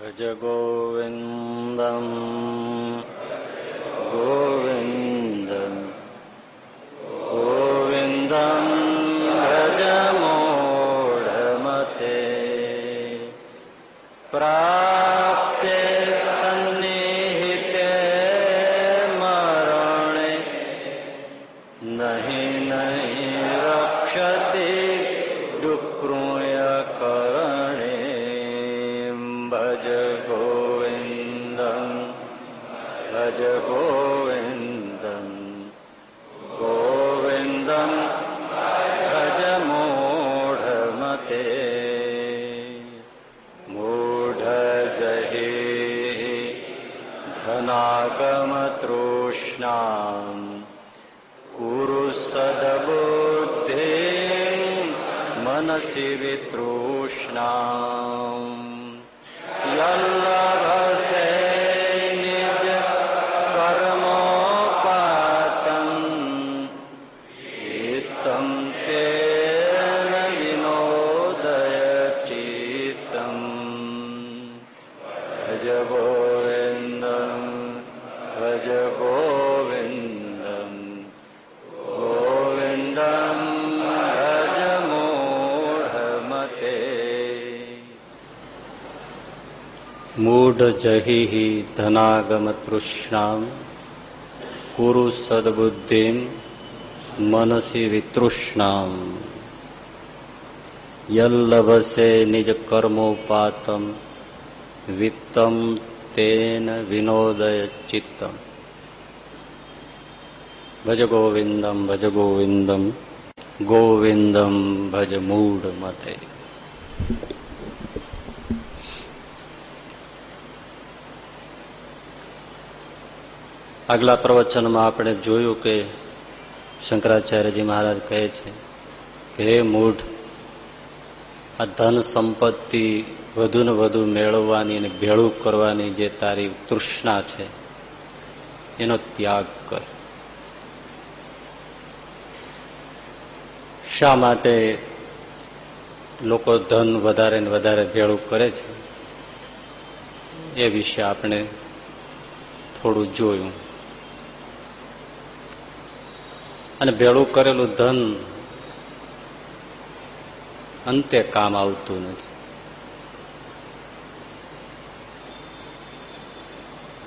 भज गोविन्दम् સેવે તૃષ્ણા મૂઢજહિ ધનાગમતૃષ્ણામ કુરુ સદબુદ્ધિ મનસી વિતૃષ્ણામ યલ્લભસે નિજકર્મોપાતમ વિત્તમ તેન વિનોદય ચિત્તમ ભજ ગોવિંદમ ભજ ગોવિંદમ ગોવિંદમ ભજ મૂઢ મતે આગલા પ્રવચનમાં આપણે જોયું કે શંકરાચાર્યજી મહારાજ કહે છે કે, હે મૂઢ, આ ધન સંપત્તિ વધુ ને વધુ મેળવવાની અને ભેળું કરવાની જે તારી તૃષ્ણા છે, એનો ત્યાગ કર. શા માટે લોકો ધન વધારે ને વધારે ભેળું કરે છે? એ વિશે આપણે થોડું જોયું. અને ભેળું કરેલું ધન અંતે કામ આવતું નથી.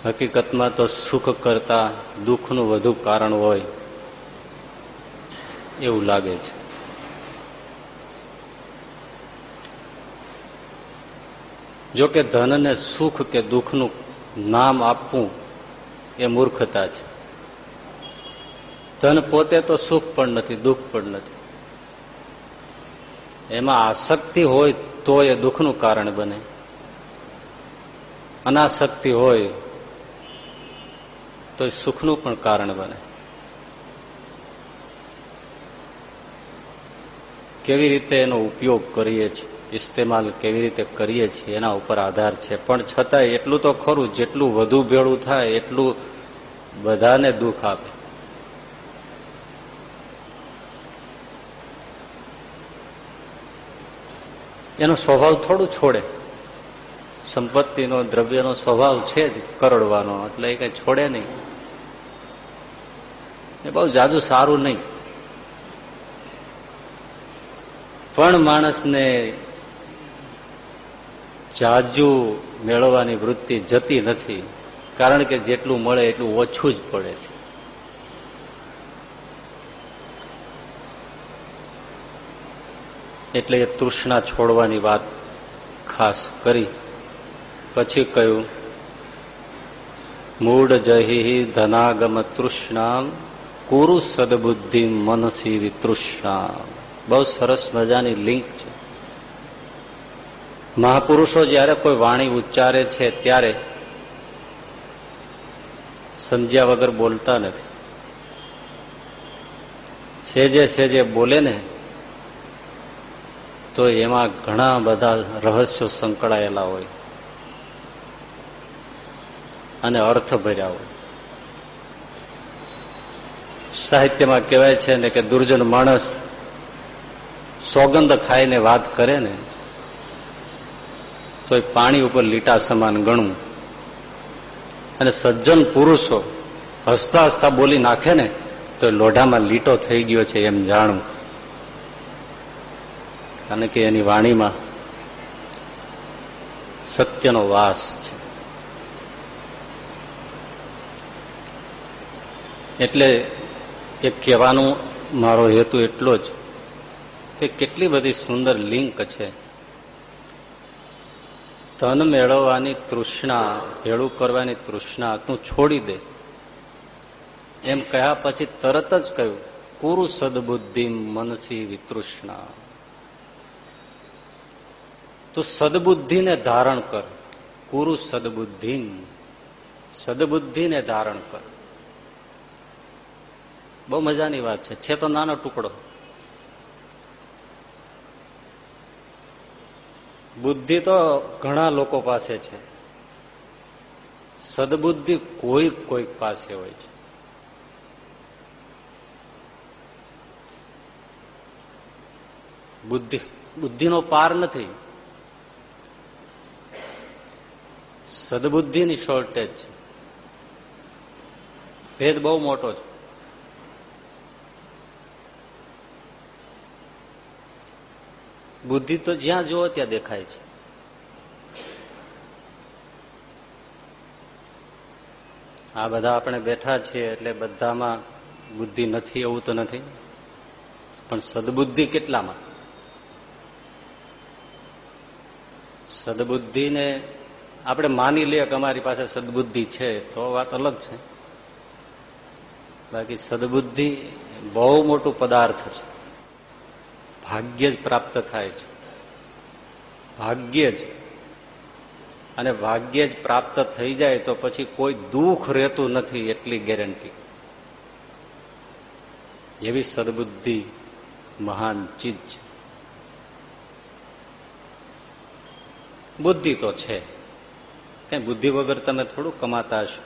હકીકતમાં તો સુખ કરતા દુઃખનું વધુ કારણ હોય એવું લાગે છે. જો કે ધનને સુખ કે દુઃખનું નામ આપવું એ મૂર્ખતા છે. ધન પોતે તો સુખ પણ નથી, દુઃખ પણ નથી. એમાં આસક્તિ હોય તો એ દુઃખનું કારણ બને. અનાસક્તિ હોય તો એ સુખનું પણ કારણ બને. કેવી રીતે એનો ઉપયોગ કરીએ છીએ, ઇસ્તેમાલ કેવી રીતે કરીએ છીએ, એના ઉપર આધાર છે. પણ છતાંય એટલું તો ખરું, જેટલું વધુ ભેળું થાય એટલું બધાને દુઃખ આપે. એનો સ્વભાવ થોડું છોડે. સંપત્તિનો, દ્રવ્યનો સ્વભાવ છે જ કરડવાનો, એટલે એ કઈ છોડે નહીં. એ બહુ જાજુ સારું નહીં. પણ માણસને જાજુ મેળવવાની વૃત્તિ જતી નથી. કારણ કે જેટલું મળે એટલું ઓછું જ પડે છે. એટલે એ તૃષ્ણા છોડવાની વાત ખાસ કરી. પછી કહ્યું મૂળ જહી ધનાગમ તૃષ્ણા કુરુ સદબુદ્ધિ મનસી વિતૃષ્ણા બહુ સરસ મજાની લિંક છે. મહાપુરુષો જયારે કોઈ વાણી ઉચ્ચારે છે ત્યારે સમજ્યા વગર બોલતા નથી. સેજે સેજે બોલે ને તો એમાં ઘણા બધા રહસ્યો સંકળાયેલા હોય. અને અર્થ ભર્યા હોય. સાહિત્યમાં કહેવાય છે ને કે દુર્જન માણસ સોગંદ ખાઈને વાત કરે ને તો એ પાણી ઉપર લીટા સમાન ગણવું અને સજ્જન પુરુષો હસતા હસતા બોલી નાખે ને તો લોઢામાં લીટો થઈ ગયો છે એમ જાણવું કારણ કે એની વાણીમાં સત્યનો વાસ છે. એટલે એ કહેવાનો મારો હેતુ એટલો જ કે કેટલી બધી સુંદર લિંક છે. ધન મેળવવાની તૃષ્ણા, ભેળું કરવાની તૃષ્ણા તું છોડી દે. એમ કહ્યા પછી તરત જ કહ્યું, કુરુ સદબુદ્ધિ મનસી વિતૃષ્ણા. તું સદબુદ્ધિને ધારણ કર. કુરુ સદબુદ્ધિ સદબુદ્ધિને ધારણ કર. બહુ મજાની વાત છે. છે તો નાનો ટુકડો. બુદ્ધિ તો ઘણા લોકો પાસે છે. સદબુદ્ધિ કોઈક કોઈક પાસે હોય છે. બુદ્ધિ, બુદ્ધિનો પાર નથી. સદબુદ્ધિની શોર્ટેજ છે. ભેદ બહુ મોટો છે. બુદ્ધિ તો જ્યાં જુઓ ત્યાં દેખાય છે. આ બધા આપણે બેઠા છીએ એટલે બધામાં બુદ્ધિ નથી, એવું તો નથી. પણ સદબુદ્ધિ કેટલામાં? સદબુદ્ધિને આપણે માની લઈએ કે અમારી પાસે સદબુદ્ધિ છે, તો વાત અલગ છે. બાકી સદબુદ્ધિ બહુ મોટું પદાર્થ છે. ભાગ્ય જ પ્રાપ્ત થાય છે. ભાગ્ય જ. અને ભાગ્ય જ પ્રાપ્ત થઈ જાય તો પછી કોઈ દુઃખ રહેતું નથી એટલી ગેરંટી. એવી સદબુદ્ધિ મહાન ચીજ છે. બુદ્ધિ તો છે. કઈ બુદ્ધિ વગર તમે થોડું કમાતા હશો.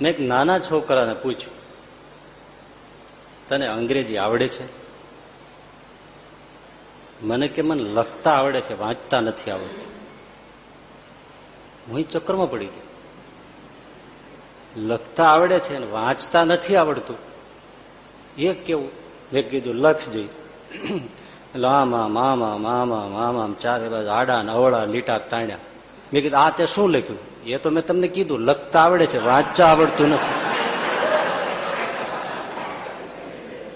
મેં એક નાના છોકરાને પૂછ્યું, તને અંગ્રેજી આવડે છે? મને કે, મને લખતા આવડે છે, વાંચતા નથી આવડતું. હું ચક્કરમાં પડી ગયો. લખતા આવડે છે અને વાંચતા નથી આવડતું. એ કેવું, મેં કીધું, લખ જઈ લામા, મામા મામા મામા ચારે બાજુ આડા ને અવળા લીટા તાણ્યા. મેં કીધું, આ તે શું લખ્યું? એ તો મેં તમને કીધું, લખતા આવડે છે, વાંચતા આવડતું નથી.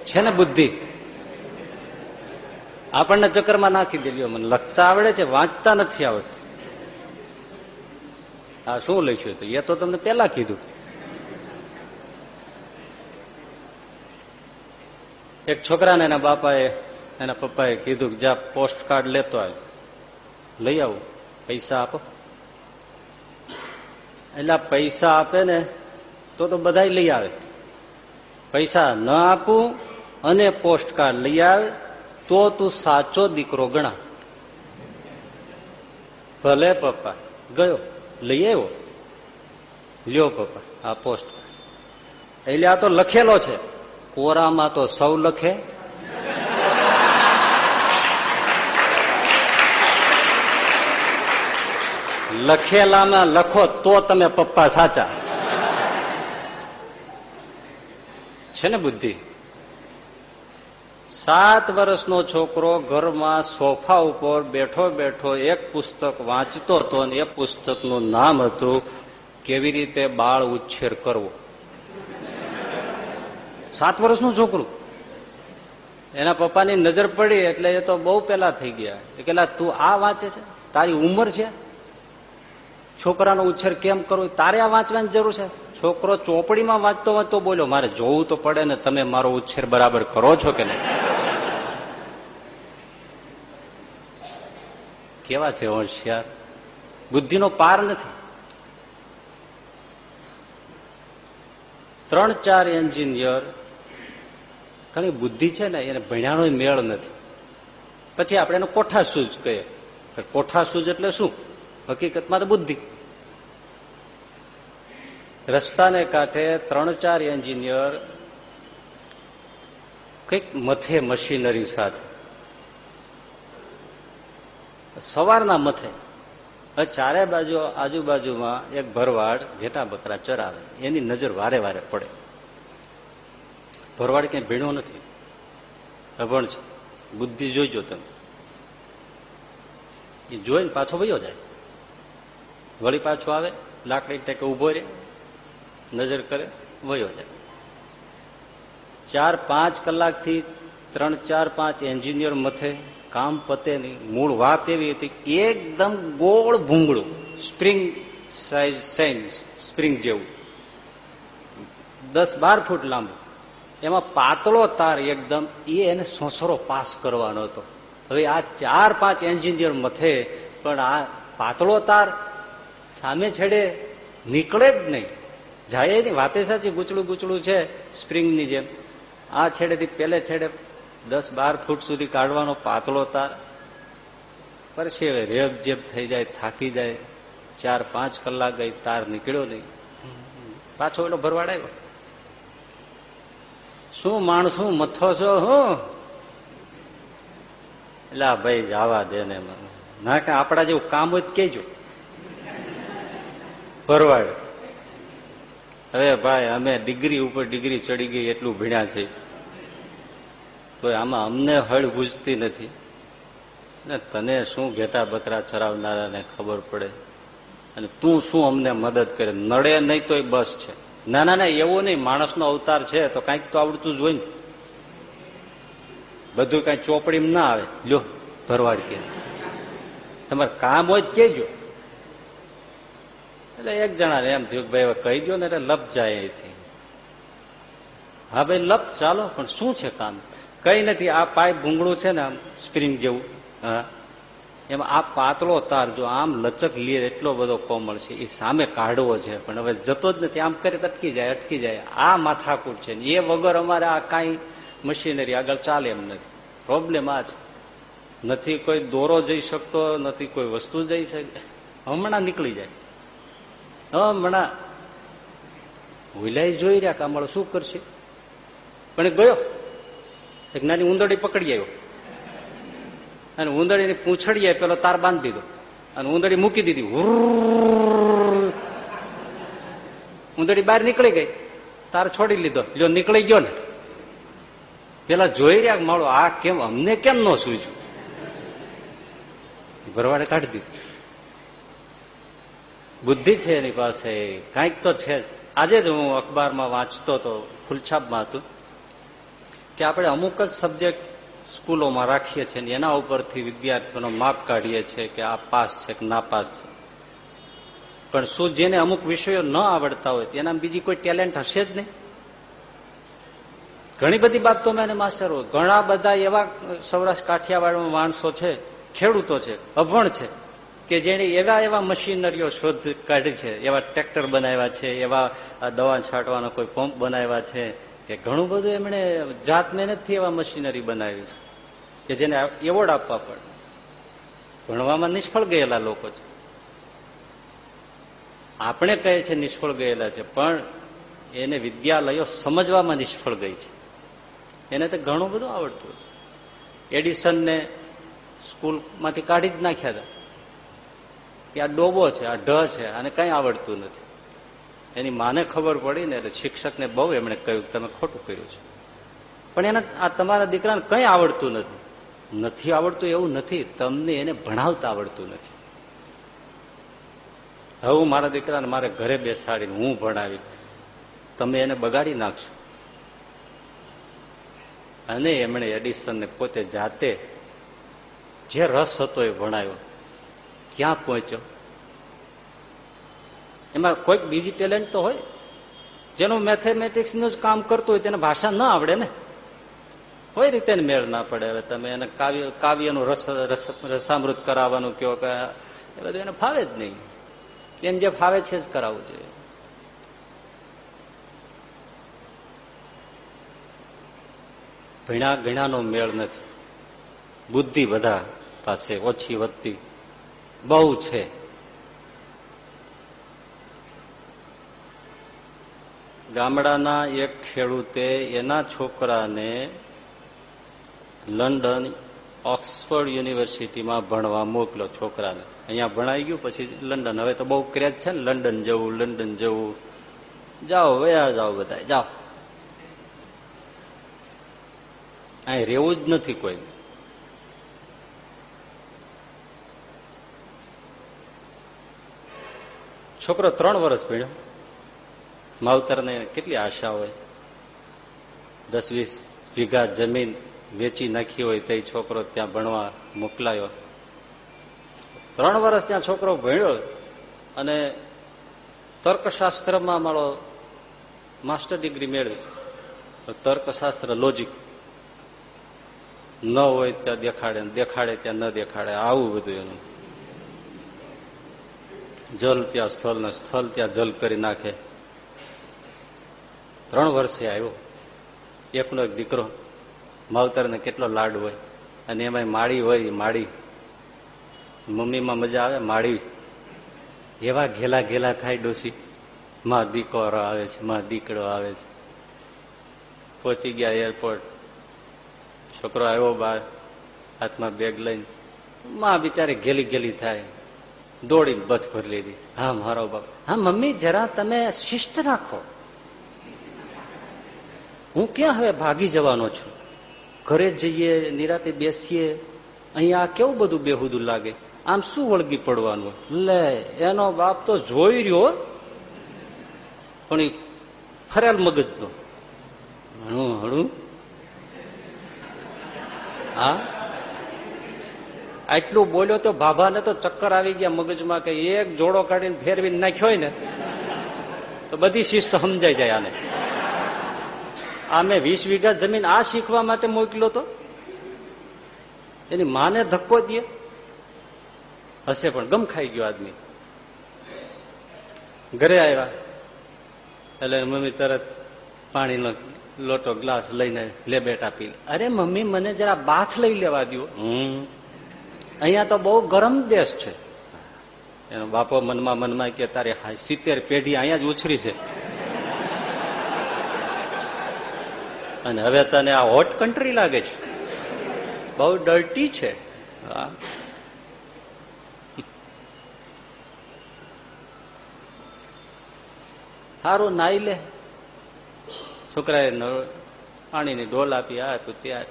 છે ને બુદ્ધિ? આપણને ચક્કરમાં નાખી દેલી મને લખતા આવડે છે, વાંચતા નથી આવડતું. આ શું લખ્યું એ તો તમને પેલા કીધું. એક છોકરાને એના બાપાએ એના પપ્પાએ કીધું કે જા પોસ્ટ કાર્ડ લેતો આવ્યો લઈ આવું. પૈસા આપો. એટલે પૈસા આપે ને તો તો બધા લઈ આવે. પૈસા ન આપું અને પોસ્ટ કાર્ડ લઈ આવે, તો તું સાચો દીકરો ગણા. ભલે પપ્પા, ગયો, લઈ આવ્યો. લ્યો પપ્પા, આ પોસ્ટ એટલે આ તો લખેલો છે. કોરામાં તો સૌ લખે લખેલામાં લખો તો તમે પપ્પા સાચા. છે ને બુદ્ધિ? સાત વર્ષનો છોકરો ઘરમાં સોફા ઉપર બેઠો બેઠો એક પુસ્તક વાંચતો હતો અને એ પુસ્તકનું નામ હતું, કેવી રીતે બાળ ઉછેર કરવો? સાત વર્ષનું છોકરું. એના પપ્પાની નજર પડી એટલે એ તો બહુ પેલા થઈ ગયા. એ તું આ વાંચે છે? તારી ઉંમર છે? છોકરાનો ઉછેર કેમ કરવો તારે આ વાંચવાની જરૂર છે? છોકરો ચોપડીમાં વાંચતો વાંચતો બોલ્યો, મારે જોવું તો પડે ને તમે મારો ઉછેર બરાબર કરો છો કે નહીં? કેવા છે હોશિયાર? બુદ્ધિનો પાર નથી. ત્રણ ચાર એન્જિનિયર, ઘણી બુદ્ધિ છે ને, એને ભણ્યાનો મેળ નથી. પછી આપણે એને કોઠા સૂજ કહીએ. કોઠા સૂજ એટલે શું? હકીકતમાં તો બુદ્ધિ. રસ્તાને કાંઠે ત્રણ ચાર એન્જિનિયર, કંઈક મથે મશીનરી સાથે. સવારના મથે. ચારે બાજુ, આજુબાજુમાં એક ભરવાડ ઘેટા બકરા ચરાવે. એની નજર વારે વારે પડે. ભરવાડ ક્યાંય ભીણો નથી. અભણ છે. બુદ્ધિ જોઈજો તમે. એ જોઈને પાછો વયો જાય. વળી પાછો આવે, લાકડી ટેકે ઊભો રહે. નજર કરે, વયો જાય. ચાર પાંચ કલાકથી ત્રણ ચાર પાંચ એન્જિનિયર મથે, કામ પતે નહીં. મૂળ વાત એવી હતી એકદમ ગોળ ભૂંગળું, સ્પ્રિંગ સાઇઝ સેમ સ્પ્રિંગ જેવું. દસ બાર ફૂટ લાંબુ. એમાં પાતળો તાર એકદમ, એ એને સોસરો પાસ કરવાનો હતો. હવે આ ચાર પાંચ એન્જિનિયર મથે, પણ આ પાતળો તાર સામે છેડે નીકળે જ નહીં. જાય એની વાતે સાચી ગુચડું ગુચડું છે, સ્પ્રિંગની જેમ. આ છેડેથી પેલે છેડે દસ બાર ફૂટ સુધી કાઢવાનો પાતળો તાર. પછી હવે રેબ જેબ થઈ જાય, થાકી જાય. ચાર, પાંચ કલાક ગઈ, તાર નીકળ્યો નહીં. પાછો એનો ભરવાડ આવ્યો. શું માણસું મથો છો, હું? એટલે ભાઈ જવા દે ને ના કે આપણા જેવું કામ તો કેજો. ભરવાડ. હવે ભાઈ, અમે ડિગ્રી ઉપર ડિગ્રી ચડી ગઈ, એટલું ભીણ્યા છે. તો આમાં અમને હળ બુજતી નથી. ને તને શું ઘેટા બકરા ચરાવનારાને ખબર પડે? અને તું શું અમને મદદ કરે? નડે નહીં તોય બસ છે. ના ના ના, એવો નહીં. માણસનો અવતાર છે, તો કંઈક તો આવડતું જ હોય ને. બધું કઈ ચોપડીમાં ના આવે. લ્યો, ભરવાડ કે. તમારે કામ હોય જ કેજો. એટલે એક જણા એમ થયું ભાઈ હવે કહી દો ને એટલે લપ જાય અહીંથી. હા ભાઈ, લપ ચાલો, પણ શું છે કામ? કઈ નથી, આ પાઇપ ભૂંગળું છે ને આમ સ્પ્રિંગ જેવું. હા. એમાં આ પાતળો તાર જો આમ લચક લે, એટલો બધો કોમળ છે. એ સામે કાઢવો છે, પણ હવે જતો જ નથી. આમ કરે અટકી જાય અટકી જાય. આ માથાકૂટ છે એ વગર અમારે આ કાંઈ મશીનરી આગળ ચાલે એમ નથી. પ્રોબ્લેમ આ છે. નથી કોઈ દોરો જઈ શકતો, નથી કોઈ વસ્તુ જઈ શકે. હમણાં નીકળી જાય. હમણાં વિલાઈ જોઈ રહ્યા કામળો શું કરશે? પણ ગયો. એક નાની ઉંદરડી પકડી આવ્યો. અને ઉંદરડીની પૂંછડીએ પેલો તાર બાંધી દીધો. અને ઉંદરડી મૂકી દીધી. ઉંદરડી બહાર નીકળી ગઈ તાર છોડી લીધો લ્યો નીકળી ગયો ને પેલા જોઈ રહ્યા માળો આ કેમ અમને કેમ ન સૂજ્યું ભરવાડે કાઢી દીધું બુદ્ધિ છે એની પાસે, કાંઈક તો છે જ. આજે જ હું અખબારમાં વાંચતો હતો ફૂલછાપમાં હતું કે આપણે અમુક જ સબ્જેક્ટ સ્કૂલોમાં રાખીએ છીએ એના ઉપરથી વિદ્યાર્થીઓનો માપ કાઢીએ છીએ કે આ પાસ છે કે ના પાસ છે. પણ શું જેને અમુક વિષયો ન આવડતા હોય એના બીજી કોઈ ટેલેન્ટ હશે જ નહીં? ઘણી બધી બાબતોમાં એને માસ્ટર હોય ઘણા બધા એવા સૌરાષ્ટ્ર કાઠિયાવાડમાં માણસો છે, ખેડૂતો છે, અભણ છે. કે જેને એવા એવા મશીનરીઓ શોધ કાઢી છે, એવા ટ્રેક્ટર બનાવ્યા છે, એવા દવા છાંટવાનો કોઈ પંપ બનાવ્યા છે, કે ઘણું બધું એમણે જાત મહેનતથી એવા મશીનરી બનાવી છે, કે જેને એવોર્ડ આપવા પડે. ભણવામાં નિષ્ફળ ગયેલા લોકો છે. આપણે કહે છે નિષ્ફળ ગયેલા છે, પણ એને વિદ્યાલયો સમજવામાં નિષ્ફળ ગઈ છે. એને તો ઘણું બધું આવડતું એડિસનને સ્કૂલમાંથી કાઢી જ નાખ્યા હતા. કે આ ડોબો છે, આ ઢ છે અને કઈ આવડતું નથી. એની માને ખબર પડી ને એટલે શિક્ષકને બહુ એમણે કહ્યું, તમે ખોટું કર્યું છે. પણ એને આ તમારા દીકરાને કઈ આવડતું નથી. નથી આવડતું એવું નથી, તમને એને ભણાવતા આવડતું નથી. હવે મારા દીકરાને મારે ઘરે બેસાડીને હું ભણાવીશ. તમે એને બગાડી નાખશો. અને એમણે એડિસનને પોતે જાતે જે રસ હતો એ ભણાવ્યો. ક્યાં પહોંચ્યો? એમાં કોઈક બીજી ટેલેન્ટ તો હોય. જેનું મેથેમેટિક્સનું જ કામ કરતું હોય, તેને ભાષા ન આવડે ને. કોઈ રીતે મેળ ના પડે હવે તમે એને કાવ્ય, કાવ્યનું રસ રસામૃત કરાવવાનું કયો કે, એ બધું એને ફાવે જ નહીં. એને જે ફાવે છે જ કરાવવું જોઈએ. ભીણા ગીણાનો મેળ નથી. બુદ્ધિ બધા પાસે ઓછી વધતી બહુ છે. ગામડાના એક ખેડૂતે એના છોકરાને લંડન, ઓક્સફર્ડ યુનિવર્સિટીમાં ભણવા મોકલો છોકરાને. અહીંયા ભણાઈ ગયું, પછી લંડન. હવે તો બહુ ક્રેજ છે ને, લંડન જવું લંડન જવું. જાઓ, વયા જાઓ બધા જાઓ. અહીં રહેવું જ નથી કોઈ. છોકરો ત્રણ વર્ષ ભણ્યો. માવતરને કેટલી આશા હોય? દસ, વીસ વીઘા જમીન વેચી નાખી હોય તે છોકરો ત્યાં ભણવા મોકલાયો. ત્રણ વર્ષ ત્યાં છોકરો ભણ્યો અને તર્કશાસ્ત્રમાં મારો માસ્ટર ડિગ્રી મેળવી. તર્કશાસ્ત્ર લોજિક ન હોય ત્યાં દેખાડે દેખાડે, ત્યાં ન દેખાડે, આવું બધું એનું. જલ ત્યાં સ્થળ ને સ્થળ ત્યાં જલ કરી નાખે. ત્રણ વર્ષે આવ્યો. એકનો એક દીકરો. માવતરને કેટલો લાડ હોય. અને એમાં માળી હોય માળી. મમ્મીમાં મજા આવે માળી. એવા ઘેલા ઘેલા થાય ડોસી. માં દીકરો આવે છે, માં દીકરો આવે છે. પહોંચી ગયા એરપોર્ટ છોકરો આવ્યો બહાર. હાથમાં બેગ લઈને. માં બિચારી ઘેલી ઘેલી થાય. દોડીને બધ ભરી લીધી. હા, મારો બાપ. હા, મમ્મી, જરા તમે શિસ્ત રાખો. હું ક્યાં હવે ભાગી જવાનો છું? ઘરે જઈએ, નિરાતે બેસીએ. અહીંયા કેવું બધું બેહુદું લાગે? આમ શું વળગી પડવાનું? લે, એનો બાપ તો જોઈ રહ્યો. પણ એ ફરેલ મગજનો. હણું હણું. હા? આટલું બોલ્યો તો ભાભાને તો ચક્કર આવી ગયા મગજમાં કે એક જોડો કાઢીને ફેરવીને નાખ્યો હોય ને, તો બધી શિસ્ત સમજાઈ જાય આને. આ મેં વીસ વીઘા જમીન આ શીખવા માટે મોકલ્યો તો? એની માને ધક્કો દે. હશે પણ ગમ ખાઈ ગયો આદમી. ઘરે આવ્યા. એટલે મમ્મી તરત પાણીનો લોટો ગ્લાસ લઈને લે બેટા અરે મમ્મી, મને જરા બાથ લઈ લેવા દો હમ. અહીંયા તો બહુ ગરમ દેશ છે. એનો બાપો મનમાં મનમાં કે તારે સિત્તેર પેઢી અહીંયા જ ઉછરી છે. અને હવે તને આ હોટ કન્ટ્રી લાગે છે. બહુ ડર્ટી છે. સારું નાઈ લે. છોકરાએ પાણીની ડોલ આપી આ તું ત્યાં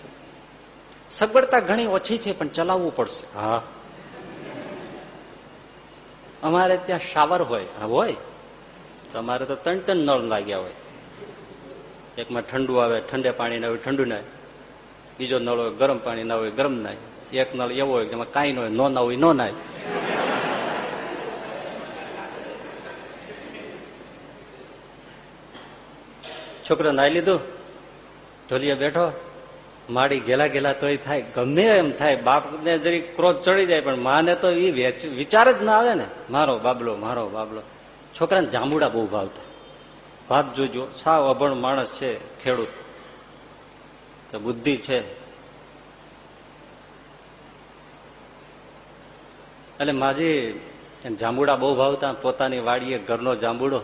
સગવડતા ઘણી ઓછી છે પણ ચલાવવું પડશે. હા. અમારે ત્યાં શાવર હોય હોય. તો અમારે તો ત્રણ ત્રણ નળ લાગ્યા હોય. એકમાં ઠંડુ આવે ઠંડે પાણી ના હોય ઠંડુ નાય. બીજો નળ હોય ગરમ પાણી ના હોય ગરમ નાય. એક નળ એવો હોય જેમાં કાંઈ ન હોય નો ના હોય નો નાય. છોકરો નાઈ લીધું? ઢોલિયા બેઠો? માડી ગેલા ગેલા તોય થાય, ગમે એમ થાય, બાપને જરી ક્રોધ ચડી જાય, પણ માને તો એ વિચાર જ ના આવે ને. મારો બાબલો મારો બાબલો. છોકરાને જાંબુડા બહુ ભાવતા. વાત જોજો, સાવ અભણ માણસ છે, ખેડૂત. કે બુદ્ધિ છે. એટલે માજી જાંબુડા બહુ ભાવતા, પોતાની વાડીએ ઘરનો જાંબુડો.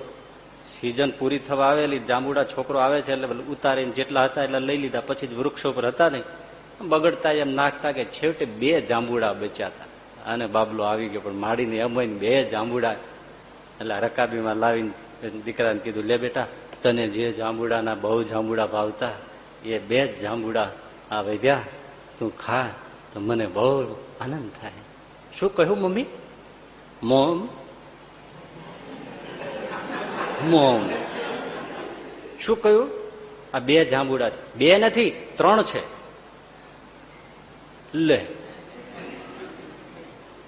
સિઝન પૂરી થવા આવેલી, જાંબુડા છોકરો આવે છે એટલે ઉતારીને જેટલા હતા એટલે લઈ લીધા. પછી જ વૃક્ષો પર હતા નહીં. બગડતા એમ નાખતા કે છેવટે બે જાંબુડા બચ્યા હતા. અને બાબલો આવી ગયો, પણ માડીને હોય બે જાંબુડા. એટલે રકાબીમાં લાવીને દીકરાને કીધું, લે બેટા, તને જે જાંબુડાના બહુ જાંબુડા ભાવતા, એ બે જ જાંબુડા આ વૈદ્યા તું ખા, તો મને બહુ આનંદ થાય. શું કહ્યું મમ્મી? Mom mom. શું કહ્યું? આ બે જાંબુડા છે. બે નથી, ત્રણ છે. લે.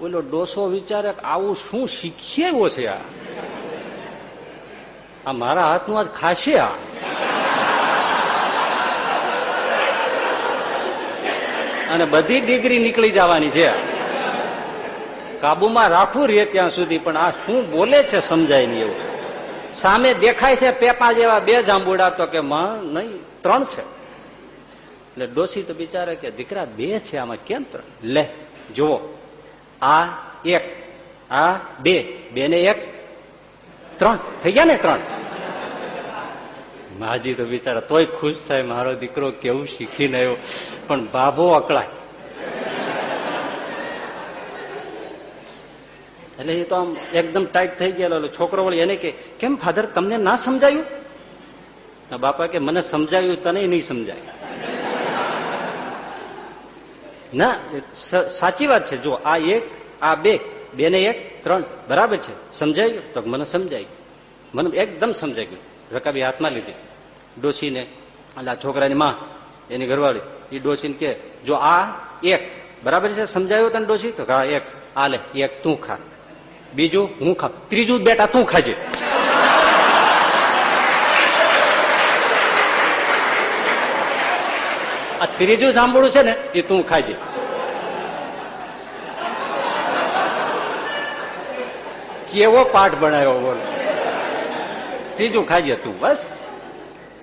ઓલો ડોસો વિચારે આવું શું શીખી આવ્યો છે આ? આ મારા હાથનું આજ ખાશે આ? અને બધી ડિગ્રી નીકળી જવાની છે કાબુમાં રાખવું રે ત્યાં સુધી, પણ આ શું બોલે છે સમજાય નહીં એવું. સામે દેખાય છે પેપા જેવા બે જાંબુડા તો કે માં નહીં, ત્રણ છે. એટલે ડોસી તો બિચારે કે દીકરા બે છે આમાં કેમ ત્રણ? લે, જુઓ. આ એક, આ બે બે ને એક, ત્રણ. થઈ ગયા ને ત્રણ? માજી તો બિચારા તોય ખુશ થાય, મારો દીકરો કેવું શીખીને આવ્યો. પણ બાબો અકળાય. એટલે એ તો આમ એકદમ ટાઈટ થઈ ગયેલો. છોકરો વળી એને કે, કેમ ફાધર તમને ના સમજાયું? બાપા કે, મને સમજાવ્યું તને નહીં સમજાય. ના સાચી વાત છે. જો આ એક, આ બે બે ને એક, ત્રણ, બરાબર છે. સમજાયું? તો મને સમજાયું. મને એકદમ સમજાઈ ગયું રકાબી હાથમાં લીધી. ડોસીને એટલે છોકરાની માં, એની ઘરવાળી, એ ડોસીને કે, જો આ એક, બરાબર છે? સમજાયું તને ડોસી તો હા, એક. આ લે, એક તું ખા. બીજું હું ખા ત્રીજું બેટા તું ખાજે. આ ત્રીજું સાંભળું છે ને, એ તું ખાજે. કેવો પાઠ ભણાયો બોલો. ત્રીજું ખાજે તું, બસ.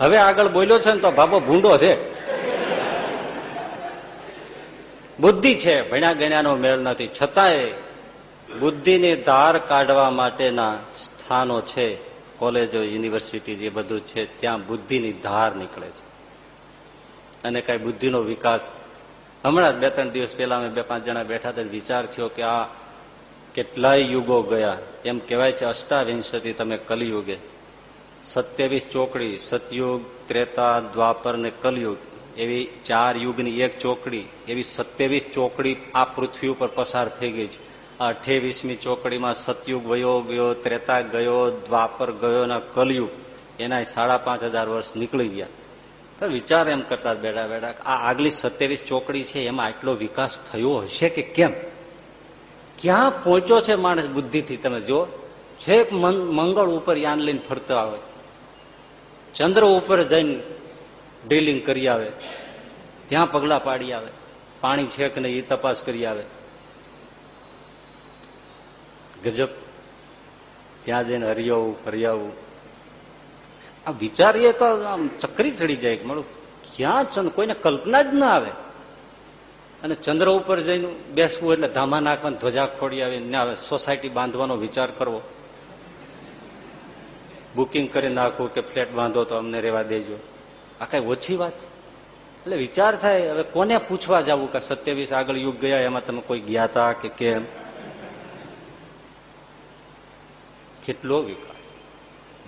હવે આગળ બોલ્યો છે ને તો બાબો ભૂંડો છે. બુદ્ધિ છે, ભણ્યા ગણ્યાનો મેળ નથી. છતાંય બુદ્ધિની ધાર કાઢવા માટેના સ્થાનો છે, કોલેજો, યુનિવર્સિટી જે બધું છે, ત્યાં બુદ્ધિની ધાર નીકળે છે. અને કઈ બુદ્ધિનો વિકાસ. હમણાં જ બે ત્રણ દિવસ પહેલા અમે બે પાંચ જણા બેઠા હતા, વિચાર થયો કે આ કેટલાય યુગો ગયા. એમ કહેવાય છે અષ્ટાવિંશતિ તમે કલયુગે. સત્યાવીસ ચોકડી, સતયુગ, ત્રેતા, દ્વાપર ને કલયુગ. એવી ચાર યુગની એક ચોકડી, એવી સત્યાવીસ ચોકડી આ પૃથ્વી ઉપર પસાર થઈ ગઈ છે. આ ચોકડીમાં સતયુગ વયો ગયો, ત્રેતા ગયો, દ્વાપર ગયો અને કલયુગ, એના સાડા પાંચ હજાર વર્ષ નીકળી ગયા. વિચાર એમ કરતા બેઠા બેઠા આ આગલી સત્યાવીસ ચોકડી છે, એમાં આટલો વિકાસ થયો હશે કે કેમ? ક્યાં પહોંચ્યો છે માણસ બુદ્ધિથી? તમે જો છેક મંગળ ઉપર યાન લઈને ફરતા આવે ચંદ્ર ઉપર જઈને ડ્રિલિંગ કરી આવે. ત્યાં પગલા પાડી આવે. પાણી છે કે નહીં એ તપાસ કરી આવે. ગજબ. ત્યાં જઈને હરિયાવું હરિયાવું આ વિચારીએ તો આમ ચકરી ચડી જાય મળું ક્યાં ચંદ? કોઈને કલ્પના જ ના આવે. અને ચંદ્ર ઉપર જઈને બેસવું એટલે ધામા નાખવાની ધ્વજા ખોડી આવી, ને આવે સોસાયટી બાંધવાનો વિચાર કરવો. બુકિંગ કરી નાખવું કે ફ્લેટ બાંધો તો અમને રેવા દેજો. આ કઈ ઓછી વાત એટલે વિચાર થાય, હવે કોને પૂછવા જવું કે સત્યાવીસ આગળ યુગ ગયા, એમાં તમે કોઈ ગયા હતા કે કેમ? કેટલો વિકાસ.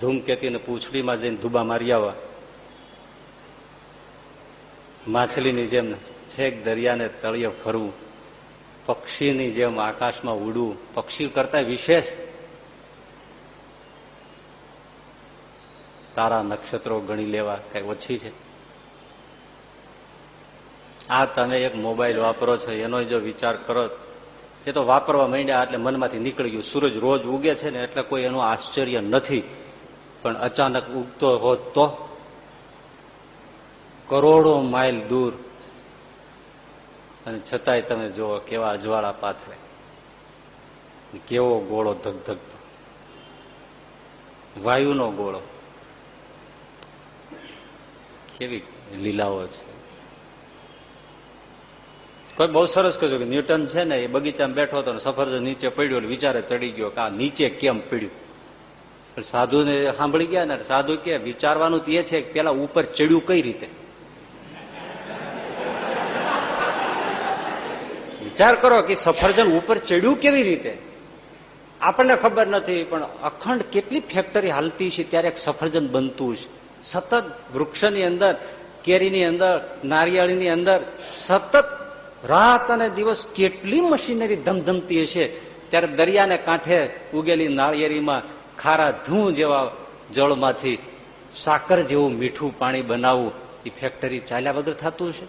ધૂમકેતીને પૂછડીમાં જઈને ધુબા મારી આવવા માછલીની જેમ છેક દરિયાને તળિયે ફરવું. પક્ષીની જેમ આકાશમાં ઉડવું. પક્ષી કરતા વિશેષ. તારા નક્ષત્રો ગણી લેવા કઈ ઓછી છે. આ તમે એક મોબાઈલ વાપરો છો, એનો જો વિચાર કરો એ તો વાપરવા માંડ્યા એટલે મનમાંથી નીકળી ગયું. સૂરજ રોજ ઉગે છે ને એટલે કોઈ એનું આશ્ચર્ય નથી. પણ અચાનક ઉગતો હોત તો? કરોડો માઇલ દૂર. અને છતાંય તમે જુઓ કેવા અજવાળા પાથરે. કેવો ગોળો ધગધગતો. વાયુનો ગોળો. કેવી લીલાઓ છે. કોઈ બહુ સરસ કહ્યું કે ન્યૂટન છે ને એ બગીચામાં બેઠો હતો સફરજન નીચે પડ્યો વિચારે ચડી ગયો કે આ નીચે કેમ પડ્યું? સાધુ ને સાંભળી ગયા ને સાધુ કે વિચારવાનું એ છે કે પેલા ઉપર ચડ્યું કઈ રીતે? વિચાર કરો કે સફરજન ઉપર ચડ્યું કેવી રીતે? આપણને ખબર નથી, પણ અખંડ કેટલી ફેક્ટરી હાલતી છે ત્યારે સફરજન બનતું છે. સતત વૃક્ષની અંદર, કેરીની અંદર, નારિયેળીની અંદર સતત રાત અને દિવસ કેટલી મશીનરી ધમધમતી હશે. ત્યારે દરિયાને કાંઠે ઉગેલી નાળિયેરીમાં ખારા ધૂ જેવા જળમાંથી સાકર જેવું મીઠું પાણી બનાવવું એ ફેક્ટરી ચાલ્યા વગર થતું હશે.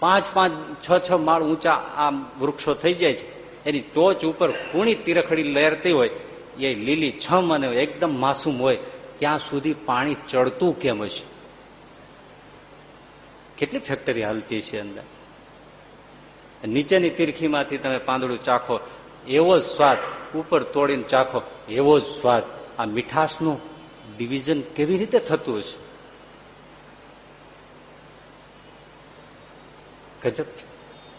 પાંચ પાંચ, છ છ માળ ઊંચા આ વૃક્ષો થઈ જાય છે. એની ટોચ ઉપર કુણી તીરખડી લહેરતી હોય, એ લીલી છમ અને એકદમ માસૂમ હોય, ત્યાં સુધી પાણી ચડતું કેમ હશે? કેટલી ફેક્ટરી હાલતી છે અંદર? નીચેની તીરખીમાંથી તમે પાંદડું ચાખો, એવો જ સ્વાદ. ઉપર તોડીને ચાખો, એવો જ સ્વાદ. આ મીઠાશનું ડિવિઝન કેવી રીતે થતું હશે? ગજબ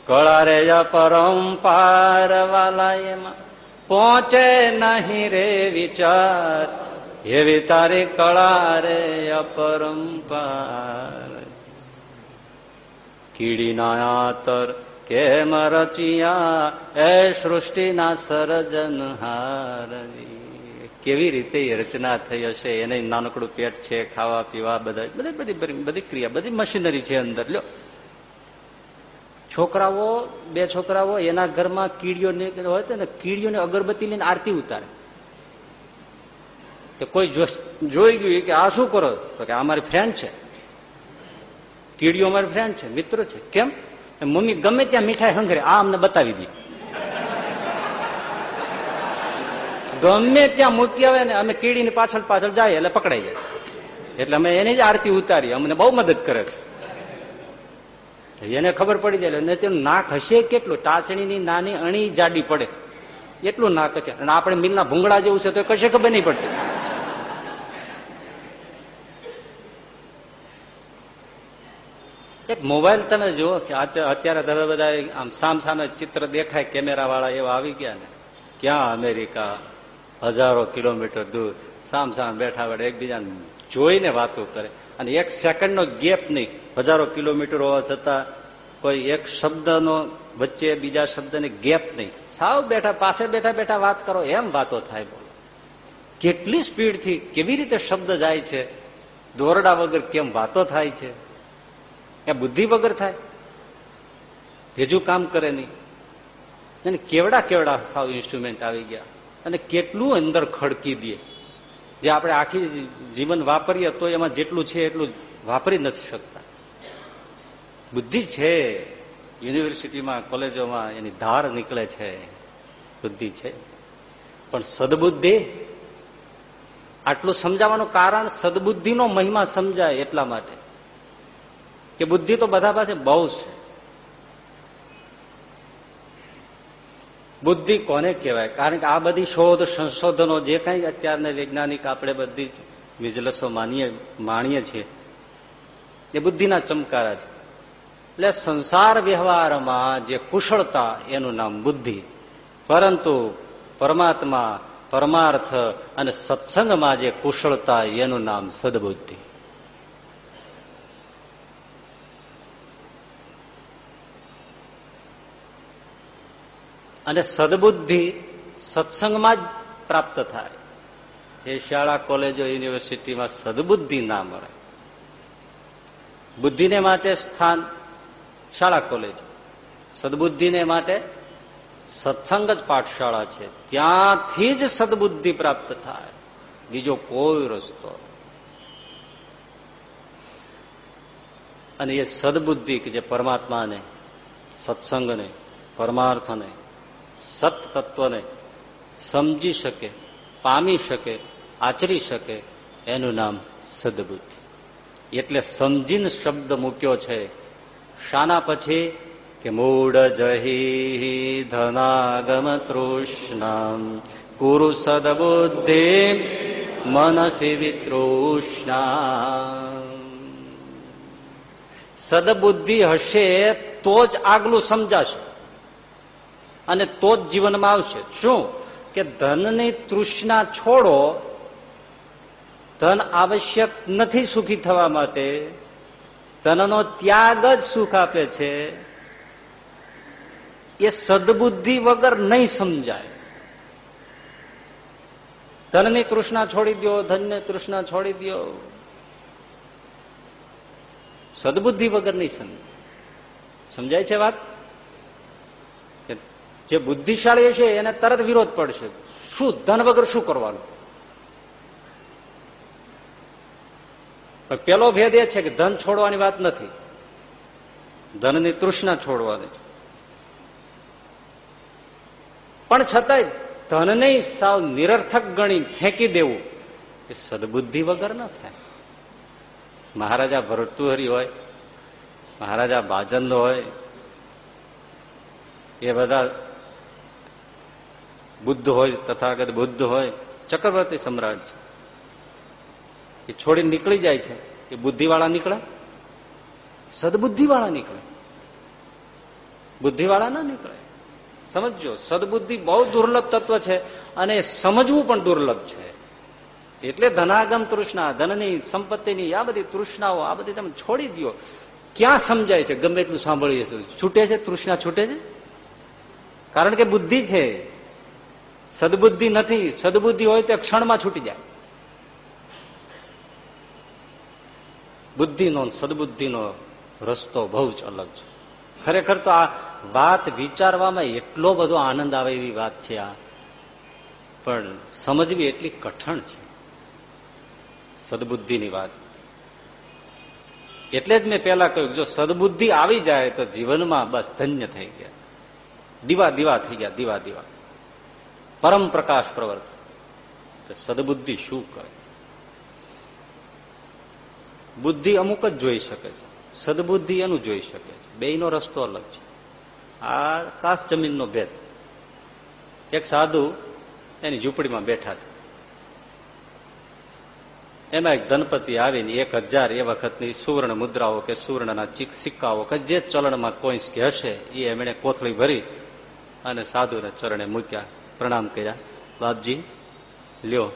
કળા રે પરંપાર વાલા એમાં પહોંચે નહીં રે વિચાર. એવી તારી કળા રે અપરંપાર કીડીના આતર કેમ રચિયા એ સૃષ્ટિના સર્જનહાર કેવી રીતે રચના થઈ હશે એને નાનકડું પેટ છે ખાવા પીવા બધા બધી બધી બધી ક્રિયા બધી મશીનરી છે અંદર લ્યો છોકરાઓ બે છોકરાઓ એના ઘરમાં કીડીઓ હોય ને કીડીઓને અગરબત્તી લઈને આરતી ઉતારે. તો કોઈ જોઈ ગયું કે આ શું કરો? તો કે આ મારી ફ્રેન્ડ છે. કીડીઓ અમારી ફ્રેન્ડ છે, મિત્રો છે. કેમ? મમ્મી ગમે ત્યાં મીઠાઈ હંગરે, આ અમને બતાવી દી. ગમે ત્યાં મૂકી આવે ને, અમે કીડીની પાછળ પાછળ જાય એટલે પકડાઈ જાય. એટલે અમે એની જ આરતી ઉતારી અમને બહુ મદદ કરે છે. એને ખબર પડી જાય ને તેનું નાક હશે કેટલું? ટાચણીની નાની અણી જાડી પડે. એટલું નાક છે અને આપણે મિલના ભૂંગળા જેવું છે તો કશે ખબર નહીં પડતી. એક મોબાઈલ તમે જુઓ કે અત્યારે તમે બધા આમ સામ સામે ચિત્ર દેખાય કેમેરા વાળા એવા આવી ગયા ને. ક્યાં અમેરિકા? હજારો કિલોમીટર દૂર. સામ સામ બેઠા વડે એકબીજાને જોઈને વાતો કરે. અને એક સેકન્ડનો ગેપ નહીં. હજારો કિલોમીટર હોવા છતાં કોઈ એક શબ્દનો વચ્ચે બીજા શબ્દને ગેપ નહીં. સાવ બેઠા, પાસે બેઠા બેઠા વાત કરો, એમ વાતો થાય બોલો. કેટલી સ્પીડથી કેવી રીતે શબ્દ જાય છે? દોરડા વગર કેમ વાતો થાય છે? એ બુદ્ધિ વગર થાય? ભેજું કામ કરે નહીં. અને કેવડા કેવડા સાવ ઇન્સ્ટ્રુમેન્ટ આવી ગયા. અને કેટલું અંદર ખડકી દે. જે આપણે આખી જીવન વાપરીએ તો એમાં જેટલું છે એટલું વાપરી નથી શકતા. બુદ્ધિ છે. યુનિવર્સિટીમાં, કોલેજોમાં એની ધાર નીકળે છે. બુદ્ધિ છે. પણ સદબુદ્ધિ, આટલું સમજાવવાનું કારણ સદબુદ્ધિનો મહિમા સમજાય એટલા માટે. કે બુદ્ધિ તો બધા પાસે બહુ છે. બુદ્ધિ કોને કહેવાય? કારણ કે આ બધી શોધ, સંશોધનો જે કઈ અત્યારના વૈજ્ઞાનિક આપણે બધી જ વિજલસો માનીએ, માણીએ છીએ, એ બુદ્ધિના ચમકારા છે. એટલે સંસાર વ્યવહારમાં જે કુશળતા, એનું નામ બુદ્ધિ. પરંતુ પરમાત્મા, પરમાર્થ અને સત્સંગમાં જે કુશળતા, એનું નામ સદબુદ્ધિ. અને સદબુદ્ધિ સત્સંગમાં જ પ્રાપ્ત થાય. એ શાળા, કોલેજો, યુનિવર્સિટીમાં સદબુદ્ધિ ના મળે. બુદ્ધિને માટે સ્થાન શાળા, કોલેજ. સદબુદ્ધિને માટે સત્સંગ જ પાઠશાળા છે. ત્યાંથી જ સદબુદ્ધિ પ્રાપ્ત થાય. બીજો કોઈ રસ્તો અને એ સદબુદ્ધિ કે જે પરમાત્માને, સત્સંગને, પરમાર્થને સત તત્વને સમજી શકે, પામી શકે, આચરી શકે, એનું નામ સદબુદ્ધિ. એટલે સમજીને શબ્દ મૂક્યો છે, શાના પછી કે મૂળ જહી ધનાગમ તૃષ્ણા કુરુ સદબુદ્ધિ મનસી વિતૃષ્ણા સદબુદ્ધિ હશે તો જ આગલું સમજાશે. અને તો જ જીવનમાં આવશે. શું? કે ધનની તૃષ્ણા છોડો, ધન આવશ્યક નથી સુખી થવા માટે. ધનનો ત્યાગ જ સુખ આપે છે. એ સદબુદ્ધિ વગર નહીં સમજાય. ધનની તૃષ્ણા છોડી દો ધનની તૃષ્ણા છોડી દો સદબુદ્ધિ વગર નહીં સમજાય. સમજાય છે વાત? જે બુદ્ધિશાળી છે એને તરત વિરોધ પડશે. શું ધન વગર શું કરવાનું? પેલો ભેદ એ છે કે ધન છોડવાની વાત નથી. ધનની તૃષ્ણા છોડવાની પણ છતાંય ધનને સાવ નિરર્થક ગણી ફેંકી દેવું એ સદબુદ્ધિ વગર ન થાય. મહારાજા ભરતુહરી હોય, મહારાજા બાજંદ હોય, એ બધા બુદ્ધ હોય, તથાગત બુદ્ધ હોય, ચક્રવર્તી સમ્રાટ છે. એ છોડીને નીકળી જાય છે. એ બુદ્ધિવાળા નીકળે? સદબુદ્ધિવાળા નીકળે. બુદ્ધિવાળા ના નીકળે. સમજો સદબુદ્ધિ બહુ દુર્લભ તત્વ છે અને સમજવું પણ દુર્લભ છે. એટલે ધનાગમ તૃષ્ણા, ધનની સંપત્તિની આ બધી તૃષ્ણાઓ, આ બધી તમે છોડી દો ક્યાં સમજાય છે? ગમે એટલું સાંભળીએ છૂટે છે? તૃષ્ણા છૂટે છે? કારણ કે બુદ્ધિ છે. સદબુદ્ધિ નથી, સદબુદ્ધિ હોય તો ક્ષણમાં છૂટી જાય. બુદ્ધિનો સદબુદ્ધિનો રસ્તો બહુ જ અલગ છે. ખરેખર તો આ વાત વિચારવામાં એટલો બધો આનંદ આવે એવી વાત છે આ. પણ સમજવી એટલી કઠણ છે. સદબુદ્ધિની વાત. એટલે જ મેં પેલા કહ્યું, જો સદબુદ્ધિ આવી જાય તો જીવનમાં બસ ધન્ય થઈ ગયા. દીવા દીવા થઈ ગયા, દીવા દીવા. પરમ પ્રકાશ પ્રવર્ત. સદબુદ્ધિ શું કરે બુદ્ધિ અમુક જ જોઈ શકે છે. સદબુદ્ધિ એનું જોઈ શકે છે. બેયનો રસ્તો અલગ છે. આ કાશ જમીનનો ભેદ. એક સાધુ એની ઝૂંપડીમાં બેઠા હતા એમાં એક ધનપતિ આવીને એક હજાર એ વખતની સુવર્ણ મુદ્રાઓ કે સુવર્ણના સિક્કાઓ કે જે ચલણમાં કોઈ કે હશે એ એમણે કોથળી ભરી અને સાધુને ચરણે મૂક્યા. પ્રણામ કર્યા. બાપજી, લ્યો,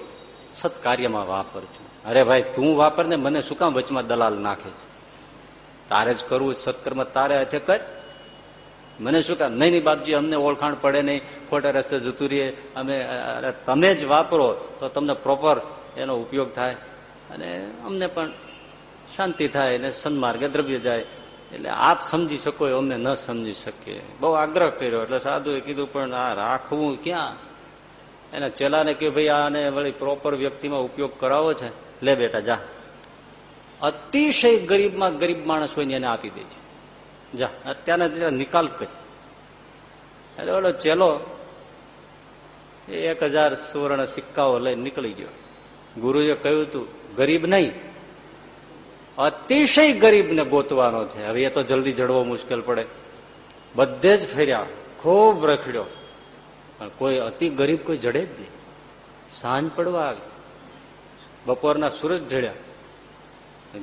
સત્કાર્યમાં વાપરજો અરે ભાઈ, તું વાપર ને મને શું કામ વચમાં દલાલ નાખે છે? તારે જ કરવું સત્કર્મ તારે હાથે કર. મને શું કામ? નહીં નહીં, બાપજી, અમને ઓળખાણ પડે નહીં. ખોટા રસ્તે જતું રહીએ. અમે તમે જ વાપરો તો તમને પ્રોપર એનો ઉપયોગ થાય. અને અમને પણ શાંતિ થાય અને સન્માર્ગે દ્રવ્ય જાય. એટલે આપ સમજી શકો અમે ન સમજી શકીએ. બહુ આગ્રહ કર્યો, એટલે સાધુએ કીધું, પણ આ રાખવું ક્યાં? એના ચેલાને કે, ભાઈ, આને વળી પ્રોપર વ્યક્તિમાં ઉપયોગ કરાવો છે. લે બેટા, જા. અતિશય ગરીબમાં ગરીબ માણસ હોય એને આપી દે છે. જા, અત્યારના નિકાલ કરી. એટલે ઓલો ચેલો એક હજાર સુવર્ણ સિક્કાઓ લઈને નીકળી ગયો. ગુરુએ કહ્યું હતું ગરીબ નહીં અતિશય ગરીબને ગોતવાનો છે. હવે એ તો જલ્દી જડવો મુશ્કેલ પડે. બધે જ ફેર્યા, ખૂબ રખડ્યો. પણ કોઈ અતિ ગરીબ કોઈ જડે જ નહીં. સાંજ પડવા આવી. બપોરના સૂરજ ઢળ્યા.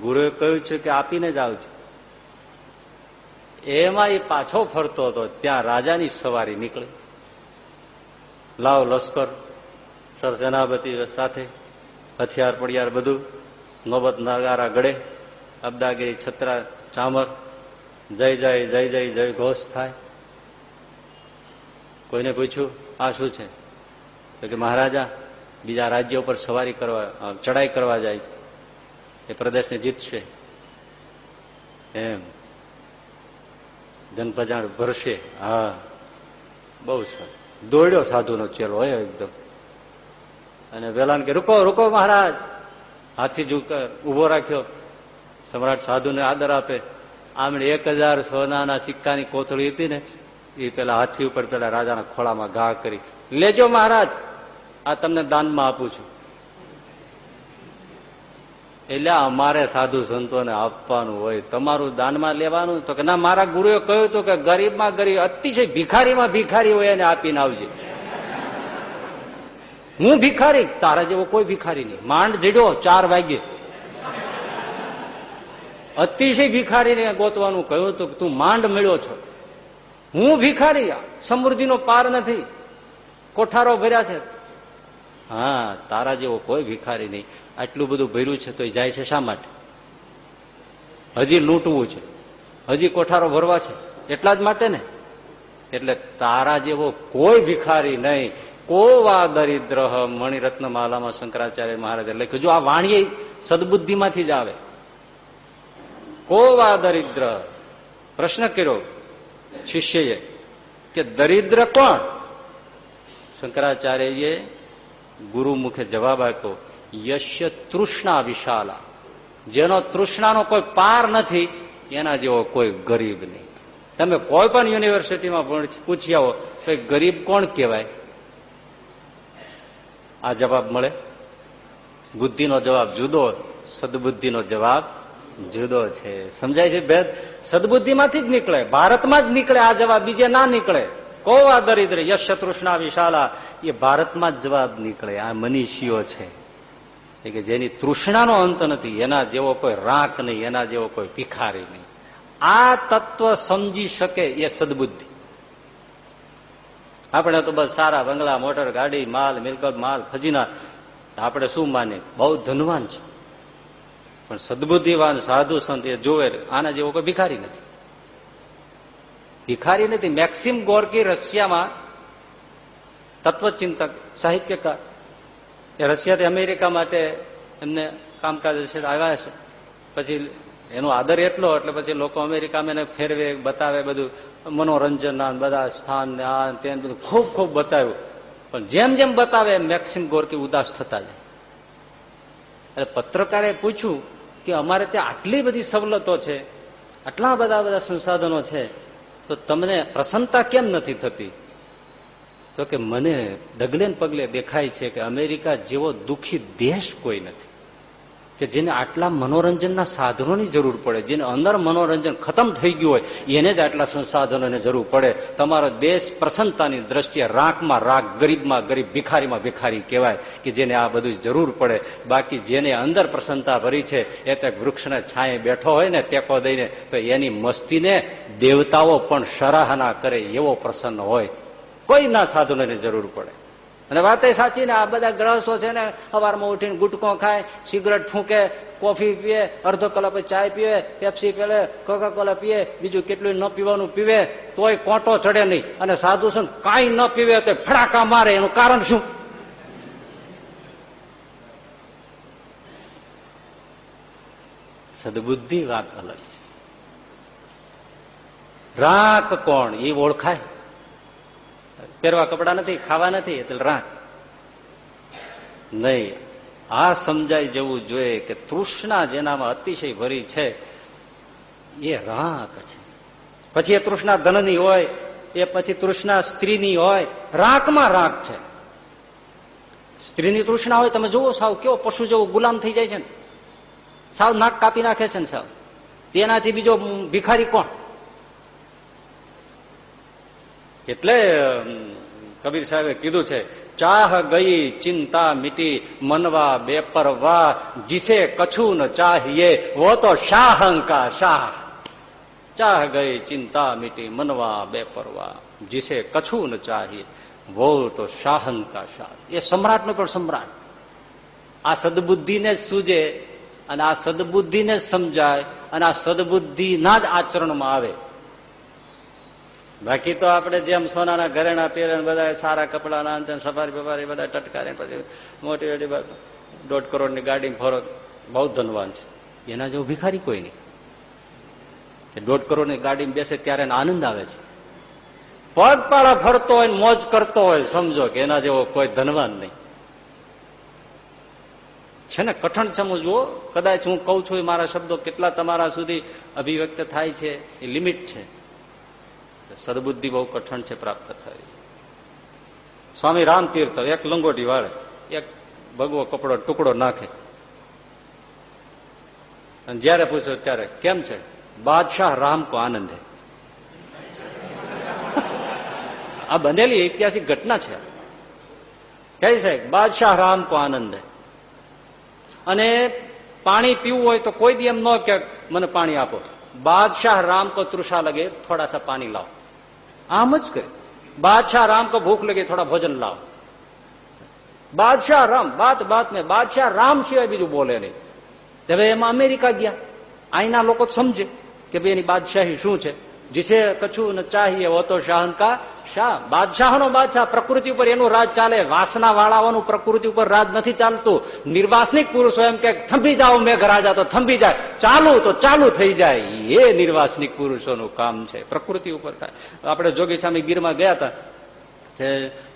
ગુરુએ કહ્યું છે કે આપીને જ આવજો. એમાં એ પાછો ફરતો હતો. ત્યાં રાજાની સવારી નીકળી. લાવ લશ્કર સરસેનાપતિ સાથે, હથિયાર પડિયાર બધું, નોબત નગારા ગળે. અબદાગીરી છત્રા ચામર, જય જય જય જય જય ઘોષ થાય. કોઈને પૂછ્યું, આ શું છે? તો કે મહારાજા, બીજા રાજ્યો પર સવારી કરવા ચડાઈ કરવા જાય છે. એ પ્રદેશને જીતશે. એમ. ધનપજાણ ભરશે. હા. બહુ સર. દોડ્યો સાધુનો ચેલો હોય એકદમ. અને વેલાન કે, રૂકો રૂકો, મહારાજ. હાથી ઊભો રાખ્યો. સમ્રાટ સાધુને આદર આપે. આમણે એક હજાર સોનાના સિક્કાની કોથળી હતી ને, એ પેલા હાથી ઉપર પેલા રાજાના ખોળામાં ઘા કરી. લેજો મહારાજ, આ તમને દાનમાં આપું છું. એટલે અમારે સાધુ સંતોને આપવાનું હોય, તમારું દાનમાં લેવાનું? તો કે, ના, મારા ગુરુએ કહ્યું હતું કે ગરીબમાં ગરીબ, અતિશય ભિખારીમાં ભિખારી હોય એને આપીને આવજે. હું ભિખારી? તારા જેવો કોઈ ભિખારી નહીં. માંડ જડ્યો ચાર વાગે અતિશય ભિખારીને ગોતવાનું કહ્યું હતું તું માંડ મળ્યો છો. હું ભિખારી સમૃદ્ધિનો પાર નથી. કોઠારો ભર્યા છે. હા, તારા જેવો કોઈ ભિખારી નહીં. આટલું બધું ભર્યું છે તો એ જાય છે શા માટે? હજી લૂંટવું છે. હજી કોઠારો ભરવા છે. એટલા જ માટે ને? એટલે તારા જેવો કોઈ ભિખારી નહીં. કોવા દરિદ્ર મણિરત્ન માલામાં શંકરાચાર્ય મહારાજે લખ્યું. જો આ વાણીએ સદબુદ્ધિમાંથી જ આવે કોવા દરિદ્ર પ્રશ્ન કર્યો શિષ્યએ કે દરિદ્ર કોણ? શંકરાચાર્યએ ગુરુ મુખે જવાબ આપ્યો, યશ્ય તૃષ્ણા વિશાલા. જેનો તૃષ્ણાનો કોઈ પાર નથી, એના જેવો કોઈ ગરીબ નહીં. તમે કોઈ પણ યુનિવર્સિટીમાં પૂછી આવો તો ગરીબ કોણ કહેવાય? આ જવાબ મળે? બુદ્ધિનો જવાબ જુદો, સદબુદ્ધિનો જવાબ જુદો છે. સમજાય છે? ભેદ સદબુદ્ધિમાંથી જ નીકળે. ભારતમાં જ નીકળે આ જવાબ, બીજે ના નીકળે. કોવા દરિદ્ર, યશ તૃષ્ણા વિશાલા, એ ભારતમાં જ જવાબ નીકળે. આ મનીષીઓ છે. કે જેની તૃષ્ણાનો અંત નથી, એના જેવો કોઈ રાખ નહીં, એના જેવો કોઈ ભિખારી નહીં. આ તત્વ સમજી શકે એ સદબુદ્ધિ. આપણે તો બસ સારા બંગલા, મોટર, ગાડી, માલ, મિલકત, માલ ખજીના આપણે શું માનીએ? બહુ ધનવાન છે. પણ સદબુદ્ધિવાન સાધુ સંત એ જોવે આના જેવો કોઈ ભિખારી નથી. ભિખારી નથી. મેક્સિમ ગોર્કી રશિયામાં તત્વચિંતક, સાહિત્યકાર. એ રશિયાથી અમેરિકા માટે એમને કામકાજ છે, આવ્યા છે. પછી એનો આદર એટલો, એટલે પછી લોકો અમેરિકામાં એને ફેરવે, બતાવે બધું, મનોરંજન બધા સ્થાન આ તે બધું ખૂબ ખૂબ બતાવ્યું. પણ જેમ જેમ બતાવે મેક્સિમ ગોરકી ઉદાસ થતા જાય. એટલે પત્રકારે પૂછ્યું કે અમારે ત્યાં આટલી બધી સવલતો છે, આટલા બધા બધા સંસાધનો છે, તો તમને પ્રસન્નતા કેમ નથી થતી? તો કે મને ડગલે પગલે દેખાય છે કે અમેરિકા જેવો દુઃખી દેશ કોઈ નથી. કે જેને આટલા મનોરંજનના સાધનોની જરૂર પડે, જેને અંદર મનોરંજન ખતમ થઈ ગયું હોય, એને જ આટલા સંસાધનોની જરૂર પડે. તમારો દેશ પ્રસન્નતાની દ્રષ્ટિએ રાંકમાં રાખ ગરીબમાં ગરીબ, ભિખારીમાં ભિખારી કહેવાય કે જેને આ બધું જરૂર પડે. બાકી જેને અંદર પ્રસન્નતા ભરી છે, એ તો વૃક્ષને છાંય બેઠો હોય ને, ટેકો દઈને, તો એની મસ્તીને દેવતાઓ પણ સરાહના કરે એવો પ્રસન્ન હોય. કોઈના સાધનોની જરૂર પડે. અને વાત સાચી ને આ બધા ગ્રહસ્થો છે ને સવારમાં ઉઠીને ગુટકો ખાય, સિગરેટ ફૂંકે, કોફી પીએ, અડધો કલાક ચાય પીવે, પેપ્સી પેલે કોકા કોલા પીએ, બીજું કેટલું ન પીવાનું પીવે, તોય કોટો ચડે નહીં. અને સાધુ સંત કાંઈ ન પીવે તો ફડાકા મારે. એનું કારણ શું? સદબુદ્ધિ વાત અલગ છે. રાક કોણ? એ ઓળખાય? પહેરવા કપડા નથી, ખાવા નથી, એટલે રાખ. નહીં, આ સમજાય જવું જોઈએ કે તૃષ્ણા જેનામાં અતિશય ભરી છે, એ રાક છે. પછી એ તૃષ્ણા ધનની હોય, એ પછી તૃષ્ણા સ્ત્રીની હોય રાકમાં રાક છે. સ્ત્રીની તૃષ્ણા હોય, તમે જુઓ સાવ કેવો પશુ જેવો ગુલામ થઈ જાય છે ને. સાવ નાક કાપી નાખે છે ને સાવ. તેનાથી બીજો ભિખારી કોણ? એટલે કબીર સાહેબે કીધું છે, ચાહ ગઈ ચિંતા મીટી, મનવા બેપરવા, જીસે કછું ન ચાહીએ, વો તો શાહંકા શાહ. ચાહ ગઈ ચિંતા મીટી, મનવા બેપરવા, જીસે કછું ન ચાહીએ, વો તો શાહંકા શાહ. એ સમ્રાટનો પણ સમ્રાટ. આ સદબુદ્ધિને સૂજે અને આ સદબુદ્ધિને સમજાય અને આ સદબુદ્ધિના જ આચરણમાં આવે. બાકી તો આપણે જેમ સોનાના ઘરેણા પહેરે બધા સારા કપડાના અંતે સફારી બફારી બધા ટટકારે પછી મોટી મોટી દોઢ કરોડની ગાડી ફરો. બહુ ધનવાન છે. એના જેવું ભિખારી કોઈ નહીં. દોઢ કરોડની ગાડીમાં બેસે ત્યારે આનંદ આવે છે. પગપાળા ફરતો હોય મોજ કરતો હોય, સમજો કે એના જેવો કોઈ ધનવાન નહીં. છે ને કઠણ સમજવો કદાચ હું કઉ છું મારા શબ્દો કેટલા તમારા સુધી અભિવ્યક્ત થાય છે, એ લિમિટ છે. સદબુદ્ધિ બહુ કઠણ છે પ્રાપ્ત થવી સ્વામી રામ તીર્થ, એક લંગોટી વાળે, એક ભગવો કપડો, ટુકડો નાખે. અને જયારે પૂછો ત્યારે, કેમ છે? બાદશાહ રામ કો આનંદ આ બનેલી ઐતિહાસિક ઘટના છે. કઈ છે, બાદશાહ રામ કો આનંદ અને પાણી પીવું હોય તો કોઈ દી એમ ન કે, મને પાણી આપો. બાદશાહ રામ કો તૃષા લગે થોડા સા પાણી લાવો. આમ જ કરે બાદશાહ રામ કો ભૂખ લગે, થોડા ભોજન લાવો. બાદશાહ રામ બાત બાત મેં, બાદશાહ રામ સિવાય બીજું બોલે નહીં. હવે એમાં અમેરિકા ગયા. અહીંના લોકો સમજે કે ભાઈ એની બાદશાહી શું છે. જીસે કછું ન ચાહીએ વો તો શાહ બાદશાહનો બાદશાહ પ્રકૃતિ ઉપર એનું રાજ ચાલે વાસના વાળાઓનું પ્રકૃતિ ઉપર રાજ નથી ચાલતું. નિર્વાસનિક પુરુષો એમ કે થંભી જાઓ, મેઘરાજા તો થંભી જાય. ચાલુ તો ચાલુ થઈ જાય. એ નિર્વાસનિક પુરુષોનું કામ છે. પ્રકૃતિ ઉપર થાય. આપણે જોગી સામે ગીરમાં ગયા હતા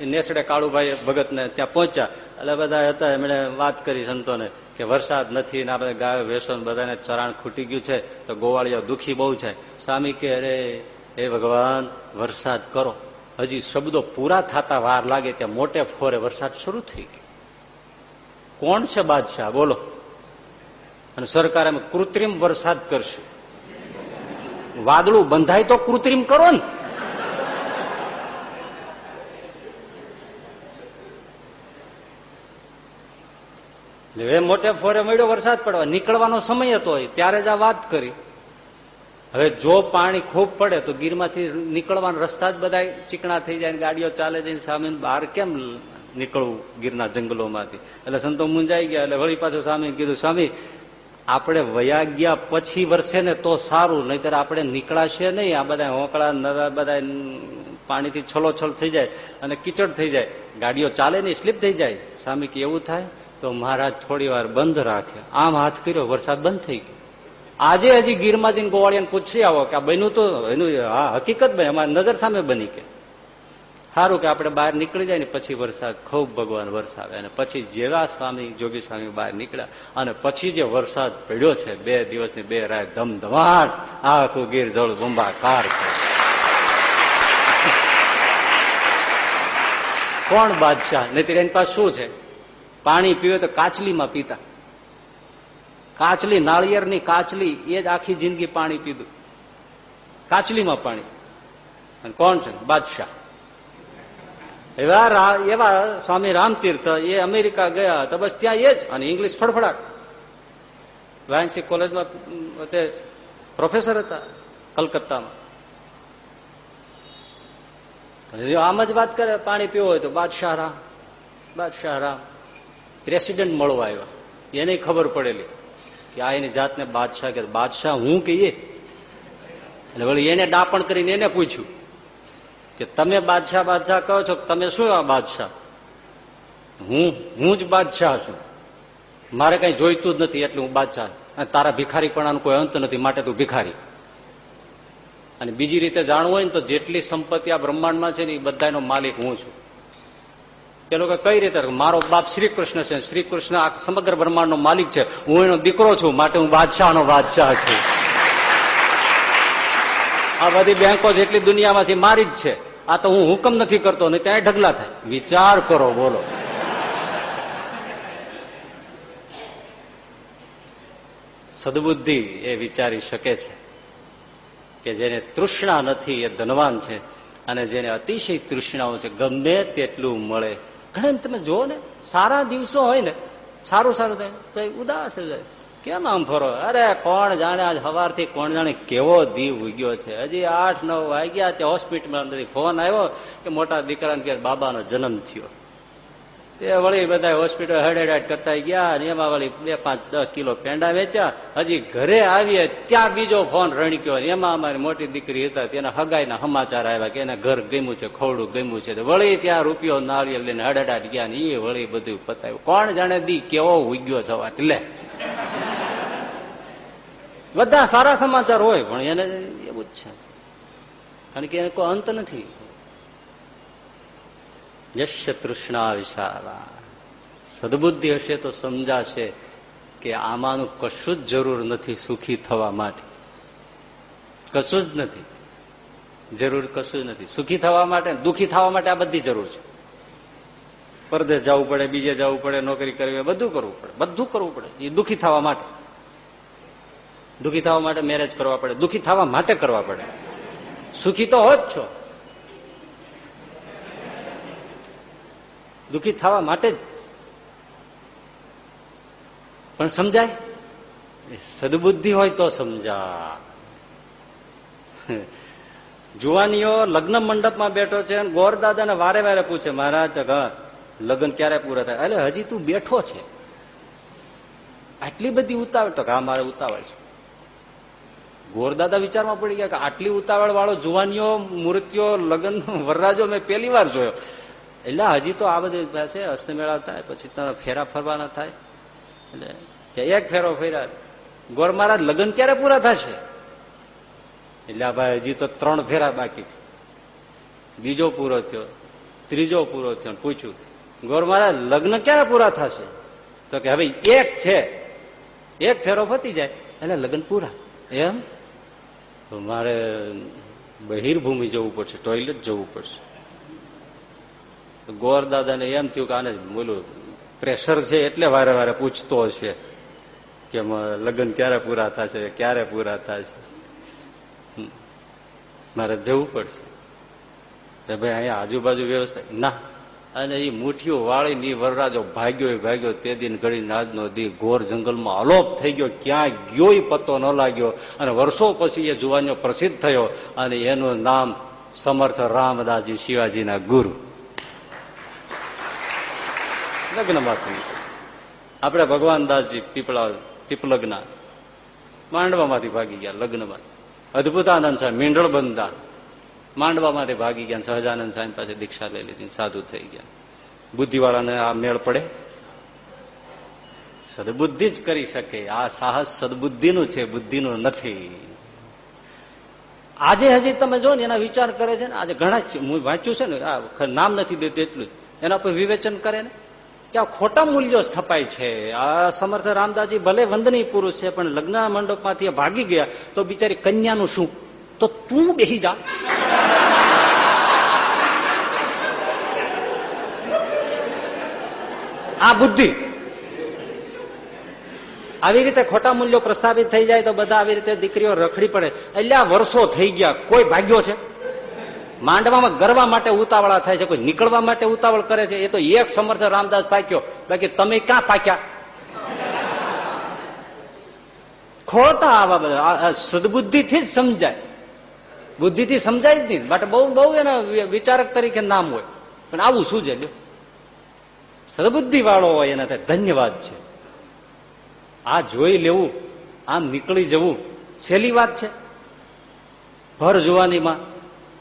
નેસડે કાળુભાઈ ભગત ને ત્યાં પહોંચ્યા. એટલે બધા હતા, એમણે વાત કરી સંતોને કે વરસાદ નથી ને આપણે ગાયો, ભેંસો બધાને ચરાણ ખૂટી ગયું છે, તો ગોવાળીઓ દુખી બહુ છે. સ્વામી કે, અરે, હે ભગવાન, વરસાદ કરો. હજી શબ્દો પૂરા થતા વાર લાગે ત્યાં મોટે ફોરે વરસાદ શરૂ થઈ ગયો. કોણ છે બાદશાહ? બોલો. અને સરકાર અમે કૃત્રિમ વરસાદ કરશું. વાદળું બંધાય તો કૃત્રિમ કરો ને. હવે મોટે ફોરે મળ્યો વરસાદ પડવા. નીકળવાનો સમય હતો ત્યારે જ આ વાત કરી. હવે જો પાણી ખૂબ પડે તો ગીરમાંથી નીકળવાના રસ્તા જ બધા ચીકણા થઈ જાય ગાડીઓ ચાલે જઈને સામે બહાર કેમ નીકળવું ગીરના જંગલોમાંથી? એટલે સંતો મુંજાઈ ગયા એટલે વળી પાછું સ્વામી કીધું, સ્વામી, આપણે વયા ગયા પછી વરસે ને તો સારું, નહીતર આપણે નીકળાશે નહીં. આ બધા હોંકળા, નવા બધા પાણીથી છલોછલ થઈ જાય અને કીચડ થઈ જાય. ગાડીઓ ચાલે નહીં, સ્લીપ થઈ જાય. સ્વામી કે, એવું થાય? તો મહારાજ થોડી વાર બંધ રાખે. આમ હાથ કર્યો, વરસાદ બંધ થઈ ગયો. આજે હજી ગીરમાં જઈને ગોવાળિયાને પૂછી આવો કે આ બન્યું તો એનું, હા, હકીકત બને, અમારી નજર સામે બની કે. સારું કે આપણે બહાર નીકળી જાય ને પછી વરસાદ, ખૂબ ભગવાન વરસાવે અને પછી જેવા સ્વામી, જોગી સ્વામી બહાર નીકળ્યા અને પછી જે વરસાદ પડ્યો છે, બે દિવસની બે રાત ધમધમાટ આખું ગીર જળ બુંબાકાર કોણ બાદશાહ? નહીં એની પાસે શું છે? પાણી પીવે તો કાચલીમાં પીતા. કાચલી, નાળિયેરની કાચલી, એ જ આખી જિંદગી પાણી પીધું. કાચલીમાં પાણી. અને કોણ છે? બાદશાહ. એવા એવા સ્વામી રામતીર્થ, એ અમેરિકા ગયા તો બસ ત્યાં એ જ, અને ઇંગ્લિશ ફડફડાટ. વાયનસી કોલેજમાં તે પ્રોફેસર હતા કલકત્તામાં. આમ જ વાત કરે, પાણી પીવો હોય તો બાદશાહ રામ બાદશાહ રામ. પ્રેસિડેન્ટ મળવા આવ્યા. એને ખબર પડેલી. કે આ એની જાતને બાદશાહ કે બાદશાહ હું કહીએ? એટલે વળી એને ડાપણ કરીને એને પૂછ્યું કે તમે બાદશાહ બાદશાહ કહો છો તમે શું આ બાદશાહ? હું હું જ બાદશાહ છું. મારે કઈ જોઈતું જ નથી એટલે હું બાદશાહ. અને તારા ભિખારીપણાનો કોઈ અંત નથી, માટે તું ભિખારી. અને બીજી રીતે જાણવું હોય ને તો જેટલી સંપત્તિ આ બ્રહ્માંડમાં છે ને એ બધાનો માલિક હું છું. એ લોકો કઈ રીતે મારો બાપ શ્રી કૃષ્ણ છે શ્રી કૃષ્ણ આ સમગ્ર બ્રહ્માંડનો માલિક છે, હું એનો દીકરો છું, માટે હું બાદશાહનો બાદશાહ છું. આ બધી બેંકો જેટલી દુનિયામાંથી મારી જ છે, આ તો હું હુકમ નથી કરતો ને ત્યાં ઢગલા થાય. વિચાર કરો, બોલો. સદબુદ્ધિ એ વિચારી શકે છે કે જેને તૃષ્ણા નથી, એ ધનવાન છે, અને જેને અતિશય તૃષ્ણાઓ છે, ગમે તેટલું મળે ઘણા તમે જુઓ ને, સારા દિવસો હોય ને, સારું સારું થાય. તો એ ઉદાસ જાય. કેમ આમ ફરો? અરે કોણ જાણે આજ સવારથી કોણ જાણે કેવો દીવ ઉગ્યો છે? હજી આઠ નવ વાગ્યા તે હોસ્પિટલમાં ફોન આવ્યો કે મોટા દીકરાને કે બાબાનો જન્મ થયો. તે વળી બધા હોસ્પિટલ હડેડાટ કરતા ગયા અને એમાં વળી બે પાંચ દસ કિલો પેંડા વેચ્યા. હજી ઘરે આવીએ ત્યાં બીજો ફોન રણક્યો એમાં અમારી મોટી દીકરી હતા, તેના હગાઈના સમાચાર આવ્યા કે એને ઘર ગમ્યું છે, ખોડું ગમ્યું છે. વળી ત્યાં રૂપિયો નાળિયેર લઈને હડેડાટ ગયા ને એ વળી બધું પતાવ્યું. કોણ જાણે દી કેવો ઉગ્યો સવાર એટલે બધા સારા સમાચાર હોય, પણ એને એવું જ છે. કારણ કે એને કોઈ અંત નથી. યશ્ય તૃષ્ણા વિશાલા. સદબુદ્ધિ હશે તો સમજાશે કે આમાંનું કશું જ જરૂર નથી સુખી થવા માટે. કશું જ નથી. જરૂર કશું જ નથી. સુખી થવા માટે દુખી થવા માટે આ બધી જરૂર છે. પરદેશ જવું પડે, બીજે જવું પડે, નોકરી કરવી બધું કરવું પડે. બધું કરવું પડે. એ દુખી થવા માટે. દુખી થવા માટે મેરેજ કરવા પડે. દુખી થવા માટે કરવા પડે. સુખી તો હો જ છો. દુખી થવા માટે જ. પણ સમજાય? સદબુદ્ધિ હોય તો સમજા જુવાનીઓ લગ્ન મંડપમાં બેઠો છે ગોરદાદાને વારે વારે પૂછે, મહારાજ લગ્ન ક્યારે પૂરા થાય? એટલે હજી તું બેઠો છે. આટલી બધી ઉતાવળ, તો હા મારે ઉતાવળ છે. ગોરદાદા વિચારમાં પડી ગયા કે આટલી ઉતાવળ વાળો જુવાનીઓ, મૂર્તિઓ, લગ્ન, વરરાજો મેં પહેલી વાર જોયો. એટલે હજી તો આ બધી છે અસ્તમેળા થાય, પછી તારા ફેરા ફરવાના થાય. એટલે એક ફેરો ફેર્યા. ગોર મહારાજ લગ્ન ક્યારે પૂરા થશે? એટલે આ ભાઈ હજી તો ત્રણ ફેરા બાકી છે. બીજો પૂરો થયો, ત્રીજો પૂરો થયો પૂછ્યું, ગોર મહારાજ, લગ્ન ક્યારે પૂરા થશે? તો કે હવે એક છે. એક ફેરો ફતી જાય, એટલે લગ્ન પૂરા. એમ? મારે બહિર્ભૂમિ જવું પડશે, ટોયલેટ જવું પડશે. ગોર દાદાને એમ થયું કે આને બોલું. પ્રેશર છે એટલે વારે વારે પૂછતો હશે કે લગ્ન ક્યારે પૂરા થશે, ક્યારે પૂરા થશે. મારે જવું પડશે. ભાઈ, અહીંયા આજુબાજુ વ્યવસ્થા ના. અને એ મુઠીઓ વાળી ની વરરાજો ભાગ્યો ભાગ્યો તે દિન ઘડી નાજનો દી ઘોર જંગલમાં અલોપ થઈ ગયો ક્યાં ગયો પત્તો ન લાગ્યો. અને વર્ષો પછી એ જુવાનો પ્રસિદ્ધ થયો અને એનું નામ સમર્થ રામદાસજી શિવાજીના ગુરુ. લગ્નમાં થઈ આપણે ભગવાન દાસજી પીપળા, પીપલગના માંડવામાંથી ભાગી ગયા લગ્નમાં. અદભુતાનંદ સાહેબ મીંડળ બંધા. માંડવામાંથી ભાગી ગયા સહજાનંદ સાહેબ પાસે દીક્ષા લઈ લીધી સાધુ થઈ ગયા. બુદ્ધિવાળાને આ મેળ પડે. સદબુદ્ધિ જ કરી શકે. આ સાહસ સદબુદ્ધિનું છે, બુદ્ધિનું નથી. આજે હજી તમે જો ને એના વિચાર કરે છે ને, આજે ઘણા હું વાંચ્યું છે ને નામ નથી દેતું એટલું જ. એના પર વિવેચન કરે ને. કે આ ખોટા મૂલ્યો સ્થપાય છે. આ સમર્થ રામદાસજી ભલે વંદની પુરુષ છે, પણ લગ્ન મંડપમાંથી ભાગી ગયા તો બિચારી કન્યાનું શું? તો તું બેહી જા. આ બુદ્ધિ. આવી રીતે ખોટા મૂલ્યો પ્રસ્થાપિત થઈ જાય તો બધા આવી રીતે દીકરીઓ રખડી પડે. એટલે આ વર્ષો થઈ ગયા. કોઈ ભાગ્યો છે? માંડવામાં ગરવા માટે ઉતાવળા થાય છે, કોઈ નીકળવા માટે ઉતાવળ કરે છે, એ તો એક સમર્થ રામદાસ પાક્યો. બાકી તમે ક્યાં પાક્યા? ખોટા આવા બધા. સદબુદ્ધિથી જ સમજાય. બુદ્ધિથી સમજાય જ નહીં. માટે બહુ બહુ એના વિચારક તરીકે નામ હોય. પણ આવું શું છે? સદબુદ્ધિ વાળો હોય એના ધન્યવાદ છે. આ જોઈ લેવું, આમ નીકળી જવું, સહેલી વાત છે. ભર જોવાનીમાં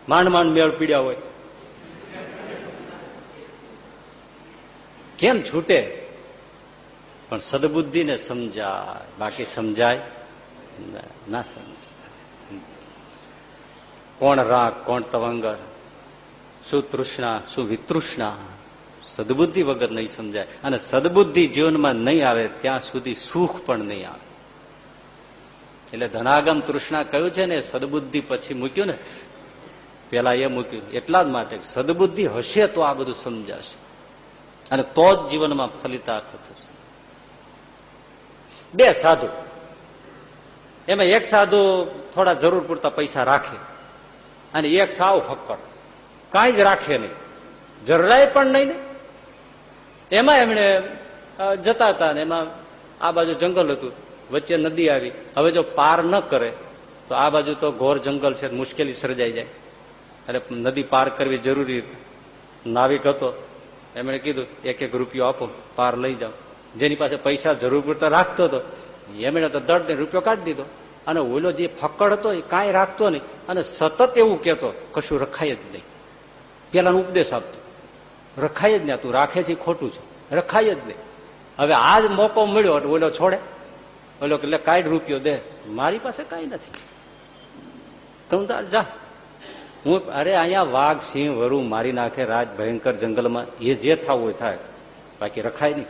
માંડ માંડ મેળ પીડ્યા હોય. કેમ છૂટે? પણ સદબુદ્ધિને સમજાય. બાકી સમજાય ના સમજાય. કોણ રાગ, કોણ તવંગર? શું તૃષ્ણા, શું વિતૃષ્ણા? સદબુદ્ધિ વગર નહીં સમજાય. અને સદબુદ્ધિ જીવનમાં નહીં આવે, ત્યાં સુધી સુખ પણ નહીં આવે. એટલે ધનાગમ તૃષ્ણા કહ્યું છે ને, સદબુદ્ધિ પછી મૂક્યું ને પેલા એ મૂક્યું, એટલા જ માટે સદબુદ્ધિ હશે તો આ બધું સમજાશે. અને તો જ જીવનમાં ફલિતાર્થ થશે. બે સાધુ. એમાં એક સાધુ થોડા જરૂર પૂરતા પૈસા રાખે અને એક સાવ ફક્કડ. કાંઈ જ રાખે નહીં. જરાય પણ નહીં ને. એમાં એમણે જતા હતા ને એમાં આ બાજુ જંગલ હતું. વચ્ચે નદી આવી. હવે જો પાર ન કરે, તો આ બાજુ તો ઘોર જંગલ છે, મુશ્કેલી સર્જાઈ જાય. એટલે નદી પાર કરવી જરૂરી નાવિક હતો. એમણે કીધું, એક એક રૂપિયો આપો, પાર લઈ જાઓ. જેની પાસે પૈસા જરૂર પૂરતા રાખતો હતો. એમણે તો દર્દ રૂપિયો કાઢી દીધો. અને ઓલો જે ફકડ હતો, એ કાંઈ રાખતો નહીં. અને સતત એવું કહેતો, કશું રખાય જ નહીં. પેલાનો ઉપદેશ આપતો, રખાય જ નહીં, તું રાખે છે ખોટું છે. રખાય જ નહીં. હવે આ જ મોકો મળ્યો ઓલો છોડે. ઓલો એટલે કાંઈ રૂપિયો દે. મારી પાસે કાંઈ નથી. તું જા. હું અરે અહીંયા વાઘ, સિંહ, વરુ મારી નાખે રાજ ભયંકર જંગલમાં. એ જે થવું હોય થાય. બાકી રખાય નહીં.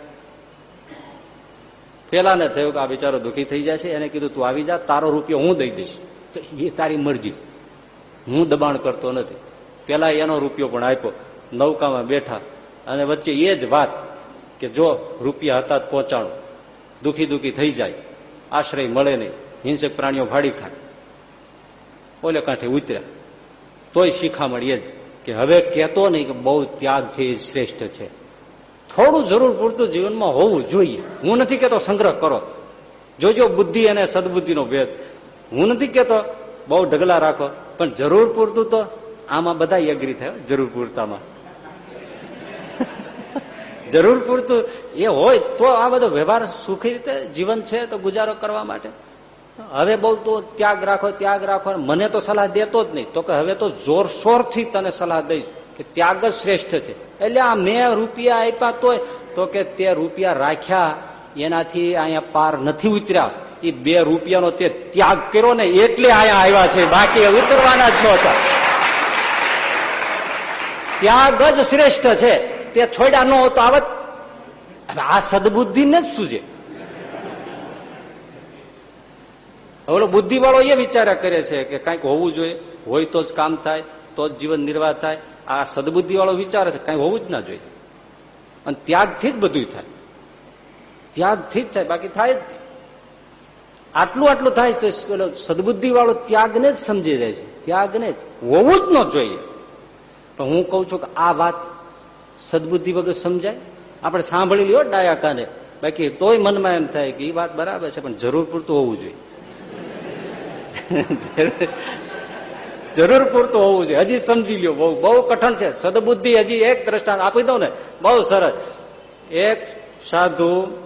પેલા ને થયું કે આ બિચારો દુઃખી થઈ જશે, એને કીધું, તું આવી જા, તારો રૂપિયો હું દઈ દઈશ. તો એ તારી મરજી. હું દબાણ કરતો નથી. પેલા એનો રૂપિયો પણ આપ્યો. નૌકામાં બેઠા. અને વચ્ચે એ જ વાત કે જો રૂપિયા હતા પહોંચાણું દુઃખી દુઃખી થઈ જાય. આશ્રય મળે નહીં. હિંસક પ્રાણીઓ ભાડી ખાય. ઓલે કાંઠે ઉતર્યા. તોય શીખામણીએ જ કે હવે કહેતો નહીં કે બહુ ત્યાગ છે એ શ્રેષ્ઠ છે. થોડું જરૂર પૂરતું જીવનમાં હોવું જોઈએ. હું નથી કેતો સંગ્રહ કરો. જોજો બુદ્ધિ અને સદબુદ્ધિનો ભેદ. હું નથી કેતો બહુ ઢગલા રાખો. પણ જરૂર પૂરતું તો આમાં બધા એગ્રી થાય જરૂર પૂરતામાં. જરૂર પૂરતું એ હોય તો આ બધો વ્યવહાર સુખી રીતે જીવન છે તો ગુજારો કરવા માટે. હવે બહુ તો ત્યાગ રાખો ત્યાગ રાખો મને તો સલાહ દેતો જ નહીં. તો કે હવે તો જોરશોરથી તને સલાહ દઈશ કે ત્યાગ જ શ્રેષ્ઠ છે. એટલે આ મેં રૂપિયા આપ્યા તોય, તો કે તે રૂપિયા રાખ્યા, એનાથી અહીંયા પાર નથી ઉતર્યા. એ બે રૂપિયાનો તે ત્યાગ કર્યો ને એટલે અહીંયા આવ્યા છે. બાકી ઉતરવાના જ નહોતા ત્યાગ જ શ્રેષ્ઠ છે. તે છોડ્યા ન હોતો આવત. આ સદબુદ્ધિ ને જ શું છે ઓલો બુદ્ધિ વાળો એ વિચાર્યા કરે છે કે કંઈક હોવું જોઈએ, હોય તો જ કામ થાય, તો જ જીવન નિર્વાહ થાય. આ સદબુદ્ધિ વાળો વિચારે છે, કઈ હોવું જ ના જોઈએ. અને ત્યાગથી જ બધું થાય. ત્યાગથી જ થાય, બાકી થાય જ આટલું આટલું થાય તો પેલો સદબુદ્ધિ વાળો ત્યાગને જ સમજી જાય છે. ત્યાગને જ. હોવું જ ન જોઈએ. પણ હું કઉ છું કે આ વાત સદબુદ્ધિ વગર સમજાય. આપણે સાંભળી લ્યો ડાયા કાને બાકી તોય મનમાં એમ થાય કે એ વાત બરાબર છે, પણ જરૂર પૂરતું હોવું જોઈએ. જરૂર પૂરતું હોવું જોઈએ. હજી સમજી લ્યો, બહુ બહુ કઠણ છે. સદબુદ્ધિ હજી એક દ્રષ્ટાંત આપી દઉં ને, બહુ સરસ. એક સાધુ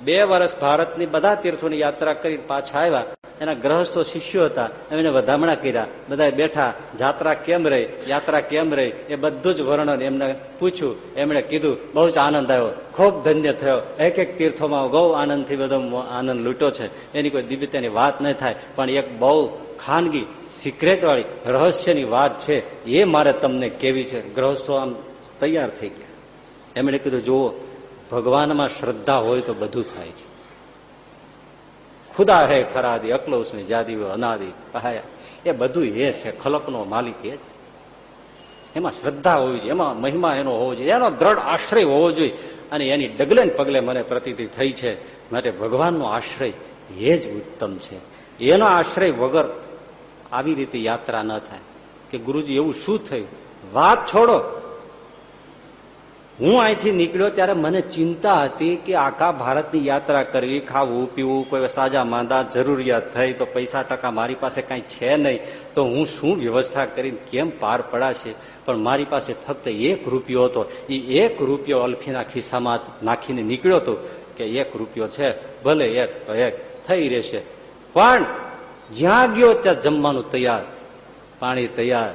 બે વર્ષ ભારતની બધા તીર્થોની યાત્રા કરી પાછા આવ્યા. એના ગ્રહસ્થો શિષ્યો હતા. એમને વધામણા કર્યા. બધા બેઠા, જાત્રા કેમ રહી? યાત્રા કેમ રહી? એ બધું જ વર્ણન એમને પૂછ્યું. એમણે કીધું, બહુ જ આનંદ આવ્યો. ખૂબ ધન્ય થયો. એક એક તીર્થોમાં બહુ આનંદથી બધો આનંદ લૂંટો છે. એની કોઈ દિવ્યતાની વાત નહીં થાય. પણ એક બહુ ખાનગી, સિક્રેટવાળી, રહસ્યની વાત છે. એ મારે તમને કેવી છે? ગ્રહસ્થો આમ તૈયાર થઈ ગયા. એમણે કીધું, જુઓ, ભગવાનમાં શ્રદ્ધા હોય તો બધું થાય છે. ખુદા હે ખરાદી અકલો ઉસમે જાદી અનાદી, પહાયા. એ બધું એ છે, ખલકનો માલિક એ છે. એમાં શ્રદ્ધા હોવી જોઈએ, એમાં મહિમા એનો હોવો જોઈએ, એનો દ્રઢ આશ્રય હોવો જોઈએ. અને એની ડગલે પગલે મને પ્રતીતિ થઈ છે, માટે ભગવાનનો આશ્રય એ જ ઉત્તમ છે. એનો આશ્રય વગર આવી રીતે યાત્રા ન થાય. કે ગુરુજી, એવું શું થયું? વાત છોડો. હું અહીંથી નીકળ્યો ત્યારે મને ચિંતા હતી કે આખા ભારતની યાત્રા કરવી, ખાવું, પીવું, કોઈ સાજા માંદા, જરૂરિયાત થઈ તો પૈસા ટકા મારી પાસે કાંઈ છે નહીં. તો હું શું વ્યવસ્થા કરીને કેમ પાર પડાશે? પણ મારી પાસે ફક્ત એક રૂપિયો હતો. એ એક રૂપિયો અલ્ફીના ખિસ્સામાં નાખીને નીકળ્યો હતો કે એક રૂપિયો છે, ભલે એક તો એક, થઈ રહેશે. પણ જ્યાં ગયો ત્યાં જમવાનું તૈયાર, પાણી તૈયાર,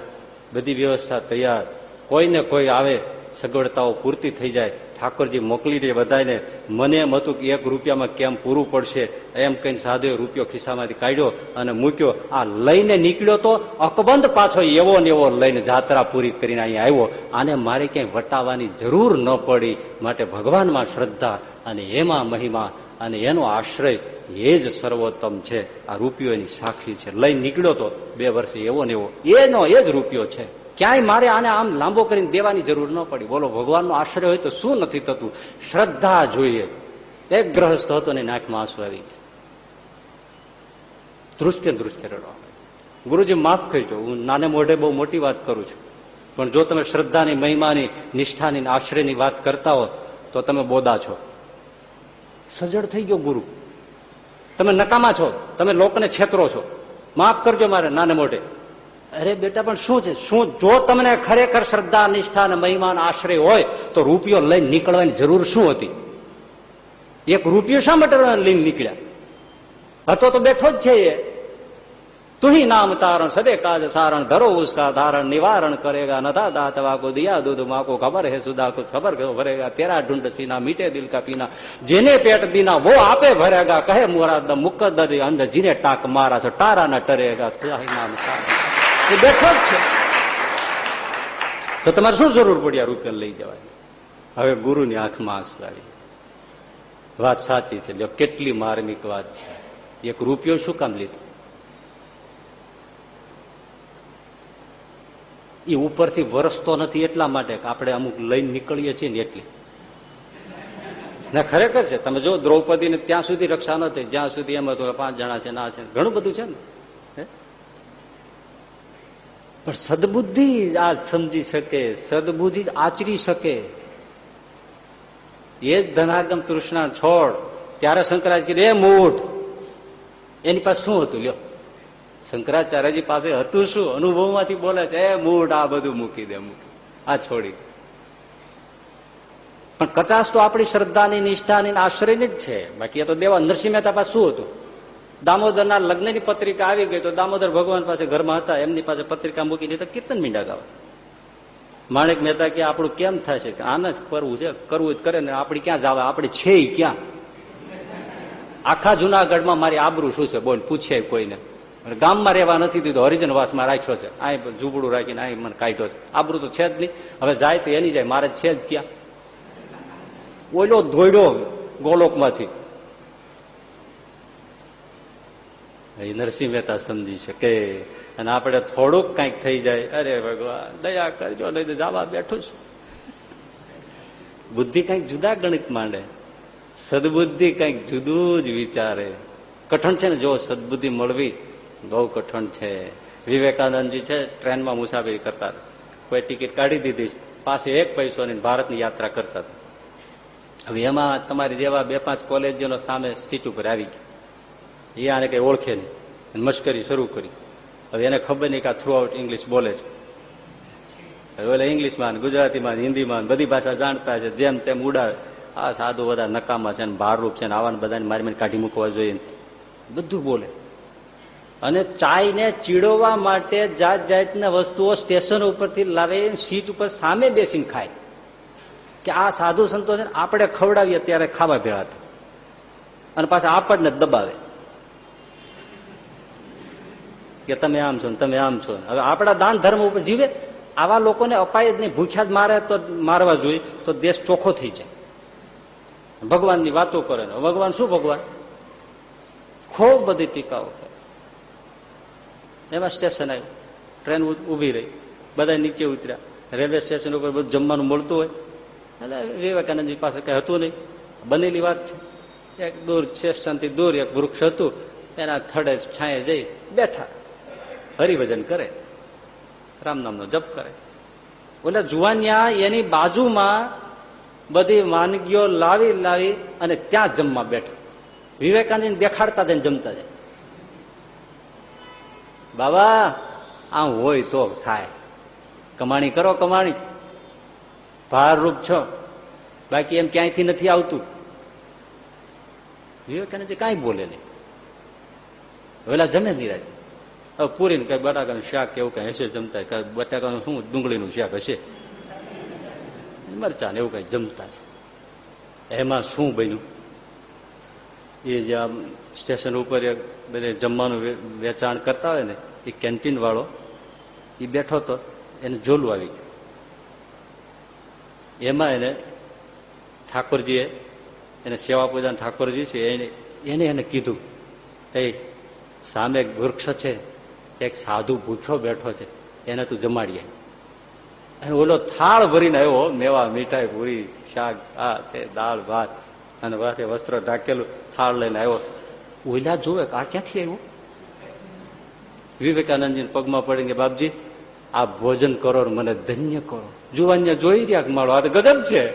બધી વ્યવસ્થા તૈયાર. કોઈને કોઈ આવે સગવડતાઓ પૂરતી થઈ જાય, ઠાકોરજી મોકલી દે બધાને મને એમ હતું કે એક રૂપિયામાં કેમ પૂરું પડશે? એમ કહીને સાધુએ રૂપિયો ખિસ્સામાંથી કાઢ્યો અને મૂક્યો. આ લઈને નીકળ્યો તો અકબંધ પાછો એવો ને એવો લઈને જાત્રા પૂરી કરીને અહીંયા આવ્યો. આને મારે ક્યાંય વટાવવાની જરૂર ન પડી. માટે ભગવાનમાં શ્રદ્ધા અને એમાં મહિમા અને એનો આશ્રય એ જ સર્વોત્તમ છે. આ રૂપિયો એની સાક્ષી છે. લઈને નીકળ્યો તો બે વર્ષે એવો ને એવો. એનો એ જ રૂપિયો છે. ક્યાંય મારે આને આમ લાંબો કરીને દેવાની જરૂર ન પડી. બોલો, ભગવાનનો આશ્રય હોય તો શું નથી થતું? શ્રદ્ધા જોઈએ. એક ગ્રહસ્થ હતો ને નાકમાં આંસુ આવી ગયા. દૃષ્ટે દૃષ્ટે રડવા ગુરુજી, માફ કરજો, હું નાને મોઢે બહુ મોટી વાત કરું છું. પણ જો તમે શ્રદ્ધાની, મહિમાની, નિષ્ઠાની આશ્રયની વાત કરતા હો, તો તમે બોદા છો. સજડ થઈ ગયો ગુરુ. તમે નકામા છો. તમે લોકોને છેતરો છો. માફ કરજો મારે, નાને મોઢે. અરે બેટા, પણ શું છે? શું જો તમને ખરેખર શ્રદ્ધા, નિષ્ઠા અને મહિમાન આશ્રય હોય, તો રૂપિયો લઈને નીકળવાની જરૂર શું હતી? એક રૂપિયો શા માટે લઈને નીકળ્યા? હતો તો બેઠો જ છે એ. તુહી નામ તારણ સદે કાજ સારણ, ધરો ઉસકા ધારણ, નિવારણ કરેગા, નથા દાત વાકો દિયા દૂધ માકો ખબર હે સુધા કુછ ખબર ભરેગા, તેરા ઢુંડ સીના મીટે દિલ કા પીના. જેને પેટ દીના, વો આપે ભરેગા, કહે મોરા મુકદ અંધ જીને ટાક મારા છો તારા ન ટરેગા નામ એ બેઠો જ છે. તો તમારે શું જરૂર પડી આ રૂપિયા લઈ જવાની? હવે ગુરુની આંખમાં આંસુ આવી વાત સાચી છે. કેટલી માર્મિક વાત છે. એક રૂપિયો શું કામ લીધો? એ ઉપરથી વરસતો નથી એટલા માટે કે આપણે અમુક લઈને નીકળીએ છીએ ને એટલે. ના, ખરેખર છે. તમે જો દ્રૌપદીને ત્યાં સુધી રક્ષા નથી જ્યાં સુધી એમ હતું પાંચ જણા છે ના છે ઘણું બધું છે ને? પણ સદબુદ્ધિ આ સમજી શકે, સદબુદ્ધિ આચરી શકે. એ જ ધનાગમ તૃષ્ણા છોડ. ત્યારે શંકરાજ કીધું, એ મૂઠ એની પાસે શું હતું? લ્યો. શંકરાચાર્યજી પાસે હતું શું? અનુભવમાંથી બોલે છે, એ મૂઠ આ બધું મૂકી દે, મૂકી આ છોડી. પણ કચાશ તો આપણી શ્રદ્ધાની, નિષ્ઠાની આશ્રયની જ છે. બાકી એ તો દેવા નરસિંહ મહેતા પાસે શું હતું? દામોદરના લગ્નની પત્રિકા આવી ગઈ તો દામોદર ભગવાન પાસે ઘરમાં હતા, એમની પાસે પત્રિકા મૂકીને તો કીર્તન મીંડા ગાવા માણેક મહેતા કે આપણું કેમ છે? કે આને જ કરવું છે, કરવું જ કરે ને આપણે ક્યાં જવા, આપણે છે ક્યાં? આખા જુનાગઢમાં મારી આબરું શું છે? બોલ પૂછે કોઈને. ગામમાં રહેવા નથી દીધો હરિજન વાસમાં રાખ્યો છે. આ ઝૂંપડું રાખીને આ મને કાઢ્યો છે. આબરું તો છે જ નહીં. હવે જાય તો એની જાય, મારે છે જ ક્યાં? ઓલો ધોઈડો ગોલોકમાંથી. એ નરસિંહ મહેતા સમજી શકે અને આપણે થોડુંક કંઈક થઈ જાય. અરે ભગવાન, દયા કરજો, નહીં તો જવા બેઠું છું. બુદ્ધિ કંઈક જુદા ગણિત માંડે. સદબુદ્ધિ કંઈક જુદું જ વિચારે. કઠણ છે ને? જો સદબુદ્ધિ મળવી, બહુ કઠણ છે. વિવેકાનંદજી છે, ટ્રેનમાં મુસાફરી કરતા કોઈ ટિકિટ કાઢી દીધી, પાસે એક પૈસો ને ભારતની યાત્રા કરતા હવે એમાં તમારી જેવા બે પાંચ કોલેજોનો સામે સીટ ઉપર આવી ગઈ એ આને કઈ ઓળખે નહીં. મશ્કરી શરૂ કરી. હવે એને ખબર નહીં કે આ થ્રુ આઉટ ઇંગ્લિશ બોલે છે. ઓલે ઇંગ્લિશમાં ગુજરાતીમાં હિન્દીમાં બધી ભાષા જાણતા છે, જેમ તેમ ઉડાવે. આ સાધુ બધા નકામા છે ભારરૂપ છે આવાને બધાને મારી મારી કાઢી મૂકવા જોઈએ બધું બોલે. અને ચાઈને ચીડવવા માટે જાત જાતના વસ્તુઓ સ્ટેશન ઉપરથી લાવે સીટ ઉપર સામે બેસીને ખાય. કે આ સાધુ સંતો આપણે ખવડાવીએ ત્યારે ખાવા ભેળા અને પાછા આપણને દબાવે. કે તમે આમ છો તમે આમ છો હવે આપણા દાન ધર્મ ઉપર જીવે, આવા લોકોને અપાય જ નહીં. ભૂખ્યા જ મારે તો મારવા જોઈએ, તો દેશ ચોખ્ખો થઈ જાય. ભગવાનની વાતો કરે ભગવાન શું ભગવાન? ખૂબ બધી ટીકાઓ એમાં સ્ટેશન આવ્યું. ટ્રેન ઊભી રહી. બધા નીચે ઉતર્યા. રેલવે સ્ટેશન ઉપર બધું જમવાનું મળતું હોય. એટલે વિવેકાનંદજી પાસે કઈ હતું નહીં. બનેલી વાત છે. એક દૂર, સ્ટેશનથી દૂર એક વૃક્ષ હતું. એના થડે છાંયે જઈ બેઠા. હરિભજન કરે. રામ નામનો જપ કરે. ઓલા જુવાનિયા એની બાજુમાં બધી વાનગીઓ લાવી લાવી અને ત્યાં જમવા બેઠો. વિવેકાનંદ દેખાડતા તેને જમતા જાય. બાબા, આમ હોય તો થાય. કમાણી કરો કમાણી. ભારરૂપ છો. બાકી એમ ક્યાંયથી નથી આવતું? વિવેકાનંદ કાંઈ બોલે નહીં. વેલા જમે નિરાજી પૂરીને કઈ બટાકાનું શાક એવું કઈ હશે જમતા? બટાકાનું શું, ડુંગળીનું શાક હશે? મરચા ને એવું કઈ જમતા છે. એમાં શું બન્યું? એ જે આમ સ્ટેશન ઉપર બધે જમવાનું વેચાણ કરતા હોય ને, એ કેન્ટીન વાળો, એ બેઠો તો એને જોલું આવી ગયું. એમાં એને ઠાકોરજીએ, એને સેવા પૂજા ઠાકોરજી છે, એને એને એને કીધું એ સામે વૃક્ષ છે એક સાધુ ભૂખ્યો બેઠો છે, એને તું જમાડીએ અને ઓલો થાળ ભરીને આવ્યો, મેવા, મીઠાઈ, પૂરી, શાક આ તે દાળ, ભાત, અને વાથે વસ્ત્ર ઢાકેલું, થાળ લઈને આવ્યો. ઓલા જોવે આ ક્યાંથી આવ્યું? વિવેકાનંદજી પગમાં પડીને બાપજી, આ ભોજન કરો મને ધન્ય કરો. જુવાન્ય જોઈ રહ્યા મારો આ તો ગજબ છે.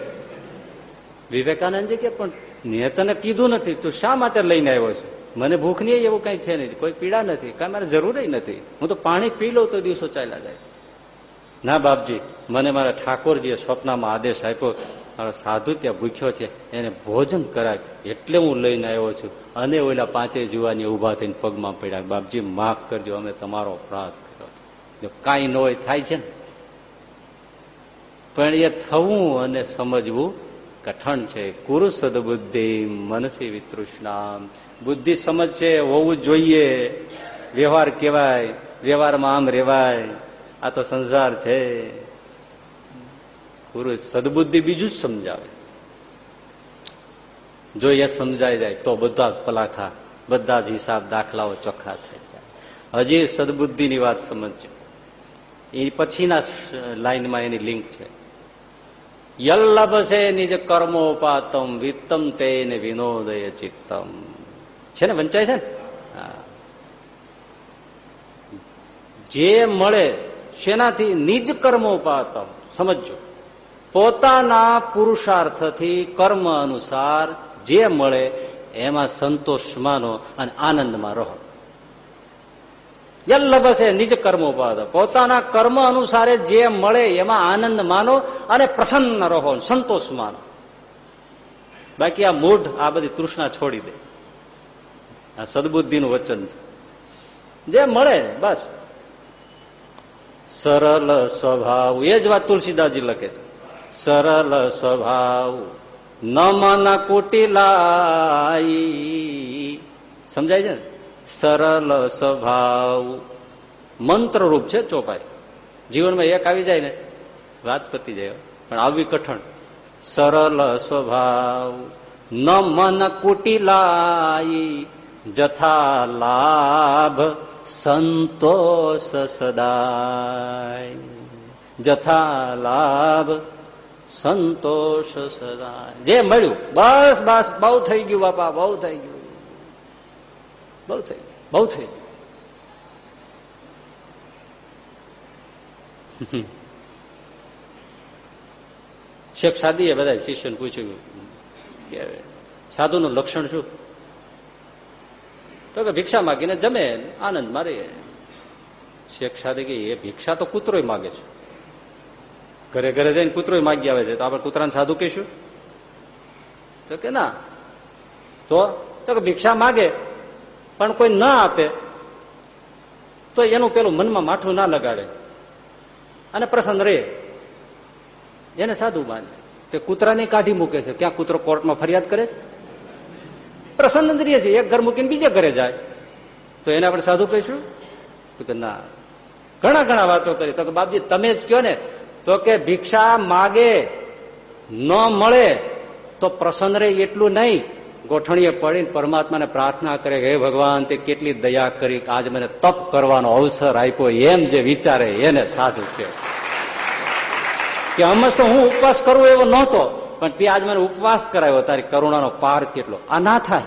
વિવેકાનંદજી કે, પણ મેં તને કીધું નથી, તું શા માટે લઈને આવ્યો છે? મને ભૂખ નહીં એવું કઈ છે નહીં. કોઈ પીડા નથી. કઈ મારે જરૂર નથી. હું તો પાણી પી લઉં તો દિવસો ચાલ્યા જાય. ના બાપજી, મને મારા ઠાકોરજીએ સ્વપ્નમાં આદેશ આપ્યો. મારો સાધુ ત્યાં ભૂખ્યો છે. એને ભોજન કરાય. એટલે હું લઈને આવ્યો છું. અને ઓલા પાંચે જુવાની ઊભા થઈને પગમાં પડ્યા. બાપજી, માફ કરજો, અમે તમારો અપરાધ કર્યો છે. કાંઈ ન હોય, થાય છે ને? પણ એ થવું અને સમજવું કઠણ છે કુરુ સદબુદ્ધિ મનસી વિતૃષ્ણા બુદ્ધિ સમજ છે, હોવું જોઈએ. વ્યવહાર કેવાય વ્યવહારમાં આમ રેવાય આ તો સંસાર છે. ગુરુ સદબુદ્ધિ બીજું જ સમજાવે. જો એ સમજાઈ જાય, તો બધા જ પલાખા, બધા જ હિસાબ દાખલાઓ ચોખ્ખા થઈ જાય. હજી સદબુદ્ધિની વાત સમજજો. એ પછીના લાઈનમાં એની લિંક છે. યલ્લભસે નિજ કર્મોપાતમ વિત્તમ તે વિનોદય ચિત્તમ. છે ને વંચાય છે ને? જે મળે શેનાથી? નિજ કર્મોપાતમ સમજો પોતાના પુરુષાર્થથી કર્મ અનુસાર જે મળે એમાં સંતોષ માનો અને આનંદમાં રહો. યલ્લભસે નિજ કર્મોપાદ પોતાના કર્મ અનુસારે જે મળે એમાં આનંદ માનો અને પ્રસન્ન રહો, સંતોષ માનો. બાકી આ મૂઢ, આ બધી તૃષ્ણા છોડી દે. આ સદબુદ્ધિનું વચન છે. જે મળે, બસ. સરળ સ્વભાવ, એ જ વાત તુલસીદાસજી લખે છે. સરળ સ્વભાવ, ન મન કુટિલાઈ. સમજાય છે ને? સરળ સ્વભાવ મંત્રરૂપ છે ચોપાઈ. જીવનમાં એક આવી જાય ને, વાત પતી જાય. પણ આવી કઠણ. સરળ સ્વભાવ ન મન કુટિલાઈ, જથા લાભ સંતોષ સદાય. જથા લાભ સંતોષ સદાય. જે મળ્યું, બસ બસ, બહુ થઈ ગયું બાપા, બહુ થઈ ગયું. બહુ થઈ બહુ થઈ. શેખ સાદી એ બધા શિષ્યને પૂછ્યું કે સાધુનું લક્ષણ શું? તો કે ભિક્ષા માગીને જમે, આનંદ મારે શેખ સાદી કે એ ભિક્ષા તો કૂતરો માગે છે. ઘરે ઘરે જઈને કૂતરો માગી આવે છે, તો આપણે કૂતરાને સાધુ કહીશું? તો કે ના. તો કે ભિક્ષા માગે પણ કોઈ ન આપે, તો એનું પેલું મનમાં માઠું ના લગાડે. અને પ્રસન્ન રહે. એને સાધુ માને. તે કૂતરાને કાઢી મૂકે છે. ક્યાં કૂતરો કોર્ટમાં ફરિયાદ કરે છે? પ્રસન્ન જ રહે છે. એક ઘર મૂકીને બીજે ઘરે જાય. તો એને આપણે સાધુ કહીશું? તો કે ના. ઘણા ઘણા વાતો કરી. તો કે બાપજી, તમે જ કયો ને? તો કે ભિક્ષા માગે, ન મળે, તો પ્રસન્ન રહે એટલું નહીં. ગોઠણીએ પડીને પરમાત્માને પ્રાર્થના કરે હે ભગવાન, તે કેટલી દયા કરી આજ મને તપ કરવાનો અવસર આપ્યો, એમ જે વિચારે, એને સાધુ કે અમે હું ઉપવાસ કરવો એવો નહોતો, પણ તે આજ મને ઉપવાસ કરાવ્યો, તારી કરુણાનો પાર કેટલો. આ ના થાય.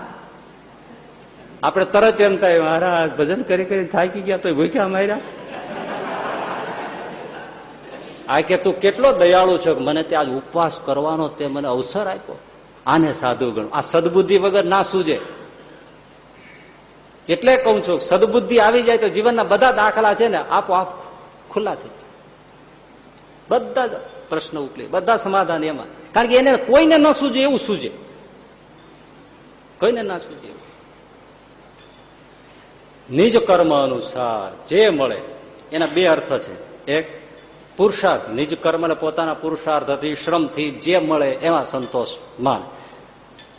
આપણે તરત એમ થાય, મહારાજ, ભજન કરી કરી થાકી ગયા તો ભૂખ્યા માર્યા. આ કે, તું કેટલો દયાળુ છે મને તે આજ ઉપવાસ કરવાનો તે મને અવસર આપ્યો. આને સાધુ ગણ. આ સદબુદ્ધિ વગર ના સૂજે. એટલે કઉ છું, સદબુદ્ધિ આવી જાય તો જીવનના બધા દાખલા છે ને આપોઆપ ખુલ્લા થઈ જાય. બધા પ્રશ્ન ઉકલે બધા સમાધાન એમાં. કારણ કે એને કોઈને ન સૂજે, એવું સૂજે. કોઈને ના સૂજે એવું. નિજ કર્મ અનુસાર જે મળે, એના બે અર્થ છે. એક પુરુષાર્થ, નિજ કર્મ ને પોતાના પુરુષાર્થથી, શ્રમથી જે મળે એમાં સંતોષ માન.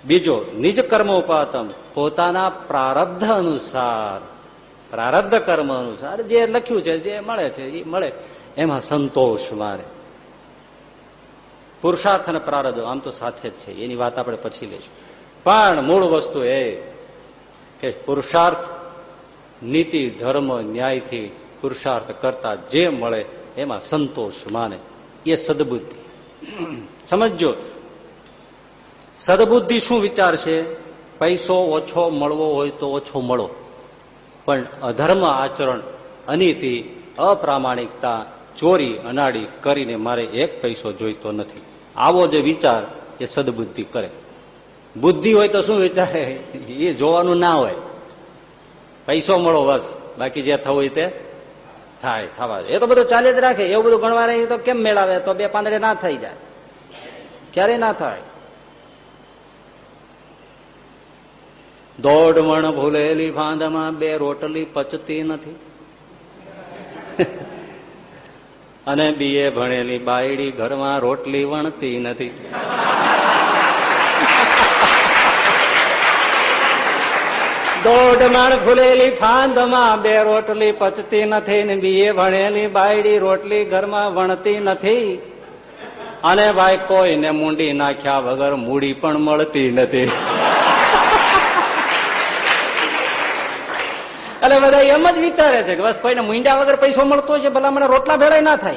બીજો, નિજ કર્મ ઉપાતમ, પોતાના પ્રારબ્ધ અનુસાર, પ્રારબ્ધ કર્મ અનુસાર જે લખ્યું છે, જે મળે છે એ મળે એમાં સંતોષ મારે. પુરુષાર્થ અને પ્રારબ્ધ આમ તો સાથે જ છે, એની વાત આપણે પછી લઈશું. પણ મૂળ વસ્તુ એ કે પુરુષાર્થ, નીતિ, ધર્મ, ન્યાયથી પુરુષાર્થ કરતા જે મળે એમાં સંતોષ માને. એ સદબુદ્ધિ. સમજો સદબુદ્ધિ શું વિચાર છે? પૈસો ઓછો મળવો હોય તો ઓછો મળો. પણ અધર્મ આચરણ, અનીતિ, અપ્રામાણિકતા, ચોરી, અનાડી કરીને મારે એક પૈસો જોઈતો નથી. આવો જે વિચાર એ સદબુદ્ધિ કરે. બુદ્ધિ હોય તો શું વિચારે? એ જોવાનું ના હોય. પૈસો મળો બસ. બાકી જે થવું હોય તે થાય, થવા એ તો બધું ચાલે જ રાખે. એવું બધું ગણવા રહી તો કેમ મેળાવે? તો બે પાંદડે ના થઈ જાય. ક્યારે ના થાય? દોઢ મણ ભૂલેલી ફાંદમાં બે રોટલી પચતી નથી. અને બીએ ભણેલી બાયડી ઘરમાં રોટલી વણતી નથી. દોઢ માણ ફૂલેલી ફાંદમાં બે રોટલી પચતી નથી, ને બીએ ભણેલી બાયડી રોટલી ઘરમાં વણતી નથી. અને ભાઈ કોઈને મૂંડી નાખ્યા વગર મૂડી પણ મળતી નથી. એટલે બધા એમ જ વિચારે છે કે બસ કોઈને મૂંડ્યા વગર પૈસો મળતો છે, ભલા મને રોટલા ભેળાય ના થાય.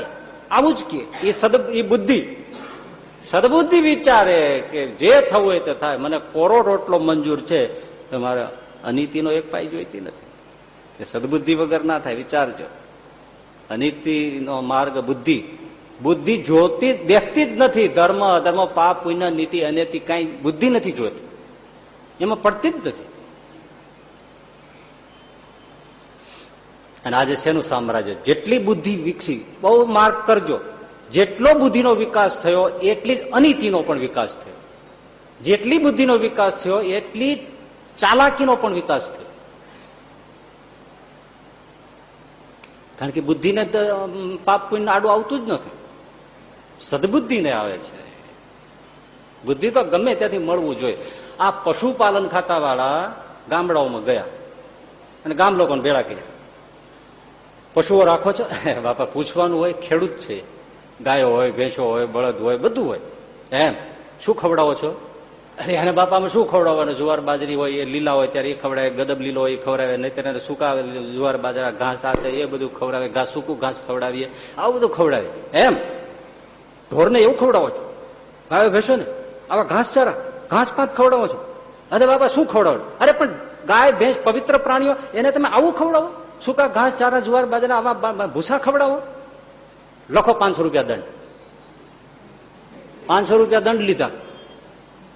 આવું જ કે, એ સદ, એ બુદ્ધિ. સદબુદ્ધિ વિચારે કે જે થવું હોય તે થાય. મને કોરો રોટલો મંજૂર છે. તમારે મારે અનિતિનો એક પાઈ જોઈતી નથી. એ સદબુદ્ધિ વગર ના થાય, વિચારજો. અનિતિનો માર્ગ બુદ્ધિ. બુદ્ધિ જોતી દેખતી જ નથી. ધર્મ, અધર્મ, પાપ, પુણ્ય, નીતિ, અનેતિ કઈ બુદ્ધિ નથી જોતી. એમાં પડતી જ નથી. અને આજે શેનું સામ્રાજ્ય? જેટલી બુદ્ધિ વિકસી, બહુ માર્ગ કરજો. જેટલો બુદ્ધિનો વિકાસ થયો, એટલી જ અનિતિનો પણ વિકાસ થયો. જેટલી બુદ્ધિનો વિકાસ થયો, એટલી ચાલાકીનો પણ વિકાસ થયો. કારણ કે બુદ્ધિને પાપ પુણ્ય આડું આવતું જ નથી. સદબુદ્ધિને આવે છે. બુદ્ધિ તો ગમે ત્યાંથી મળવું જોઈએ. આ પશુપાલન ખાતા વાળા ગામડાઓમાં ગયા અને ગામ લોકોને ભેળા કર્યા. પશુઓ રાખો છો? બાપા, પૂછવાનું હોય, ખેડૂત છે. ગાયો હોય, ભેંસો હોય, બળદ હોય, બધું હોય. એમ. શું ખવડાવો છો? અરે એને બાપામાં શું ખવડાવવાનું? જુવાર બાજરી હોય એ લીલા હોય ત્યારે એ ખવડાવે, ગદબ લીલો હોય એ ખવડાવે નહીં ત્યારે સૂકા જુવાર બાજરા, ઘાસ આ એ બધું ખવડાવે ઘાસ સૂકું ઘાસ ખવડાવીએ, આવું બધું ખવડાવે. એમ? ઢોરને એવું ખવડાવો છો? ગાયો ભેંસો ને? આવા ઘાસ ચારા, ઘાસ પાત ખવડાવો છો? અરે બાપા, શું ખવડાવો? અરે પણ ગાય, ભેંસ, પવિત્ર પ્રાણીઓ, એને તમે આવું ખવડાવો? સૂકા ઘાસ, ચારા, જુવાર, બાજરા, આવા ભૂસા ખવડાવો? લખો પાંચસો રૂપિયા દંડ. પાંચસો રૂપિયા દંડ લીધા.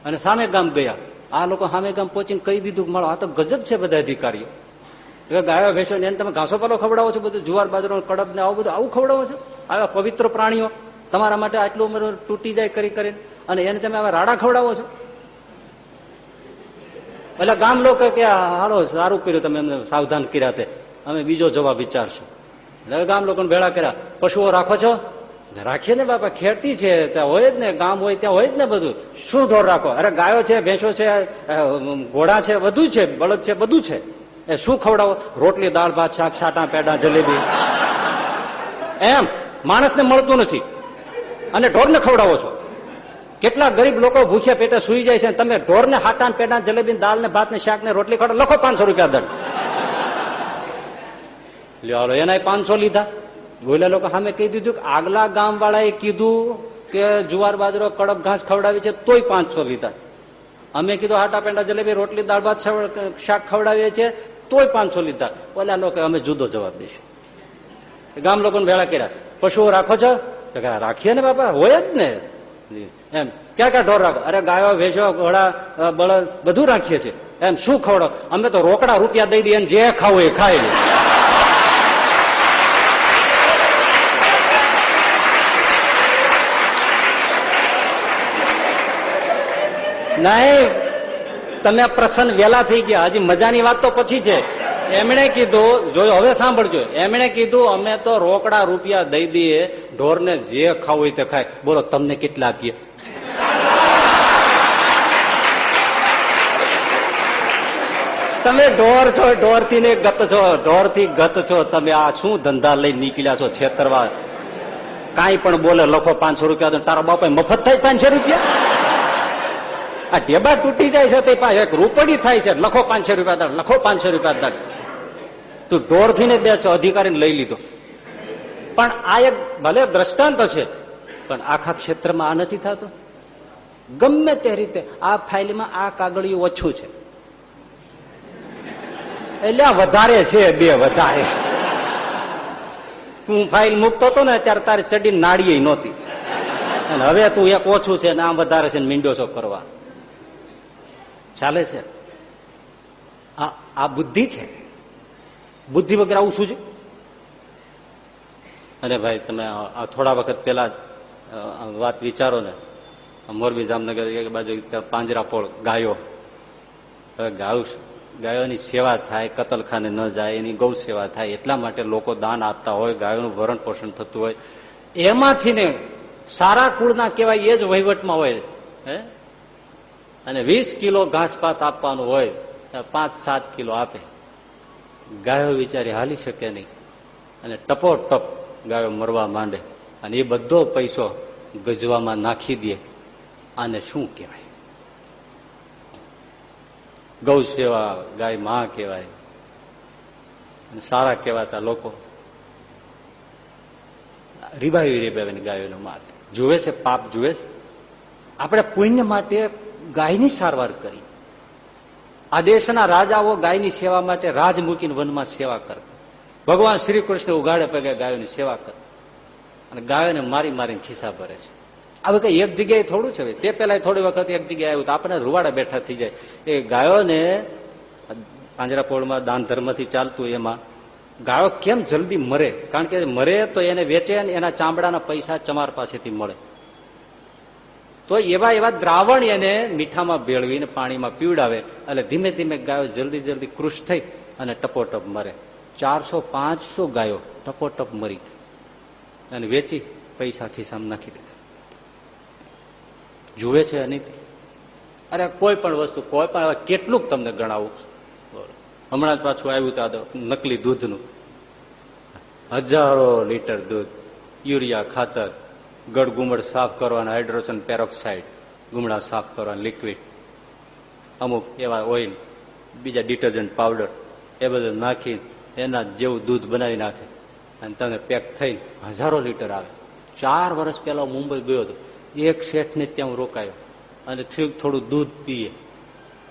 અને સામે ગામ ગયા. આ લોકો સામે ગામ પહોંચીને કહી દીધું મળો આ તો ગજબ છે બધા અધિકારીઓ. ગાયો, ભેંસો ને તમે ઘાસો પાલો ખવડાવો છો બધું? જુવાર, બાજરો, કડબ ને આવું બધું આવું ખવડાવો છો? આવા પવિત્ર પ્રાણીઓ તમારા માટે આટલું ઉમર તૂટી જાય કરી કરીને અને એને તમે આવા રાડા ખવડાવો છો? એટલે ગામ લોકો કે હાલો, સારું કર્યું તમે એમને સાવધાન કર્યા તે. અમે બીજો જવાબ વિચારશું. એટલે ગામ લોકોને ભેળા કર્યા. પશુઓ રાખો છો? રાખીએ ને બાપા ખેતી છે, ત્યાં હોય જ ને, ગામ હોય, ત્યાં હોય જ ને બધું. શું ઢોર રાખો? અરે ગાયો છે, ભેંસો છે ઘોડા છે, બધું છે, બળદ છે, બધું છે. એ શું ખવડાવો? રોટલી, દાળ, ભાત, શાક, છાટા, પેડા, જલેબી. એમ, માણસને મળતું નથી. અને ઢોરને ખવડાવો છો. કેટલા ગરીબ લોકો ભૂખ્યા પેટે સુઈ જાય છે તમે ઢોરને હાટા પેટા જલેબી દાળ ને ભાત ને શાક ને રોટલી ખવડાવો લખો પાંચસો રૂપિયા દંડ. લ્યો એના પાંચસો લીધા. બોલ્યા લોકો સામે કહી દીધું કે આગલા ગામ કીધું કે જુવાર બાજરો કડક ઘાસ ખવડાવી છે, તોય પાંચસો લીધા. અમે કીધું હાટા પેંડા જલેબી, રોટલી, દાળ ભાત શાક ખવડાવીએ છીએ, તોય પાંચસો લીધા. ઓલા લોકો, અમે જુદો જવાબ દઈશું. ગામ લોકોને ભેળા કર્યા. પશુઓ રાખો છો? રાખીએ ને બાપા, હોય જ ને. એમ, ક્યાં ક્યાં ઢોર રાખો? અરે, ગાયો, ભેંસો, ઘોડા બળદ, બધું રાખીએ છીએ. એમ, શું ખવડો? અમે તો રોકડા રૂપિયા દઈ દઈએ જે ખાવું એ ખાઈ લે. નહીં. તમે પ્રસન્ન વેલા થઈ ગયા. હજી મજાની વાત તો પછી છે. એમણે કીધું, જોયું, હવે સાંભળજો. એમણે કીધું, અમે તો રોકડા રૂપિયા દઈ દઈએ, ઢોરને જે ખાવું હોય તે ખાય. બોલો, તમને કેટલા આપીએ? તમે ઢોર છો ઢોરથી ને ગત છો ઢોરથી ગત છો. તમે આ શું ધંધા લઈ નીકળ્યા છો છેતરવા? કાંઈ પણ બોલે, લખો પાંચસો રૂપિયા તારા બાપા મફત થાય પાંચસો રૂપિયા? આ ઢેબા તૂટી જાય છે તે પાસે એક રૂપડી થાય છે. લખો પાંચસો રૂપિયા દંડ, લખો પાંચસો રૂપિયા દંડ. તું ઢોરથી ને બે અધિકારીને લઈ લીધો. પણ આ એક ભલે દ્રષ્ટાંત છે, પણ આખા ક્ષેત્રમાં આ નથી થતું. ગમે તે રીતે આ ફાઇલમાં આ કાગળિયું ઓછું છે. એટલે વધારે છે, બે વધારે છે. તું ફાઇલ મૂકતો હતો ને ત્યારે તારે ચડી નાળીએ નહોતી. અને હવે તું એક ઓછું છે ને આમ વધારે છે મીંડો છો કરવા. ચાલે છે? આ બુદ્ધિ છે? બુદ્ધિ વગર આવું શું છે? અને ભાઈ, તમે થોડા વખત પેલા વાત વિચારો ને. મોરબી જામનગર એક બાજુ પાંજરાપોળ ગાયો. ગાયો ગાયોની સેવા થાય, કતલખાને ન જાય, એની ગૌ સેવા થાય, એટલા માટે લોકો દાન આપતા હોય, ગાયોનું ભરણ પોષણ થતું હોય. એમાંથી ને સારા કુળના કહેવાય એ જ વહીવટમાં હોય. અને વીસ કિલો ઘાસપાત આપવાનું હોય પાંચ સાત કિલો આપે. ગાયો વિચારી હાલી શકે નહીં. અને ટપો ટપ ગાયો મરવા માંડે. અને એ બધો પૈસો ગજવામાં નાખી દે. આને શું કહેવાય? ગૌ સેવા ગાયમાં કહેવાય. સારા કહેવાતા લોકો રીબાવી રીબાવીને ગાયોનો માત જુએ છે, પાપ જુએ છે. આપણે પુણ્ય માટે ગાયની સારવાર કરી. આ દેશના રાજાઓ ગાયની સેવા માટે રાજ મૂકીને વનમાં સેવા કરતા. ભગવાન શ્રી કૃષ્ણ ઉગાડે પગે ગાયોની સેવા કર અને ગાયોને મારી મારીને ખિસ્સા ભરે છે. હવે કઈ એક જગ્યાએ થોડું છે તે પેલા થોડી વખત એક જગ્યાએ આવ્યું તો આપણે રૂવાડા બેઠા થઈ જાય. એ ગાયોને પાંજરાપોળમાં દાન ધર્મથી ચાલતું એમાં ગાયો કેમ જલ્દી મરે? કારણ કે મરે તો એને વેચે ને એના ચામડાના પૈસા ચમાર પાસેથી મળે. તો એવા એવા દ્રાવણ એને મીઠામાં ભેળવીને પાણીમાં પીવડાવે એટલે ધીમે ધીમે ગાયો જલ્દી જલ્દી કૃષ થઈ અને ટપોટપ મરે. ચારસો, પાંચસો ગાયો ટપોટપ મરી અને વેચી પૈસા ખિસ્સામાં નાખી દીધા. જુએ છે અનિત. અરે કોઈ પણ વસ્તુ, કોઈ પણ કેટલું તમને ગણાવું? હમણાં જ પાછું આવ્યું હતું નકલી દૂધનું. હજારો લીટર દૂધ, યુરિયા, ખાતર ગળ ગુમડ સાફ કરવાના હાઇડ્રોજન પેરોક્સાઇડ ગુમડા સાફ કરવાના લિક્વિડ, અમુક એવા ઓઇલ, બીજા ડિટર્જન્ટ પાવડર, એ બધું નાખી એના જેવું દૂધ બનાવી નાખે. અને તમે પેક થઈને હજારો લીટર આવે. ચાર વર્ષ પહેલા મુંબઈ ગયો હતો. એક શેઠને ત્યાં હું રોકાયો. અને થયું થોડું દૂધ પીએ.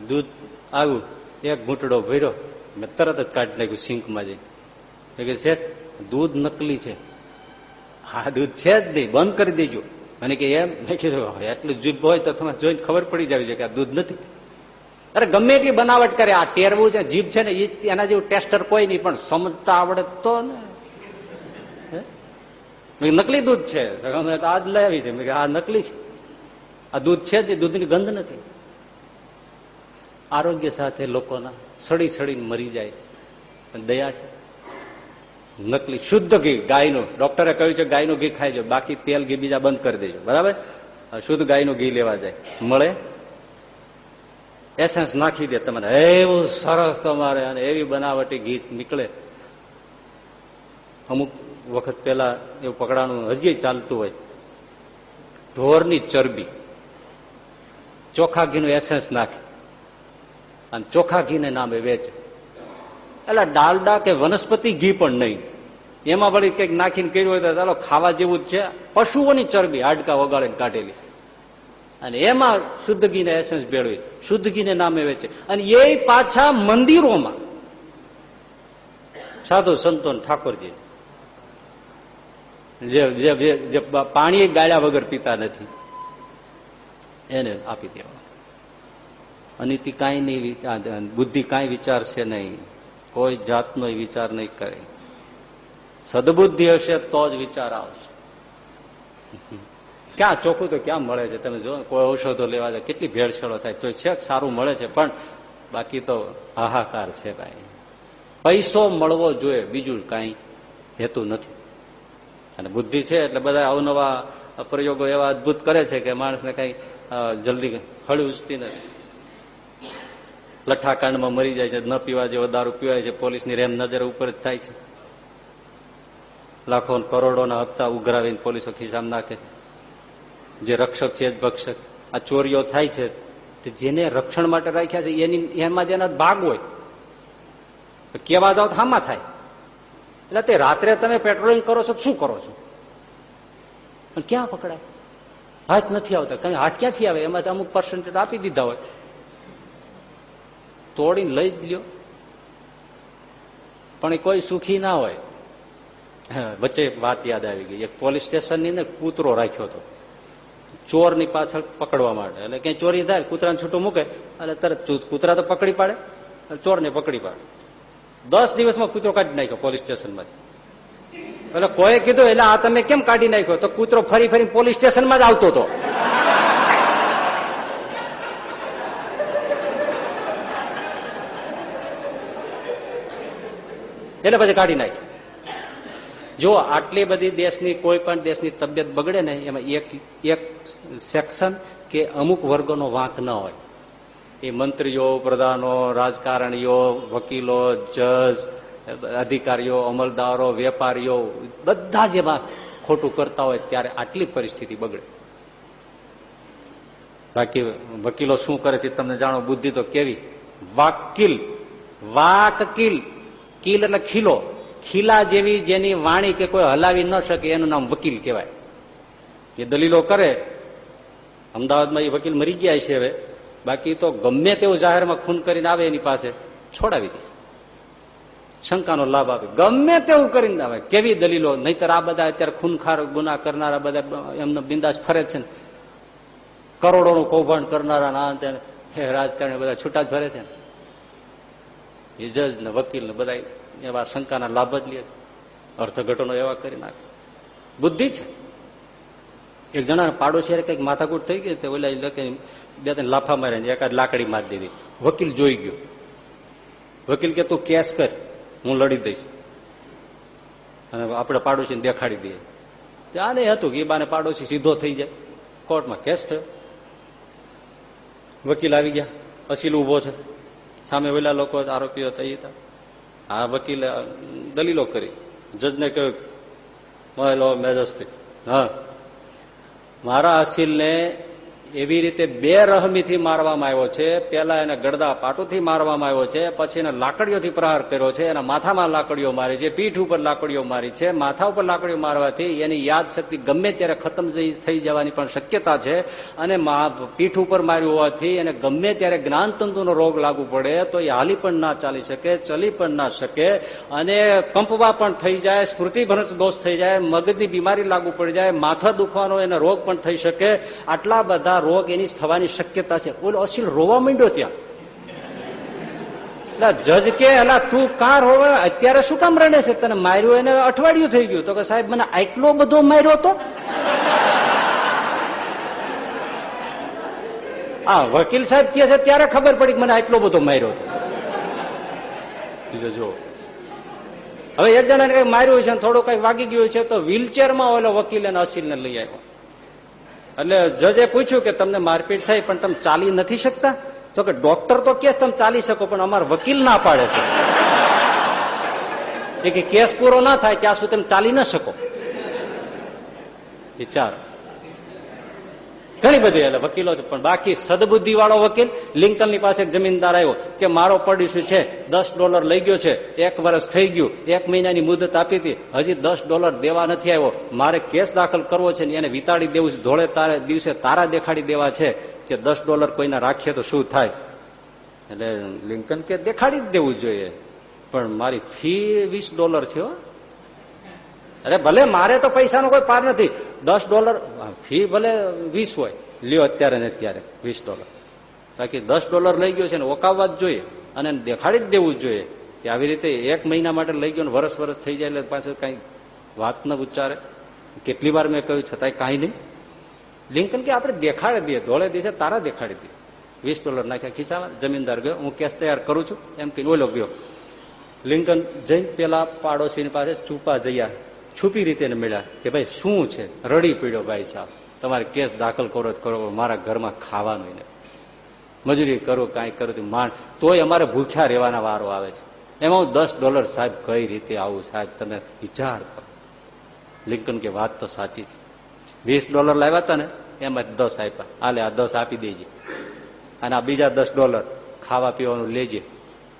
દૂધ આવ્યું, એક ઘૂંટડો ભર્યો. મેં તરત જ કાઢી નાખ્યું સિંકમાં જઈ કે શેઠ, દૂધ નકલી છે. હા દૂધ છે જ નહીં, બંધ કરી દેજો. મને કે એમ, મેં કીધું એટલું જુદ્ધ હોય તો તમારે જોઈને ખબર પડી જાય છે કે આ દૂધ નથી. અરે ગમે એટલી બનાવટ કરે, આ ટેરવું છે, જીભ છે ને એના જેવું ટેસ્ટર કોઈ નહીં, પણ સમજતા આવડે તો ને નકલી દૂધ છે. અમે આજ લઈ આવી છે. આ નકલી છે. આ દૂધ છે જ દૂધની ગંધ નથી. આરોગ્ય સાથે લોકોના સડી સડીને મરી જાય. દયા છે. નકલી, શુદ્ધ ઘી, ગાયનું. ડોક્ટરે કહ્યું છે, ગાયનું ઘી ખાઈ જાય બાકી તેલ ઘી બીજા બંધ કરી દેજો. બરાબર? શુદ્ધ ગાયનું ઘી લેવા જાય. મળે? એસેન્સ નાખી દે તમારે. એવું સરસ તમારે અને એવી બનાવટી ઘી નીકળે. અમુક વખત પેલા એવું પકડાનું હજી ચાલતું હોય. ઢોરની ચરબી. ચોખા ઘીનું એસેન્સ નાખે. અને ચોખા ઘીને નામે વેચે. એટલે ડાલડા કે વનસ્પતિ ઘી પણ નહીં. એમાં વળી કંઈક નાખીને કર્યું હોય તો ચાલો ખાવા જેવું જ છે. પશુઓની ચરબી હાડકા વગાડીને કાઢેલી. અને એમાં શુદ્ધ ઘીને એસેન્સ ભેળવી. શુદ્ધ ઘીને નામે વેચે. અને એ પાછા મંદિરોમાં. સાધુ સંતો ઠાકોરજી. જે પાણી ગાળ્યા વગર પીતા નથી. એને આપી દેવા. અનિતિ કાંઈ નહીં બુદ્ધિ કાંઈ વિચારશે નહીં. કોઈ જાતનો વિચાર નહીં કરે. સદબુદ્ધિ હશે તો જ વિચાર આવશે. ક્યાં ચોખ્ખું તો ક્યાં મળે છે? તમે જો કોઈ ઔષધો લેવા જાય, કેટલી ભેળસેળો થાય. તો છે સારું મળે છે, પણ બાકી તો હાહાકાર છે ભાઈ. પૈસો મળવો જોઈએ, બીજું કાંઈ હેતુ નથી. અને બુદ્ધિ છે એટલે બધા અવનવા પ્રયોગો એવા અદભુત કરે છે કે માણસને કઈ જલ્દી હળી ઉચતી નથી. લઠ્ઠાકાંડમાં મરી જાય છે, ન પીવા જેવો દારૂ પીવાય છે, પોલીસની રેમ નજર ઉપર જ થાય છે. લાખો કરોડોના હપ્તા ઉઘરાવીને પોલીસો ખિસ્સામાં નાખે છે. જે રક્ષક છે જ ભક્ષક. આ ચોરીઓ થાય છે જેને રક્ષણ માટે રાખ્યા છે, એની એમાં જેના ભાગ હોય. કેવા જાઓ હામાં થાય. એટલે તે રાત્રે તમે પેટ્રોલિંગ કરો છો, શું કરો છો? પણ ક્યાં પકડાય? હાથ નથી આવતા. કારણ હાથ ક્યાંથી આવે? એમાં અમુક પર્સન્ટેજ આપી દીધા હોય. તોડીને લઈ જ લ્યો. પણ એ કોઈ સુખી ના હોય. વચ્ચે વાત યાદ આવી ગઈ. એક પોલીસ સ્ટેશનની અંદર કૂતરો રાખ્યો હતો. ચોરની પાછળ પકડવા માટે. એટલે ક્યાંય ચોરી થાય, કૂતરાને છૂટું મૂકે, એટલે તરત કૂતરા તો પકડી પાડે ચોરને પકડી પાડે. દસ દિવસમાં કૂતરો કાઢી નાખ્યો પોલીસ સ્ટેશનમાંથી એટલે કોઈ કીધું, એટલે આ તમે કેમ કાઢી નાખ્યો? તો કૂતરો ફરી ફરી પોલીસ સ્ટેશનમાં જ આવતો હતો. એટલે પછી કાઢી નાખી. જો આટલી બધી દેશની કોઈ પણ દેશની તબિયત બગડે ને, એમાં એક એક સેક્શન કે અમુક વર્ગોનો વાંક ન હોય. એ મંત્રીઓ, પ્રધાનો, રાજકારણીઓ, વકીલો, જજ, અધિકારીઓ, અમલદારો, વેપારીઓ, બધા જ એમાં ખોટું કરતા હોય ત્યારે આટલી પરિસ્થિતિ બગડે. બાકી વકીલો શું કરે છે, તમને જાણો, બુદ્ધિ તો કેવી? વાકીલ વાકકીલ કીલ એટલે ખીલો. ખીલા જેવી જેની વાણી કે કોઈ હલાવી ન શકે એનું નામ વકીલ કહેવાય. એ દલીલો કરે, અમદાવાદમાં એ વકીલ મરી ગયા છે હવે. બાકી તો ગમે તેવું જાહેરમાં ખૂન કરીને આવે એની પાસે, છોડાવી દે. શંકાનો લાભ આપે. ગમે તેવું કરીને આવે. કેવી દલીલો? નહીતર આ બધા અત્યારે ખૂનખાર, ગુના કરનારા બધા એમનો બિંદાસ ફરે છે ને. કરોડોનું કૌભાંડ કરનારા ના રાજકારણી બધા છૂટા જ ફરે છે એ જજ ને વકીલ ને બધા એવા શંકાના લાભ જ લે છે. અર્થઘટનો એવા કરી નાખે. બુદ્ધિ છે. એક જણા પાડોશી કંઈક માથાકૂટ થઈ ગઈ ઓલા બે ત્રણ લાફા મારે એકાદ લાકડી મારી દીધી. વકીલ જોઈ ગયો. વકીલ કે, તું કેસ કર, હું લડી દઈશ. અને આપણે પાડોશીને દેખાડી દઈએ. ત્યાં નહીં હતું કે એ બાને પાડોશી સીધો થઈ જાય. કોર્ટમાં કેસ થયો. વકીલ આવી ગયા. અસીલ ઊભો છે. સામે ઓલા લોકો આરોપીઓ થઈ હતા આ વકીલે દલીલો કરી. જજને કહ્યું મહેલો મેજસ્ટી, હા, મારા અસીલને એવી રીતે બે રહમીથી મારવામાં આવ્યો છે. પેલા એને ગડદા પાટુથી મારવામાં આવ્યો છે, પછી એને લાકડીઓથી પ્રહાર કર્યો છે, એના માથામાં લાકડીઓ મારી છે, પીઠ ઉપર લાકડીઓ મારી છે. માથા ઉપર લાકડીઓ મારવાથી એની યાદશક્તિ ગમે ત્યારે ખતમ થઈ જવાની પણ શક્યતા છે. અને પીઠ ઉપર માર્યું હોવાથી એને ગમે ત્યારે જ્ઞાનતંતુનો રોગ લાગુ પડે તો એ હાલી પણ ના ચાલી શકે, ચલી પણ ના શકે અને કંપવા પણ થઈ જાય, સ્મૃતિભ્રંશ દોષ થઈ જાય, મગજની બીમારી લાગુ પડી જાય, માથા દુખવાનો એને રોગ પણ થઈ શકે. આટલા બધા રોગ એની થવાની શક્યતા છે. ઓલો અસીલ રોવા માંડ્યો ત્યાં. જજ કે એલા તું કાર હોવે, અત્યારે શું કામ રડે છે? તને માર્યું એને અઠવાડિયું થઈ ગયું. તો કે, સાહેબ, મને આટલો બધો માર્યો હતો આ વકીલ સાહેબ કે છે, ત્યારે ખબર પડી કે મને આટલો બધો માર્યો હતો જો હવે એક જણાને કઈ માર્યું છે થોડું કઈ વાગી ગયું છે, તો વ્હીલચેરમાં ઓલો વકીલ અને અસીલને લઈ આવ્યો. એટલે જજે પૂછ્યું કે તમને મારપીટ થઈ પણ તમે ચાલી નથી શકતા? તો કે ડોક્ટર તો કે તમે ચાલી શકો, પણ અમારા વકીલ ના પાડે છે. કે કેસ પૂરો ના થાય, ત્યાં સુધી તમે ચાલી ના શકો. વિચાર. ઘણી બધી એટલે વકીલો છે. પણ બાકી સદબુદ્ધિ વાળો વકીલ લિંકનની પાસે જમીનદાર આવ્યો કે મારો પડ્યું છે, દસ ડોલર લઈ ગયો છે, એક વર્ષ થઈ ગયું, એક મહિનાની મુદત આપી હતી. હજી દસ ડોલર દેવા નથી આવ્યો. મારે કેસ દાખલ કરવો છે ને એને વિતાડી દેવું છે. ધોળે તારે દિવસે તારા દેખાડી દેવા છે કે દસ ડોલર કોઈને રાખીએ તો શું થાય? એટલે લિંકન કે દેખાડી જ દેવું જોઈએ. પણ મારી ફી વીસ ડોલર છે અરે ભલે મારે તો પૈસાનો કોઈ પાર નથી. દસ ડોલર ફી ભલે વીસ હોય. લ્યો અત્યારે ને અત્યારે, વીસ ડોલર. બાકી દસ ડોલર લઈ ગયો છે ને ઓકાવવા જ જોઈએ. અને દેખાડી જ દેવું જોઈએ કે આવી રીતે એક મહિના માટે લઈ ગયો ને વરસ વરસ થઈ જાય એટલે પાછું કઈ વાત ન ઉચ્ચારે. કેટલી વાર મેં કહ્યું, છતાંય કાંઈ નહીં. લિંકન કે, આપણે દેખાડી દઈએ, ધોળે દિવસે તારા દેખાડી દઈએ. વીસ ડોલર નાખ્યા ખીચામાં જમીનદાર ગયો, હું કેસ તૈયાર કરું છું. એમ કહીને ઓલો ગયો. લિંકન જઈને પેલા પાડોશીની પાસે ચૂપા જયા છુપી રીતે મળ્યા કે ભાઈ શું છે? રડી પીડ્યો ભાઈ સાહેબ. તમારે કેસ દાખલ કરો કરો મારા ઘરમાં ખાવાનું નથી. મજૂરી કરો, કાંઈ કરું માંડ તોય અમારે ભૂખ્યા રહેવાના વારો આવે છે. એમાં હું દસ ડોલર સાહેબ કઈ રીતે આવું સાહેબ? તમે વિચાર કરો. લિંકન કે વાત તો સાચી છે. વીસ ડોલર લાવ્યા હતા ને, એમાં દસ આપ્યા. આલે, આ દસ આપી દેજે. અને આ બીજા દસ ડોલર ખાવા પીવાનું લેજે.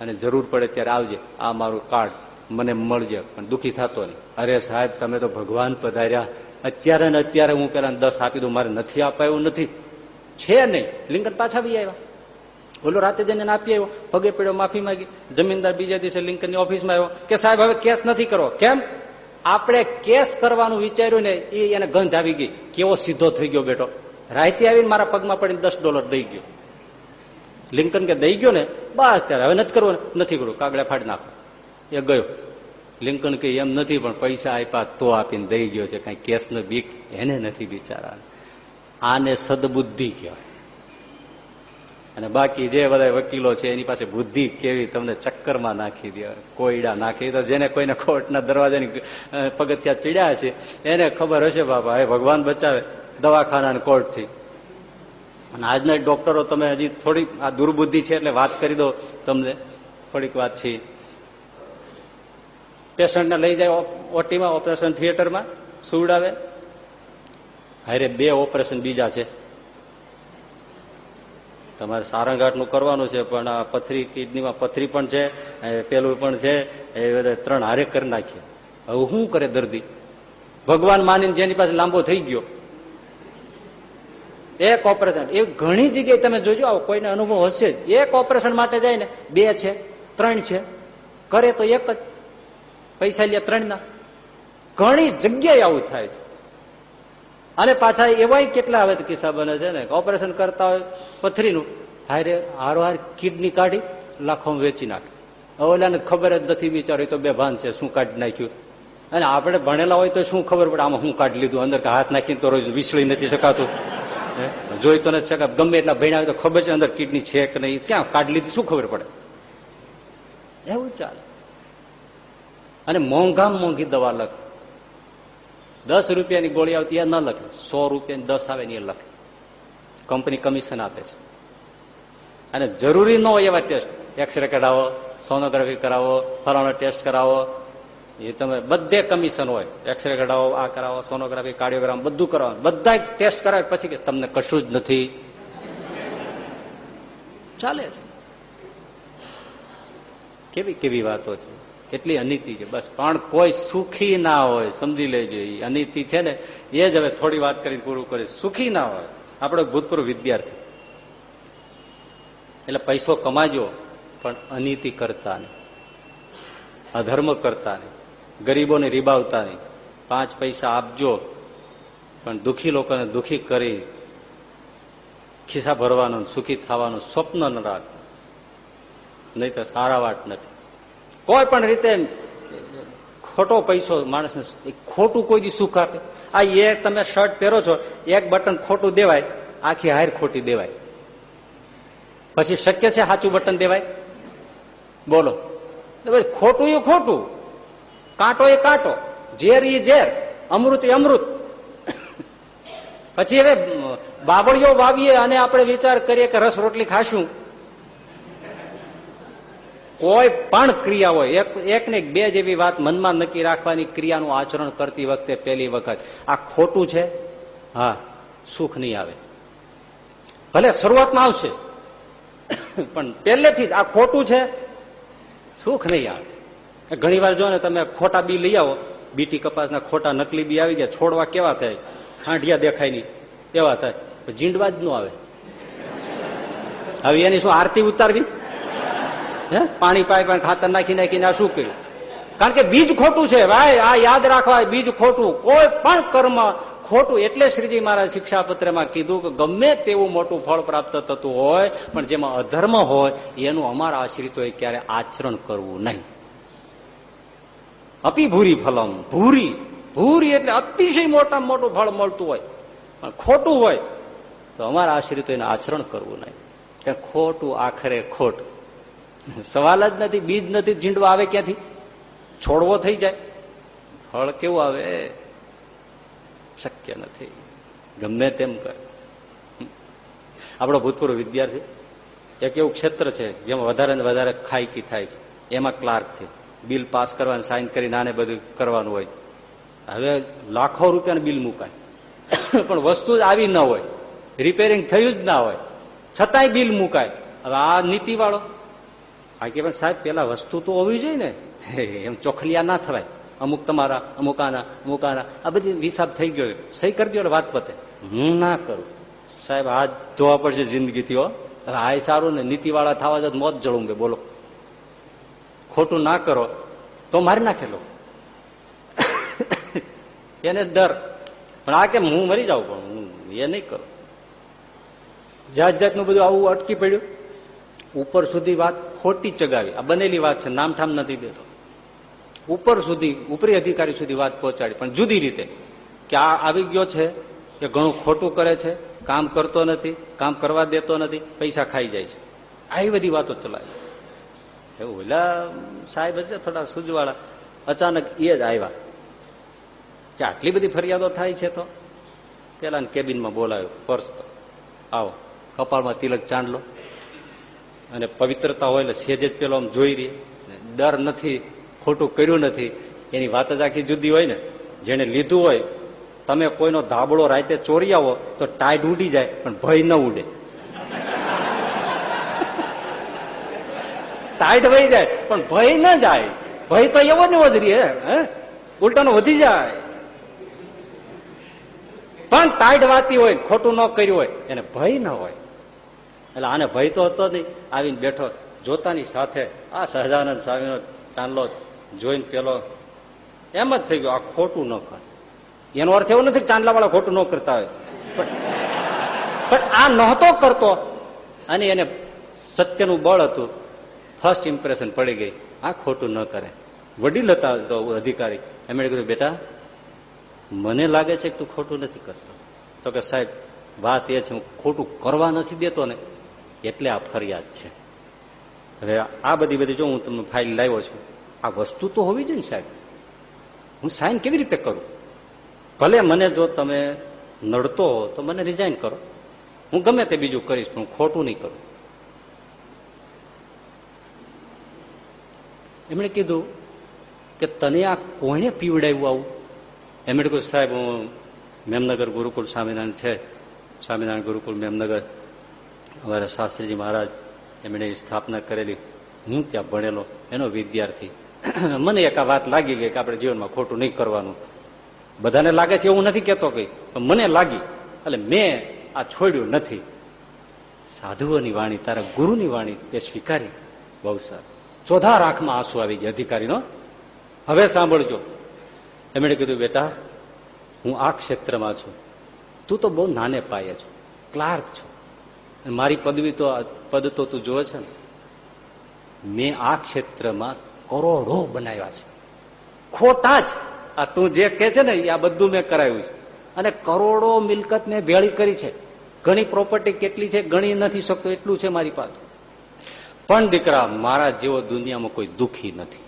અને જરૂર પડે ત્યારે આવજે. આ મારું કાર્ડ મને મળજે, પણ દુઃખી થતો નહીં. અરે સાહેબ, તમે તો ભગવાન પધાર્યા. અત્યારે ને અત્યારે હું પેલા દસ આપી દઉં, મારે નથી અપાયું નથી. છે નહીં. લિંકન પાછા બી આવ્યા. ઓલો રાતે જઈને આપી આવ્યો. પગે પડ્યો, માફી માંગી. જમીનદાર બીજા દિવસે લિંકનની ઓફિસમાં આવ્યો. કે સાહેબ, હવે કેસ નથી કરવો. કેમ? આપણે કેસ કરવાનું વિચાર્યું ને એને ગંધ આવી ગઈ. કેવો સીધો થઈ ગયો બેટો. રાતે આવીને મારા પગમાં પડીને દસ ડોલર દઈ ગયો. લિંકન કે દઈ ગયો ને? બસ ત્યારે. હવે નથી કરવું નથી કરવું. કાગડા ફાડી નાખો. એ ગયો. લિંકન કે એમ નથી, પણ પૈસા આપ્યા તો આપીને દઈ ગયો છે. કઈ કેસ નો બીક એને નથી બિચારા આને સદબુદ્ધિ કહેવાય. અને બાકી જે બધા વકીલો છે, એની પાસે બુદ્ધિ કેવી તમને ચક્કરમાં નાખી દે. કોયડા નાખી. તો જેને કોઈને કોર્ટના દરવાજાની પગથિયા ચીડ્યા છે, એને ખબર હશે બાપા, એ ભગવાન બચાવે દવાખાના કોર્ટથી. અને આજના ડોક્ટરો તમે હજી થોડી આ દુર્બુદ્ધિ છે એટલે વાત કરી દો તમને. થોડીક વાત છે. પેશન્ટને લઈ જાય ઓટીમાં, ઓપરેશન થિયેટરમાં, સુવડાવે. હારે બે ઓપરેશન બીજા છે. તમારે સારંગાટનું કરવાનું છે, પણ આ પથરી, કિડનીમાં પથરી પણ છે પેલું પણ છે, એ બધા ત્રણ હારે કરી નાખીએ હવે શું કરે દર્દી? ભગવાન માનીને જેની પાસે લાંબો થઈ ગયો. એક ઓપરેશન. એ ઘણી જગ્યાએ તમે જોજો, આવો કોઈને અનુભવ હશે જ. એક ઓપરેશન માટે જાય ને બે છે, ત્રણ છે. કરે તો એક જ. પૈસા લે ત્રણ ના ઘણી જગ્યાએ આવું થાય છે. અને પાછા એવાય કેટલા આવે કિસ્સા બને છે ને? ઓપરેશન કરતા હોય પથરીનું. હારે હારો હાર કિડની કાઢી લાખો વેચી નાખે. ઓલાને ખબર જ નથી બિચારી તો બે ભાન છે, શું કાઢી નાખ્યું? અને આપણે ભણેલા હોય તો શું ખબર પડે? આમાં હું કાઢી લીધું? અંદર હાથ નાખીને તો રોજ વિસળી નથી શકાતું. જોઈ તો નથી શકાય ગમે એટલા ભણ્યા હોય તો ખબર છે અંદર કિડની છે કે નહીં? ક્યાં કાઢી લીધી? શું ખબર પડે? એવું ચાલે. અને મોંઘામાં મોંઘી દવા લખે. દસ રૂપિયાની ગોળી આવતી એ ન લખે. સો રૂપિયાની દસ આવે ને એ લખે. કંપની કમિશન આપે છે. અને જરૂરી ન હોય એવા ટેસ્ટ. એક્સરે કઢાવો, સોનોગ્રાફી કરાવો, ફલાણો ટેસ્ટ કરાવો. એ તમે બધે કમિશન હોય. એક્સરે કઢાવો, આ કરાવો, સોનોગ્રાફી, કાર્ડિયોગ્રામ બધું કરાવો. બધા ટેસ્ટ કરાવે પછી કે તમને કશું જ નથી. ચાલે છે. કેવી કેવી વાતો છે? કેટલી અનિતિ છે, બસ. પણ કોઈ સુખી ના હોય, સમજી લેજો એ અનિતિ છે ને, એ જ હવે થોડી વાત કરીને પૂરું કરીશ સુખી ના હોય, આપણો ભૂતપૂર્વ વિદ્યાર્થી. એટલે પૈસો કમાજો, પણ અનિતિ કરતા નહીં. અધર્મ કરતા નહીં. ગરીબોને રીબાવતા નહીં. પાંચ પૈસા આપજો, પણ દુઃખી લોકોને દુઃખી કરી ખિસ્સા ભરવાનું સુખી થવાનું સ્વપ્ન ન રાખતા. નહીં તો સારા વાત નથી. કોઈ પણ રીતે ખોટો પૈસો માણસને ખોટું કોઈ દી સુખ આપે. આ એ તમે શર્ટ પહેરો છો, એક બટન ખોટું દેવાય, આખી હાર ખોટી દેવાય. પછી શક્ય છે સાચું બટન દેવાય? બોલો. ખોટું એ ખોટું, કાંટો એ કાંટો, ઝેર એ ઝેર, અમૃત એ અમૃત. પછી હવે બાબળીઓ વાવીએ અને આપણે વિચાર કરીએ કે રસ રોટલી ખાશું. કોઈ પણ ક્રિયા હોય, એક એક ને બે જેવી વાત મનમાં નક્કી રાખવાની ક્રિયાનું આચરણ કરતી વખતે પહેલી વખત. આ ખોટું છે? હા, સુખ નહીં આવે. ભલે શરૂઆતમાં આવશે, પણ પહેલેથી જ આ ખોટું છે, સુખ નહીં આવે. ઘણી વાર જો ને તમે ખોટા બી લઈ આવો, બીટી કપાસના ખોટા નકલી બી આવી ગયા, છોડવા કેવા થાય? હાંઢિયા દેખાય નહીં. એવા થાય. જીંડવા જ ન આવે. હવે એની શું આરતી ઉતારવી? હે? પાણી પાય પણ ખાતર નાખી નાખીને શું કર્યું? કારણ કે બીજ ખોટું છે, ભાઈ, આ યાદ રાખવા બીજ ખોટું. કોઈ પણ કર્મ ખોટું, એટલે શ્રીજી મહારાજ શિક્ષાપત્રમાં કીધું કે ગમે તેવું મોટું ફળ પ્રાપ્ત થતું હોય, પણ જેમાં અધર્મ હોય, એનું અમારા આશ્રિતોએ ક્યારે આચરણ કરવું નહીં. અપી ભૂરી ફલમ, ભૂરી. ભૂરી એટલે અતિશય મોટામાં મોટું ફળ મળતું હોય. પણ ખોટું હોય, તો અમારા આશ્રિતો એને આચરણ કરવું નહીં. ખોટું આખરે ખોટ. સવાલ જ નથી, બીજ નથી, ઝીંડવા આવે ક્યાંથી? છોડવો થઈ જાય. ફળ કેવું આવે? શક્ય નથી. ગમે તેમ કરે. આપણો ભૂતપૂર્વ વિદ્યાર્થી, એક એવું ક્ષેત્ર છે, જેમાં વધારે ને વધારે ખાઈકી થાય છે. એમાં ક્લાર્ક છે. બિલ પાસ કરવાનું સાઇન કરીને આને બધું કરવાનું હોય. હવે લાખો રૂપિયાનું બિલ મુકાય. પણ વસ્તુ જ આવી ન હોય. રિપેરિંગ થયું જ ના હોય. છતાંય બિલ મુકાય. હવે આ નીતિ વાળો પણ સાહેબ, પેલા વસ્તુ તો હોવી જોઈએ ને. એમ ચોખલિયા ના થવાય. અમુક તમારા, અમુક આના અમુક આના. આ બધી હિસાબ થઈ ગયો સહી કરી દો વાત પતે. હું ના કરું. સાહેબ આ જોવા પડશે જિંદગીથી હવે આ સારું ને, નીતિવાળા થવા જ મોત જળું બે, બોલો. ખોટું ના કરો, તો મારી નાખેલો એને ડર. પણ આ કેમ હું મરી જાઉં પણ હું એ નહીં કરું. જાત જાતનું બધું આવું અટકી પડ્યું. ઉપર સુધી વાત ખોટી ચગાવી. આ બનેલી વાત છે, નામઠામ નથી દેતો. ઉપર સુધી, ઉપરી અધિકારી સુધી વાત પહોંચાડી. પણ જુદી રીતે કે આ આવી ગયો છે એ ઘણું ખોટું કરે છે, કામ કરતો નથી, કામ કરવા દેતો નથી, પૈસા ખાઈ જાય છે. આવી બધી વાતો ચલાવી. એવું ઓલા સાહેબ છે થોડા સૂજવાળા. અચાનક એ જ આવ્યા. કે આટલી બધી ફરિયાદો થાય છે તો? પેલા કેબિનમાં બોલાવ્યો, પર્સ તો આવો, કપાળમાં તિલક ચાંદલો. અને પવિત્રતા હોય એટલે સેજે જ પેલો આમ જોઈ રહી. ડર નથી, ખોટું કર્યું નથી. એની વાત જ આખી જુદી હોય ને. જેને લીધું હોય, તમે કોઈનો ધાબળો રાતે ચોરી આવો તો ટાઈડ ઉડી જાય, પણ ભય ન ઉડે. ટાઈટ વહી જાય, પણ ભય ન જાય. ભય તો એવો ને એવો જ હે? ઉલટાનો વધી જાય. પણ ટાઈટ વાતી હોય ખોટું ન કર્યું હોય, એને ભય ન હોય. એટલે આને ભય તો હતો નહીં. આવીને બેઠો, જોતાની સાથે આ સહજાનંદ સ્વામીનો ચાંદલો જોઈને પેલો, એમ જ થઈ ગયો, આ ખોટું ન કર. એનો અર્થ એવો નથી ચાંદલા વાળા ખોટું ન કરતા હોય. પણ આ નહોતો કરતો. અને એને સત્યનું બળ હતું. ફર્સ્ટ ઇમ્પ્રેશન પડી ગઈ. આ ખોટું ન કરે. વડીલ હતા તો અધિકારી. એમણે કીધું, બેટા, મને લાગે છે કે તું ખોટું નથી કરતો. તો કે સાહેબ, વાત એ છે, હું ખોટું કરવા નથી દેતો ને. એટલે આ ફરિયાદ છે. હવે આ બધી બધી જો હું તમને ફાઇલ લાવ્યો છું, આ વસ્તુ તો હોવી જોઈએ ને સાહેબ. હું સાઇન કેવી રીતે કરું? ભલે મને જો તમે નડતો હો, તો મને રિઝાઇન કરો. હું ગમે તે બીજું કરીશ, પણ હું ખોટું નહીં કરું. એમણે કીધું કે તને આ કોને પીવડાવ્યું આવું? એમણે કહ્યું સાહેબ, હું મેમનગર ગુરુકુળ સ્વામિનારાયણ છે. સ્વામિનારાયણ ગુરુકુળ મેમનગર. અમારા શાસ્ત્રીજી મહારાજ એમણે સ્થાપના કરેલી. હું ત્યાં ભણેલો, એનો વિદ્યાર્થી. મને એક વાત લાગી ગઈ કે આપણે જીવનમાં ખોટું નહીં કરવાનું. બધાને લાગે છે એવું નથી કેતો કઈ, પણ મને લાગી. એટલે મેં આ છોડ્યું નથી. સાધુઓની વાણી, તારા ગુરુની વાણી તે સ્વીકારી. બહુ સારું. ચોધા રાખમાં આંસુ આવી ગયા અધિકારીનો. હવે સાંભળજો. એમણે કીધું, બેટા, હું આ ક્ષેત્રમાં છું. તું તો બહુ નાને પાયે છો. ક્લાર્ક છો. મારી પદવી તો પદ તો તું જોવે છે ને. મેં આ ક્ષેત્રમાં કરોડો બનાવ્યા છે. ખોટા જ. આ તું જે કે છે ને આ બધું મેં કરાવ્યું છે. અને કરોડો મિલકત મેં ભેળી કરી છે. ઘણી પ્રોપર્ટી કેટલી છે, ગણી નથી શકતો, એટલું છે મારી પાસે. પણ દીકરા, મારા જેવો દુનિયામાં કોઈ દુઃખી નથી.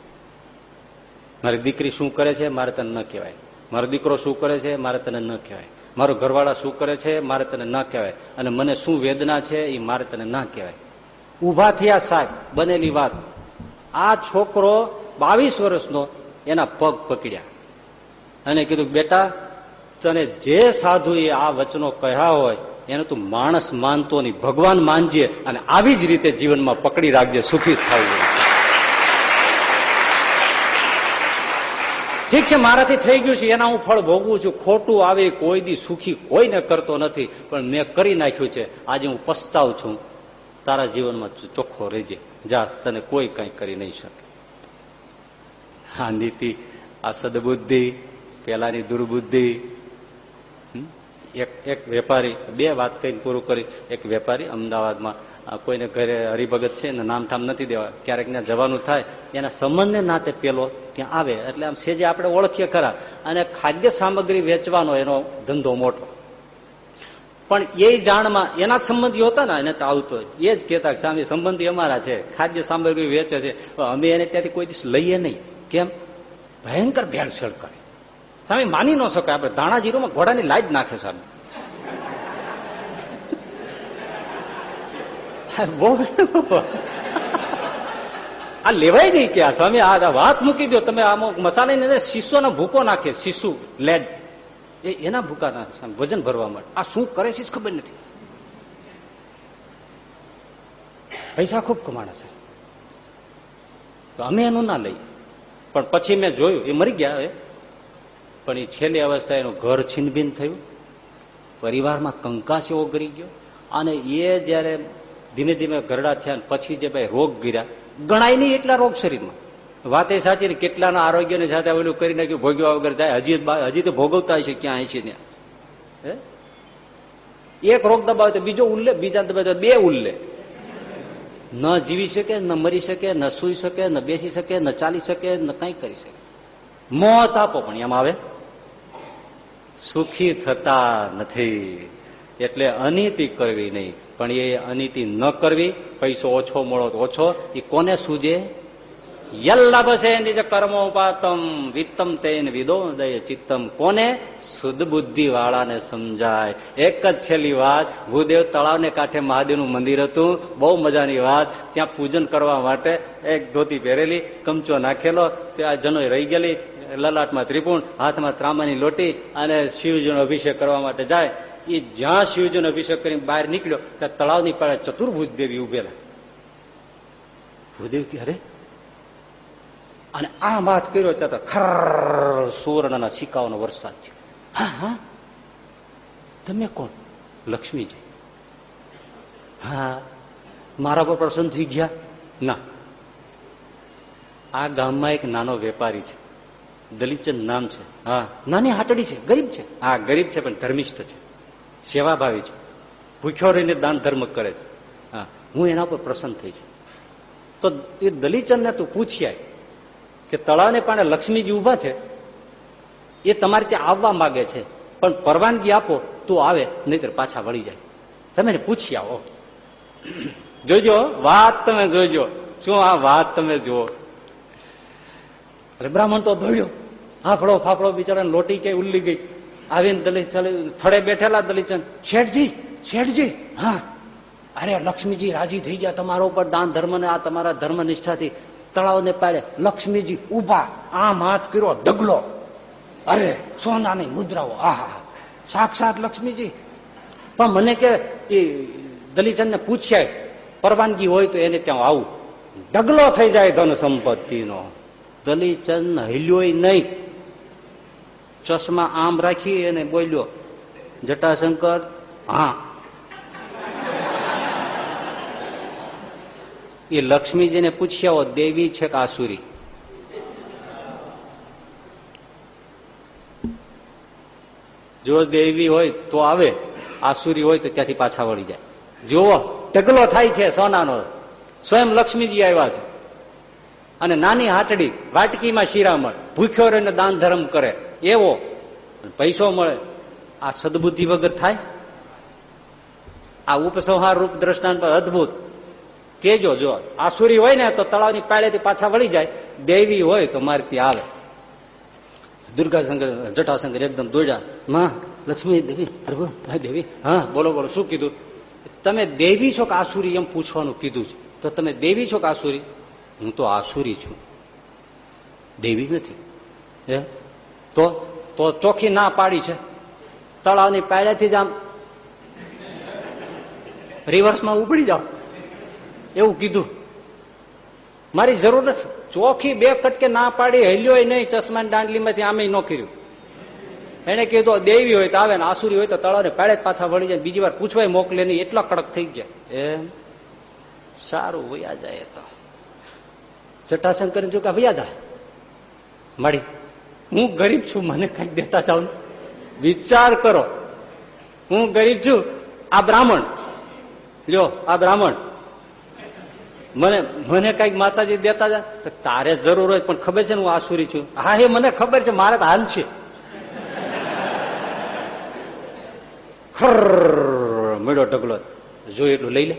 મારી દીકરી શું કરે છે? મારે તને ન કહેવાય. મારો દીકરો શું કરે છે? મારે તને ન કહેવાય. મારો ઘરવાળા શું કરે છે? મારે તને ન કહેવાય. અને મને શું વેદના છે એ મારે તને ના કહેવાય. ઊભા થયા સાહેબ, બનેલી વાત. આ છોકરો બાવીસ વર્ષનો એના પગ પકડ્યા. અને કીધું, બેટા, તને જે સાધુ એ આ વચનો કહ્યા હોય, એને તું માણસ માનતો નહીં. ભગવાન માનજે અને આવી જ રીતે જીવનમાં પકડી રાખજે. સુખી થવું ઠીક છે, મારાથી થઈ ગયું છે, એના હું ફળ ભોગવું છું. ખોટું આવે, કોઈ દી સુખી કોઈને કરતો નથી, પણ મેં કરી નાખ્યું છે. આજે હું પસ્તાવ છું. તારા જીવનમાં ચોખ્ખો રહેજે. જા, તને કોઈ કઈ કરી નહીં શકે. આ નીતિ, આ સદબુદ્ધિ, પેલાની દુર્બુદ્ધિ એક એક વેપારી, બે વાત કહીને પૂરું કરી. એક વેપારી અમદાવાદમાં કોઈને ઘરે હરિભગત છે ને નામ ઠામ નથી દેવા. ક્યારેક ત્યાં જવાનું થાય, એના સંબંધને નાતે પેલો ત્યાં આવે. એટલે આમ સેજે આપણે ઓળખીએ ખરા. અને ખાદ્ય સામગ્રી વેચવાનો એનો ધંધો મોટો. પણ એ જાણમાં એના સંબંધીઓ હતા ને, એને તો આવતો એ જ કહેતા સ્વામી સંબંધી અમારા છે. ખાદ્ય સામગ્રી વેચે છે. અમે એને ત્યાંથી કોઈ દિવસ લઈએ નહીં. કેમ? ભયંકર ભેળસેળ કરે. સ્વામી માની ન શકાય. આપણે ધાણા જીરોમાં ઘોડાની લાજ નાખે સ્વામી આ લેવાય નહીં કે આ સ્વામી, આ વાત મૂકી દો તમે આમાં મસાલાની અંદર શીશોનો ભૂકો નાખે, શીશુ, લેડ. એ એના ભૂકા નાખે વજન ભરવા માટે. આ શું કરે છે ખબર નથી. પૈસા ખૂબ કમાણા છે. અમે એનું ના લઈ પણ પછી મેં જોયું, એ મરી ગયા હવે. પણ એ છેલ્લી અવસ્થા એનું ઘર છીનભીન થયું. પરિવારમાં કંકાસ એવો કરી ગયો. અને એ જયારે ધીમે ધીમે ગરડા થયા પછી જે ભાઈ રોગ ગીર્યા ગણાય નહીં એટલા રોગ શરીરમાં. વાત એ સાચી ને કેટલાના આરોગ્યને સાથે ઓલું કરી નાખ્યું ભોગવ્યા વગર જાય હજી હજી તો ભોગવતા હશે ક્યાં છે ત્યાં. એક રોગ દબાવે તો બીજો ઉલ્લે, બીજા દબાવે તો બે ઉલ્લે. ન જીવી શકે, ન મરી શકે, ન સુઈ શકે, ન બેસી શકે, ન ચાલી શકે, ન કઈ કરી શકે. મોત આપો પણ એમ આવે. સુખી થતા નથી. એટલે અનીતિ કરવી નહીં. પણ એ અનીતિ ન કરવી, પૈસો ઓછો મળો તો ઓછો એ કોને સૂજે? યલ્લભસે નિજ કર્મોપાતમ વિત્તમ તેન વિદોદય ચિત્તમ. કોને? વાળાને સમજાય. એક જ છેલ્લી વાત, ભૂદેવ તળાવને કાંઠે મહાદેવનું મંદિર હતું, બહુ મજાની વાત. ત્યાં પૂજન કરવા માટે એક ધોતી પહેરેલી, કમચો નાખેલો તે આ જનો રહી ગયેલી, લલાટમાં ત્રિપુણ, હાથમાં ત્રામાની લોટી અને શિવજીનો અભિષેક કરવા માટે જાય. એ જ્યાં શિવજીનો અભિષેક કરીને બહાર નીકળ્યો ત્યાં તળાવની પાડે ચતુર્ભુજ દેવી ઉભેલા. ભૂદેવ કે અરે! અને આ વાત કર્યો ત્યાં તો ખર સુવર્ણના સિક્કાઓનો વરસાદ છે હા હા. તમે કોણ? લક્ષ્મીજી. હા. મારા પર પ્રસન્ન થઈ ગયા? ના. આ ગામમાં એક નાનો વેપારી છે. દલિતચંદ નામ છે. હા. નાની હાટડી છે. ગરીબ છે. હા ગરીબ છે પણ ધર્મિષ્ઠ છે. સેવાભાવી છે. ભૂખ્યો રહીને દાન ધર્મ કરે છે. હા, હું એના પર પ્રસન્ન થઈ છું. તો એ દલિતચંદને તું પૂછ્યા કે તળાવને પાણે લક્ષ્મીજી ઊભા છે? એ તમારે ત્યાં આવવા માંગે છે. પણ પરવાનગી આપો, તો આવે, નહીતર પાછા વળી જાય. તમે પૂછી આવો. જોજો, વાત તમે જોજો. શું આ વાત તમે જુઓ? અરે બ્રાહ્મણ તો દોડ્યો. હાફળો ફાફડો બિચારા લોટી ક્યાંય ઉલ્લી ગઈ. આવીને દલિત થડે બેઠેલા દલિત શેઠજી શેઠજી. હા. અરે લક્ષ્મીજી રાજી થઈ ગયા. તમારા ઉપર દાન ધર્મ ને આ તમારા ધર્મ નિષ્ઠાથી તળાવને પાડે. લક્ષ્મીજી ઊભા આમ હાથ કર્યો, ડગલો. અરે, સોનાની મુદ્રાઓ. આહા. સાક્ષાત લક્ષ્મીજી. પણ મને કે એ દલિતચંદ ને પૂછ્યા પરવાનગી હોય તો એને ત્યાં આવું. ડગલો થઈ જાય ધન સંપત્તિનો. દલિતચંદ હિલ્યો નહીં. ચશ્મા આમ રાખી અને બોલ્યો, જટાશંકર, હા. એ લક્ષ્મીજીને પૂછ્યા દેવી છે કે આસુરી? જો દેવી હોય તો આવે, આસુરી હોય તો ત્યાંથી પાછા વળી જાય. જુઓ, ઢગલો થાય છે સોનાનો. સ્વયં લક્ષ્મીજી આવ્યા છે. અને નાની હાટડી વાટકીમાં શિરામણ, ભૂખ્યો રહીને દાન ધર્મ કરે. એવો. પૈસો મળે. આ સદબુદ્ધિ વગર થાય? આ ઉપસંહાર રૂપ દ્રષ્ટાંત અદભુત. કેજો જો, આસુરી હોય ને, તો તળાવની પાળેથી પાછા વળી જાય. દેવી હોય તો મારી ત્યાં આવે દુર્ગાશંકર જટાશંકર એકદમ દોડ્યા. માં, લક્ષ્મી દેવી, પ્રભુ દેવી. હા, બોલો બોલો, શું કીધું? તમે દેવી છો કે આસુરી? એમ પૂછવાનું કીધું છે. તો તમે દેવી છો કે આસુરી? હું તો આસુરી છું. દેવી નથી. હે? તો તો ચોખ્ખી ના પાડી છે. તળાવની પાળેથી જ આમ રિવર્સમાં ઉપડી જાઓ. એવું કીધું. મારી જરૂર નથી. ચોખ્ખી બે કટકે ના પાડી હલ્યો નહીં, ચશ્માની દાંડલીમાંથી આમે ન કર્યું. એને કીધું દેવી હોય તો આવે ને, આસુરી હોય તો તળાવને પાડે જ પાછા વળી જાય બીજી વાર પૂછવાય, મોકલે નહીં, એટલા કડક થઈ ગયા. એમ? સારું, વયા જાય તો. જટાશંકર જો કે વયા જાય? મળી હું ગરીબ છું, મને કંઈક દેતા જાવ વિચાર કરો. હું ગરીબ છું, આ બ્રાહ્મણ. લ્યો, આ બ્રાહ્મણ. મને મને કંઈક માતાજી દેતા જા. તો તારે જરૂર હોય પણ ખબર છે ને હું આસુરી છું? હા, એ મને ખબર છે, મારે હાલ છે. મળ્યો ઢગલો. જો એટલું લઈ લે.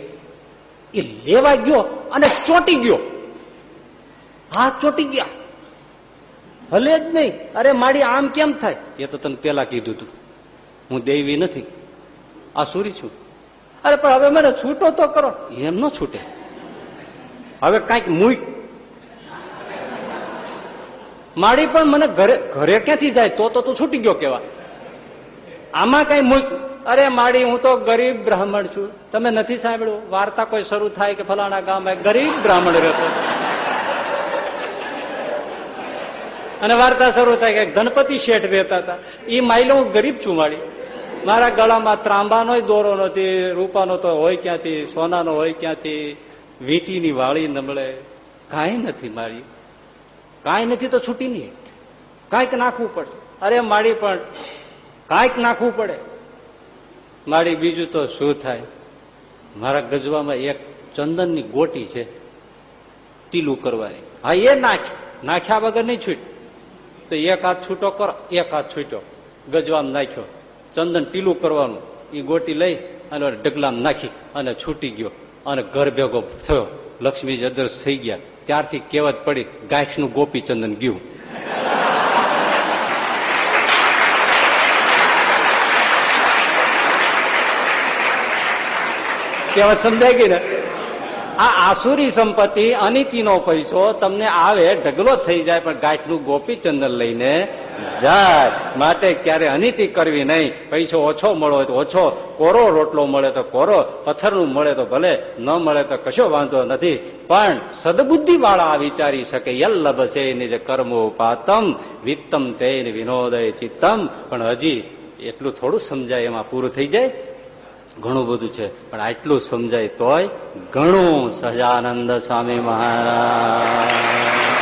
એ લેવા ગયો અને ચોટી ગયો. હા, ચોટી ગયા. હલે જ નહીં. અરે મારી આમ કેમ થાય? એ તો તને પેલા કીધું તું. હું દેવી નથી. આ સુરી છું. અરે પણ હવે મને છૂટો તો કરો. એમ ન છૂટે. હવે કંઈક મૂક માડી પણ મને ઘરે ઘરે ક્યાંથી જાય? તો તો તું છૂટી ગયો કેવા. આમાં કઈ મૂક અરે માડી હું તો ગરીબ બ્રાહ્મણ છું. તમે નથી સાંભળ્યું? વાર્તા કોઈ શરૂ થાય કે ફલાણા ગામ ગરીબ બ્રાહ્મણ રહેતો. અને વાર્તા શરૂ થાય કે ગણપતિ શેઠ રહેતા હતા. એ માઇલો હું ગરીબ છું મારી. મારા ગળામાં ત્રાંબાનો દોરો નથી, રૂપાનો તો હોય ક્યાંથી, સોનાનો હોય ક્યાંથી, વીંટીની વાળી નમળે. કાંઈ નથી મારી. કાંઈ નથી તો છૂટી નહીં. કાંઈક નાખવું પડે અરે માડી પણ કાંઈક નાખવું પડે. માડી બીજું તો શું થાય? મારા ગજવામાં એક ચંદનની ગોટી છે, ટીલું કરવાની. હા, એ નાખ. નાખ્યા વગર નહીં છૂટ. તો એક હાથ છૂટો કરો, એક હાથ છૂટ્યો. ગજવામાં નાખ્યો. ચંદન ટીલું કરવાનું. એ ગોટી લઈ અને ઢગલામાં નાખી અને છૂટી ગયો. અને ઘર ભેગો થયો. લક્ષ્મી અદર્શ થઈ ગયા. ત્યારથી કહેવત પડી, ગાંઠનું ગોપી ચંદન ગયું. કહેવત સમજાય ગઈ ને? આ આસુરી સંપત્તિ, અનિતિનો પૈસો તમને આવે, ઢગલો થઈ જાય, પણ ગાંઠનું ગોપીચંદન લઈને જાય. માટે ક્યારે અનિતિ કરવી નહીં. પૈસો ઓછો મળો તો ઓછો કોરો રોટલો મળે તો કોરો, પથ્થરનું મળે તો ભલે, ન મળે તો કશો વાંધો નથી. પણ સદબુદ્ધિ વાળા વિચારી શકે, યલ્લભ છે જે કર્મો પાતમ વિત્તમ તે વિનોદય ચિત્તમ. પણ હજી એટલું થોડું સમજાય, એમાં પૂરું થઈ જાય? ઘણું બધું છે. પણ આટલું સમજાય તોય ઘણું સહજાનંદ સ્વામી મહારાજ.